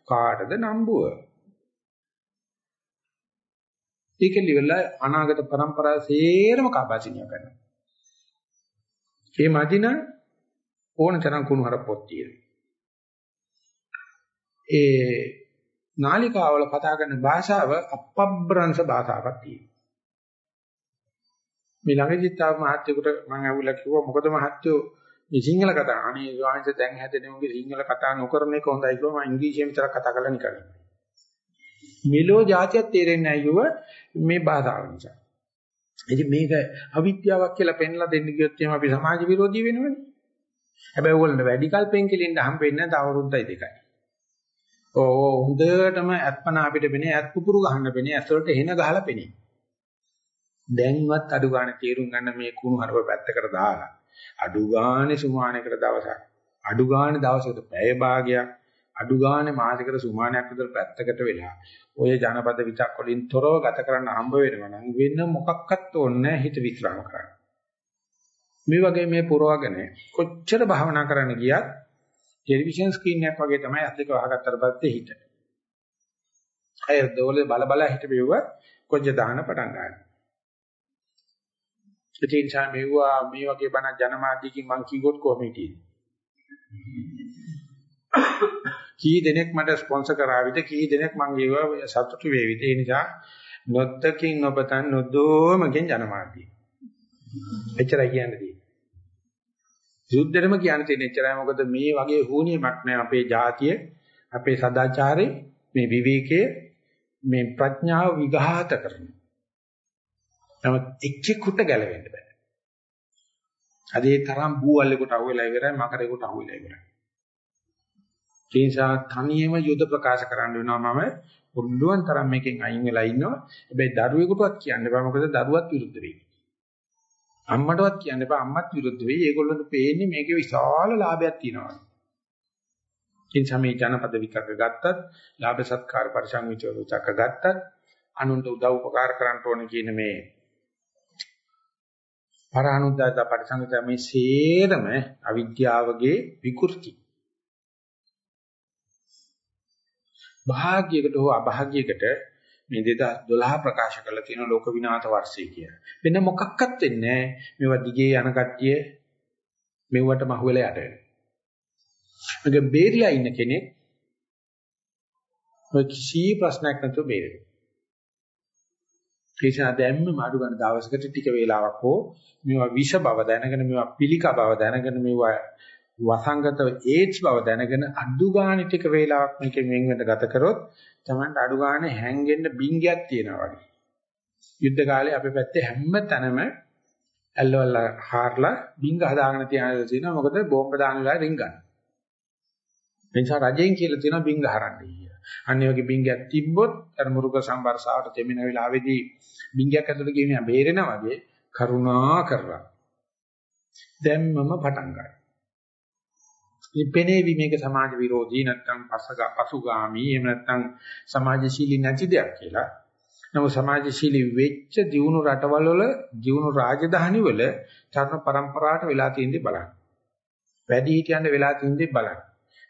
කාටද නම්බුව ඒක liverලා අනාගත પરම්පරාව සේරම කාබාසිනිය කරනවා. මේ මදින ඕන තරම් කුණු හරපොත් තියෙනවා. ඒ නාලිකාවල කතා කරන භාෂාව අපබ්‍රංශ භාෂාවක් තියෙනවා. මේ ළඟදිත් ආව මහත්යෙකුට මම ඇවිල්ලා කිව්වා මොකද මහත්යෝ මේ සිංහල කතා අනේ ස්වාමීන් දැන් හැදෙන උගේ සිංහල කතා නොකරන එක හොඳයි කිව්වා මම ඉංග්‍රීසියෙන් විතර කතා කරලා නිකන්. මෙලෝ જાතියක් තේරෙන්නේ නැහැ මේ භාෂාව නිසා. ඉතින් මේක අවිද්‍යාවක් කියලා පෙන්ලා දෙන්න කියොත් එහෙනම් අපි සමාජ විරෝධී වෙනවනේ. හැබැයි ඕගොල්ලන්ට වැඩි කල් පෙන්කෙලින්න හම්බෙන්නේ නැත අවුරුද්දයි දෙකයි. ඕ හොඳටම අත්පන අපිට වෙන්නේ අත් පුපුරු ගහන්න වෙන්නේ ඇතුළට එන ගහලා පෙනේ. දැන්වත් අඩු ගන්න තීරුම් ගන්න මේ කුණු හරප පැත්තකට දාලා අඩු ගානේ සුමානයකට දවසක් අඩු ගානේ දවසකට පැය භාගයක් අඩු ගානේ මාසයකට සුමානයක් විතර පැත්තකට වෙලා ඔය ජනපද විතක් වලින් තොරව ගත කරන්න හම්බ වෙනවා නම් වෙන මොකක්වත් ඕනේ හිත විස්රාම කරන්න. මේ වගේ මේ පුරවගෙන කොච්චර භාවනා කරන්න ගියත් ටෙලිවිෂන් ස්ක්‍රීන් එකක් වගේ තමයි අත්දක වහගත්තට පස්සේ හිත. අය දෝලේ බල බල හිට බෙව්ව කොච්ච දාන පටන් ගන්නවා. ඒ නිසා මෙවුවා මේ වගේ බණ ජනමාධ්‍යකින් මං කිව්වොත් කොහොම හිටියේ? කී දෙනෙක් මට ස්පොන්සර් කරාවිද කී දෙනෙක් මං ඒව සතුටු වේවිද ඒ නිසා නොත්තකින් නොපතන් නොදෝමකින් ජනමාධ්‍ය. එච්චරයි කියන්නේ. යුද්ධෙම කියන්න තියෙන එච්චරයි මොකද මේ වගේ හුනියමක් නෑ අපේ ජාතිය අපේ සදාචාරේ මේ විවේකයේ මේ ප්‍රඥාව විඝාත කරනවා. නමුත් එක්කෙකුට ගැලවෙන්න බෑ. අද ඒ තරම් බූවල්ලෙකුට අහුවෙලා ඉවරයි මකරේකට අහුවෙලා ඉවරයි. ඒ නිසා තනියම යුද ප්‍රකාශ කරන්න වෙනවා මම පුළුවන් තරම් මේකෙන් අයින් වෙලා ඉන්නවා. හැබැයි දරුවෙකුටවත් කියන්න බෑ මොකද දරුවත් විරුද්ධ වෙයි. අම්මටවත් කියන්න එපා අම්මත් විරුද්ධ වෙයි. ඒගොල්ලන්ට පේන්නේ මේකේ විශාල ලාභයක් තියෙනවා. ඉතින් සමේ ජනපද විකක ගත්තත්, ලාභ සත්කාර පරිසංවිචෝ විචක ගත්තත්, අනුන්ට උදව් උපකාර කරන්න ඕන කියන මේ පරානුද්දාත පරිසංවිත මේ සේරම අවිද්‍යාවගේ විකෘති. භාග්‍යයකට හෝ අභාග්‍යයකට මේ 2012 ප්‍රකාශ කරලා තියෙන ලෝක විනාශ වර්ෂය කියලා. වෙන මොකක්වත් වෙන්නේ නැහැ. මේවා දිගේ යන කට්ටිය මෙව්වට මහුවෙලා යට වෙනවා. මේක බේරිලා ඉන්න කෙනෙක් ඔය කිසි ප්‍රශ්නයක් නැතුව බේරෙනවා. ඒසා දැම්ම මාඩු ගන්න දවසකට ටික වේලාවක් හෝ මේවා විෂ බව දැනගෙන මේවා පිළික බව දැනගෙන මේවා වසංගත ඒඩ්ස් බව දැනගෙන අඩු ගාණ ටික වේලාවක් මේකෙන් වෙන් වෙන්න ගත කරොත් තමයි අඩු ගාණ හැංගෙන්න බින්ගයක් තියෙනවා වගේ. යුද්ධ කාලේ අපේ පැත්තේ හැම තැනම ඇල්ලවල හාරලා බින්ග හදාගෙන තියන තියෙනවා මොකද බෝම්බ දාන වෙලාවේ රින් ගන්න. එනිසා රජෙන් කියලා තියෙනවා බින්ග හරන්නේ කියලා. අන්න වගේ බින්ගයක් තිබ්බොත් අර මුරුක සම්බර්සාවට දෙමින වෙලාවේදී බින්ගයක් ඇතුළට ගිහින් බේරෙනා වගේ කරුණා කරලා දැම්මම පටන් ගන්නවා. මේ පෙනේවි මේක සමාජ විරෝධී නැත්නම් පසගා පසුගාමී එහෙම නැත්නම් සමාජශීලී නැති දෙයක් කියලා. නමුත් සමාජශීලී වෙච්ච දියුණු රටවල් වල දියුණු රාජධානි වල චර්ණ પરම්පරාවට වෙලා තියෙන්නේ බලන්න. වැඩි හිටියන්ට වෙලා තියෙන්නේ බලන්න.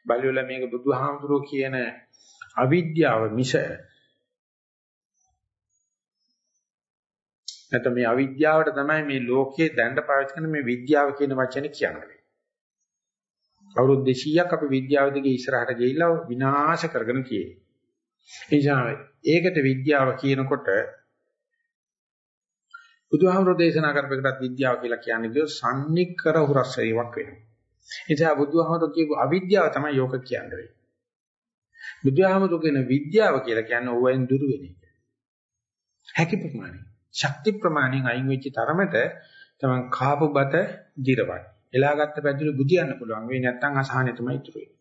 බලවල මේක බුදුහාමුදුරුවෝ කියන අවිද්‍යාව මිස නැත්නම් මේ අවිද්‍යාවට තමයි මේ ලෝකයේ දැන්න පාවිච්චි කරන මේ විද්‍යාව කියන වචනේ කියන්නේ. අවුරුදු 200ක් අපි විද්‍යාව දිගේ ඉස්සරහට ගිහිල්ලා විනාශ කරගෙන තියෙන්නේ. ඒ නිසා ඒකට විද්‍යාව කියනකොට බුදුහාමුදුරෝ දේශනා කරපෙකට විද්‍යාව කියලා කියන්නේ කිය සම්නික්කර හුරස්සේවක් වෙනවා. ඒ නිසා බුදුහාමුදුරෝ කියපු අවිද්‍යාව තමයි යෝග කියන්නේ. බුදුහාමුදුරෝ කියන විද්‍යාව කියලා කියන්නේ ඕවෙන් දුරු වෙන එක. හැකි ප්‍රමාණය. ශක්ති ප්‍රමාණයෙන් අයින් වෙච්ච තරමට තමන් කාපු බත දිරවයි. එලාගත්ත පැදුරු බුදියන්න පුළුවන්. වෙයි නැත්නම් අසහනෙ තමයි ඉතුරු වෙන්නේ.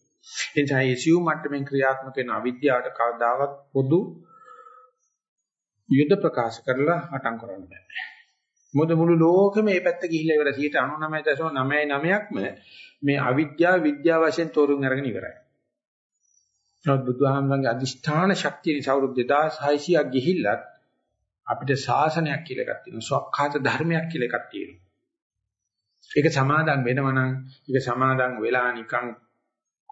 ඒ නිසා යසියු මට්ටමින් ක්‍රියාත්මක වෙන අවිද්‍යාවට කවදාවත් පොදු යුද ප්‍රකාශ කරලා හටන් කරන්න බෑ. මොකද මුළු ලෝකෙම මේ පැත්ත ගිහිල්ලා ඉවර 99.99%ක්ම මේ අවිද්‍යාව විද්‍යාව වශයෙන් තෝරුම් අරගෙන ඉවරයි. නමුත් බුදුහාමරගේ අදිෂ්ඨාන ශක්තිය නිසා අවුරුදු 2600ක් ගිහිල්ලත් අපිට ශාසනයක් කියලා එකක් තියෙනවා. සක්කාත ධර්මයක් කියලා එකක් තියෙනවා. ඒක සමාදන් වෙනවා නම් ඒක සමාදන් වෙලා නිකන්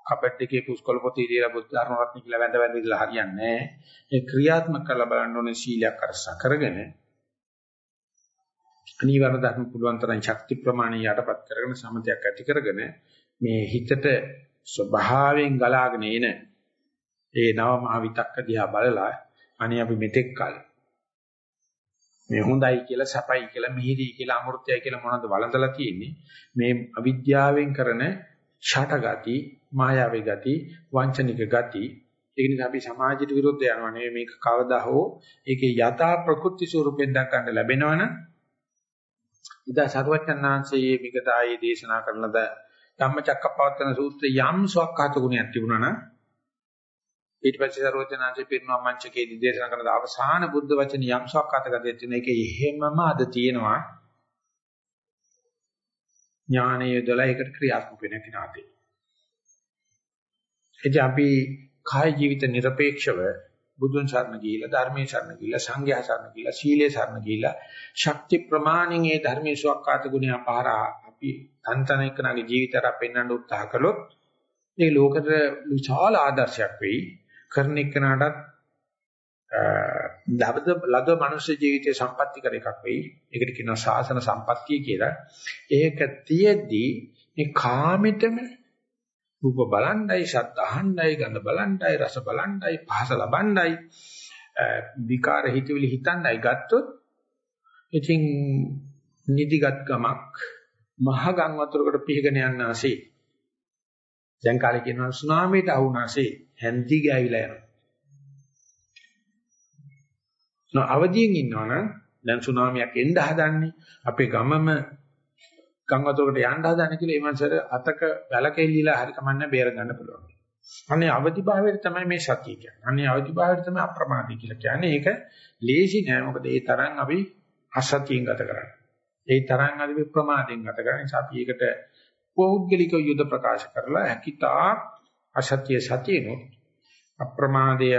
කපට් එකේ පුස්කොළ පොතේ දීලා බුද්ධ ධර්ම රත්න කියලා වැඳ වැඳ ඉඳලා හරියන්නේ නැහැ. ඒ ක්‍රියාත්මක කරලා බලන්න ඕනේ සීලයක් අරසා කරගෙන අනිවාර්ය ධර්ම පුළුවන් තරම් ශක්ති ප්‍රමාණය යටපත් කරගෙන සමතයක් ඇති කරගෙන මේ හිතට ස්වභාවයෙන් ගලාගෙන එන ඒ නව මහ විතක්ක දිහා බලලා අනේ අපි මෙතෙක් කල මේ හොඳයි කියලා සපයි කියලා මිහිරි කියලා අමෘතයයි කියලා මොනවද වළඳලා තියෙන්නේ? මේ අවිද්‍යාවෙන් කරන ෂටගති මායාවේ ගති වංචනික ගති. ඒ නිසා අපි සමාජයට විරුද්ධ යනවා නෙවෙයි මේක කවදා හෝ ඒකේ යථා ප්‍රකෘති ස්වරූපෙන් දක්වන්න ලැබෙනවනම් ඉදා සරුවචනාංශයේ මිගදායේ දේශනා කරන ද ධම්මචක්කපවත්තන සූත්‍රයේ යම් සවක්කාත ගුණයක් තිබුණා නම් ඊට පස්සේ සරුවචනාංශේ පිරිනමා මංචකයේදී දේශනා කරන අවසාන බුද්ධ වචන යම්සක් අතගත තියෙන එක එහෙමම අද තියෙනවා ඥානය යොදලා ඒකට ක්‍රියාත්මක වෙන කිනාදී. එද අපි කාය ජීවිත নিরপেক্ষව බුදුන් සරණ ගිහිලා ධර්මයේ සරණ ගිහිලා සංඝයා සරණ ගිහිලා සීලයේ සරණ ගිහිලා ශක්ති ප්‍රමාණින් ඒ ධර්මයේ සුවක්කාත ගුණය අපහරා අපි තන්තන එක්කනගේ ජීවිතය අපෙන්නන්න උත්සාහ කළොත් මේ ලෝකෙට විශාල ආදර්ශයක් වෙයි කරන එක්කනටත් ලබද ලද මනුෂ්‍ය ජීවිතයේ සම්පත්‍ති කර එකක් වෙයි. ඒකට කියනවා සාසන සම්පත්තිය කියලා. ඒක තියෙද්දි මේ කාමෙටම රූප බලණ්ඩයි, ශබ්ද අහණ්ඩයි, ගන්ධ බලණ්ඩයි, රස බලණ්ඩයි, පහස ලබණ්ඩයි, විකාර හිතවිලි හිතණ්ඩයි ගත්තොත් ඉතින් නිදිගත් ගමක් මහ ගම් වතුරකට පිහගෙන යන ආසේ දැන් කාලේ කියනවා සුනාමියට අහුණාසේ හැන්දි ගෑවිලා යනවා. නෝ අවදියෙන් ඉන්නවනම් දැන් සුනාමියක් එන්න හදන්නේ අපේ ගමම ගම් වතුරකට යන්න හදන කියලා ඒ මනසට අතක වැලකෙල්ලිලා හරි කමන්න බේර ගන්න පුළුවන්. අනේ අවදිභාවයට තමයි මේ සතිය කියන්නේ. අනේ අවදිභාවයට තමයි අප්‍රමාදී කියලා කියන්නේ. ඒක ලේසි නෑ. මොකද ඒ තරම් අපි අසතියෙන් ගත කරන්නේ. ඒ තරම් අපි ප්‍රමාදයෙන් ගත කරන නිසා අපි ඒකට පෞද්ගලික යුද ප්‍රකාශ කරලා හැකිතා අසත්‍ය සතියනොත් අප්‍රමාදය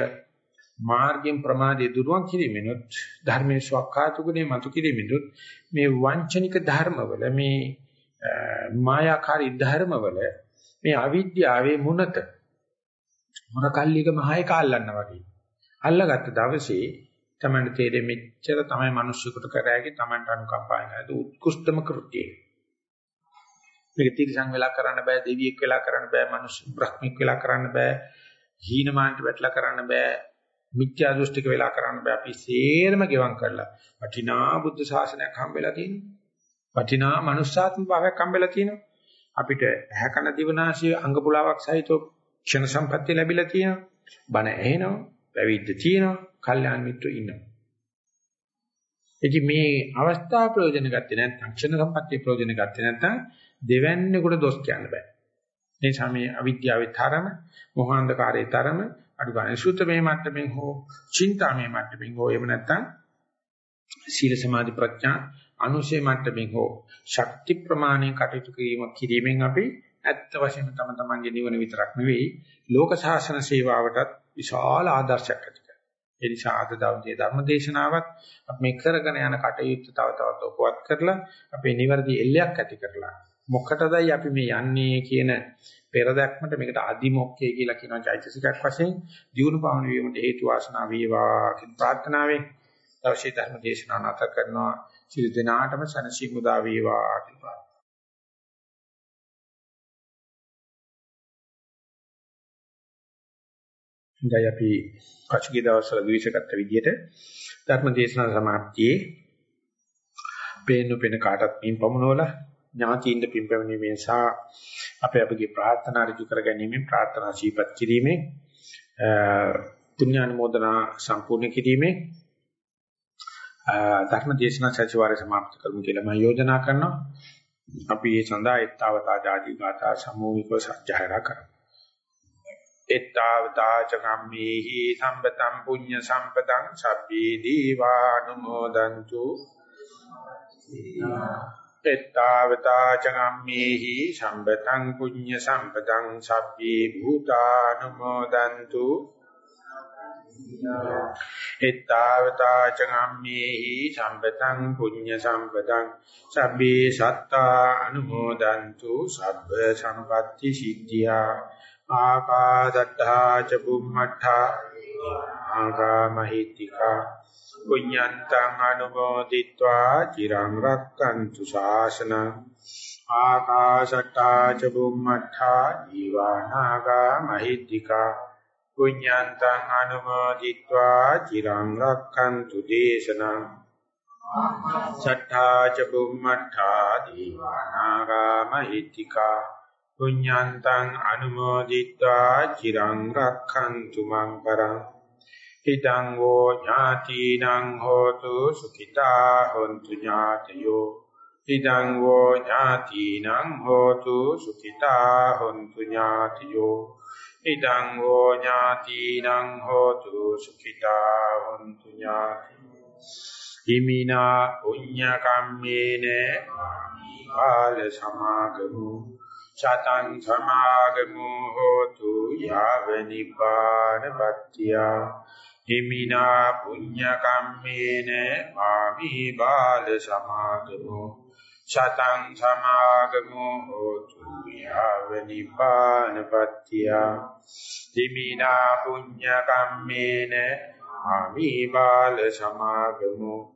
මාර්ගයෙන් ප්‍රමාදයේ දුරුවන් කිරීමෙනුත් ධර්මයේ ස්වකහාතුගුණේ මතු කිරීමෙනුත් මේ වංචනික ධර්මවල මේ මායාකාරී ධර්මවල මේ අවිද්‍යාවේ මුනත මොන කල්ලික මහය කාල්ලන්න වගේ. අල්ලගත්ත දවසේ තමයි තේරෙන්නේ මෙච්චර තමයි මිනිස්සුකට කරෑගේ Tamanට අනුකම්පාවෙන් හද උත්කෘෂ්ඨම කෘත්‍යය. මේක තිරසං වෙලා කරන්න බෑ දෙවියෙක් වෙලා කරන්න බෑ මිනිස් බ්‍රහ්මික වෙලා කරන්න බෑ හීනමාන්ට වැටලා කරන්න බෑ මිත්‍යා දෘෂ්ටික වෙලා කරන්න බෑ. අපි සේරම ගෙවම් කරලා වටිනා බුද්ධ ශාසනයක් හම්බෙලා තියෙනවා. වටිනා මනුස්සාත්ම භාවයක් හම්බෙලා තියෙනවා. අපිට ඇහැකන දිවනාශය අංග පුලාවක් සහිතව ක්ෂණ සම්පත්තිය ලැබිලා තියෙනවා. බණ ඇහෙනවා පැවිද්ද තියෙනවා කල්යාණ මිත්‍රෝ ඉන්නවා. ඉතින් මේ අවස්ථාව ප්‍රයෝජන ගත්තේ නැත්නම් ක්ෂණ සම්පත්තිය ප්‍රයෝජන ගත්තේ නැත්නම් දෙවන්නේකට දොස් කියන්න බෑ මේ සමේ අවිද්‍යාවේ තරම මොහාන්ධකාරයේ තරම අඩු ගන්න සූත්‍රමේ මට්ටමින් හෝ චින්තාමේ මට්ටමින් හෝ එහෙම නැත්නම් සීල සමාධි ප්‍රඥා අනුශේ මට්ටමින් හෝ ශක්ති ප්‍රමාණය කටයුතු කිරීම කිරීමෙන් අපි ඇත්ත වශයෙන්ම තම තමන්ගේ නිවන විතරක් නෙවෙයි ලෝක ශාසන සේවාවටත් විශාල ආදර්ශයක් ඇති කරනවා. ඒ නිසා අද දවසේ ධර්ම දේශනාවත් අපි මේ කරගෙන යන කටයුත්ත තව තවත් උපවත් කරලා අපේ නිවැරදි එල්ලයක් ඇති කරලා මොකටදයි අපි මේ යන්නේ කියන පෙරදක්මට මේකට අදිමොක්කේ කියලා කියන චෛතසිකයක් වශයෙන් දියුණු පවන වීමට හේතු වාසනා වේවා කියන ප්‍රාර්ථනාවෙන් දවසේ ධර්ම දේශනාව නැත කරනවා සිල් දිනාටම සනසි මුදා වේවා කියලා. ඉතින් අපි පසුගිය දවස්වල විවිධගත විදිහට ධර්ම දේශනා සමාප්තියේ පේනු පෙන කාටත් මින් පමුණවලා ඥාතියින්ද පින්පැමිණීම නිසා අපේ අපගේ ප්‍රාර්ථනා ඍජු කරගැනීමෙන් ප්‍රාර්ථනා සීපත් කිරීමෙන් පුණ්‍යානුමෝදනා සම්පූර්ණ කිරීමෙන් ධර්ම දේශනා සැසිවාරය સમાપ્ત කරමු කියලා මම යෝජනා කරනවා. අපි මේ සඳහා ඊත්තාවතා ආදී ගාථා සමූහිකව සජ්ජායනා කරමු. එත්තාවතා චගම්මේහි සම්පතම් පුඤ්ඤ සම්පතං සබ්බේ දීවානුමෝදන්තු එත්තාවතා චගම්මේහි සම්පතං පුඤ්ඤ සම්පතං සබ්බේ භූතානුමෝදන්තු. එත්තාවතා චගම්මේහි සම්පතං පුඤ්ඤ සම්පතං සබ්බේ සත්තා අනුමෝදන්තු සබ්බ සම්පatti සිද්ධියා. ආකාදත්තා ච බුම්මඨා ආගාමහිතිකා පුඤ්ඤන්තං අනුමෝදිत्वा চিරං රක්칸තු ශාසන ආකාශට්ටා ච බුම්මඨා දීවානාගා මහිත්‍තිකා පුඤ්ඤන්තං අනුමෝදිत्वा চিරං රක්칸තු දේශනං ආකාශට්ටා ච බුම්මඨා දීවානාගා මහිත්‍තිකා පුඤ්ඤන්තං අනුමෝදිත්වා චිරං රක්ඛන්තු මං පරං. හිතං වෝ ඥාතිනං හෝතු සුඛිතා හොන්තු ඥාතයෝ. හිතං වෝ ඥාතිනං හෝතු සුඛිතා හොන්තු ඥාතයෝ. හිතං වෝ ඥාතිනං හෝතු සුඛිතා හොන්තු ඥාතයෝ. හිමිනා පුඤ්ඤ කම්මේන කාල සමාගමෝ. චතං සමාගමු හෝතු යාව නිපානපත්ත්‍ය හිමිනා පුඤ්ඤ කම්මේන මාමි බාල සමාගමු චතං සමාගමු හෝතු යාව නිපානපත්ත්‍ය හිමිනා පුඤ්ඤ කම්මේන මාමි බාල සමාගමු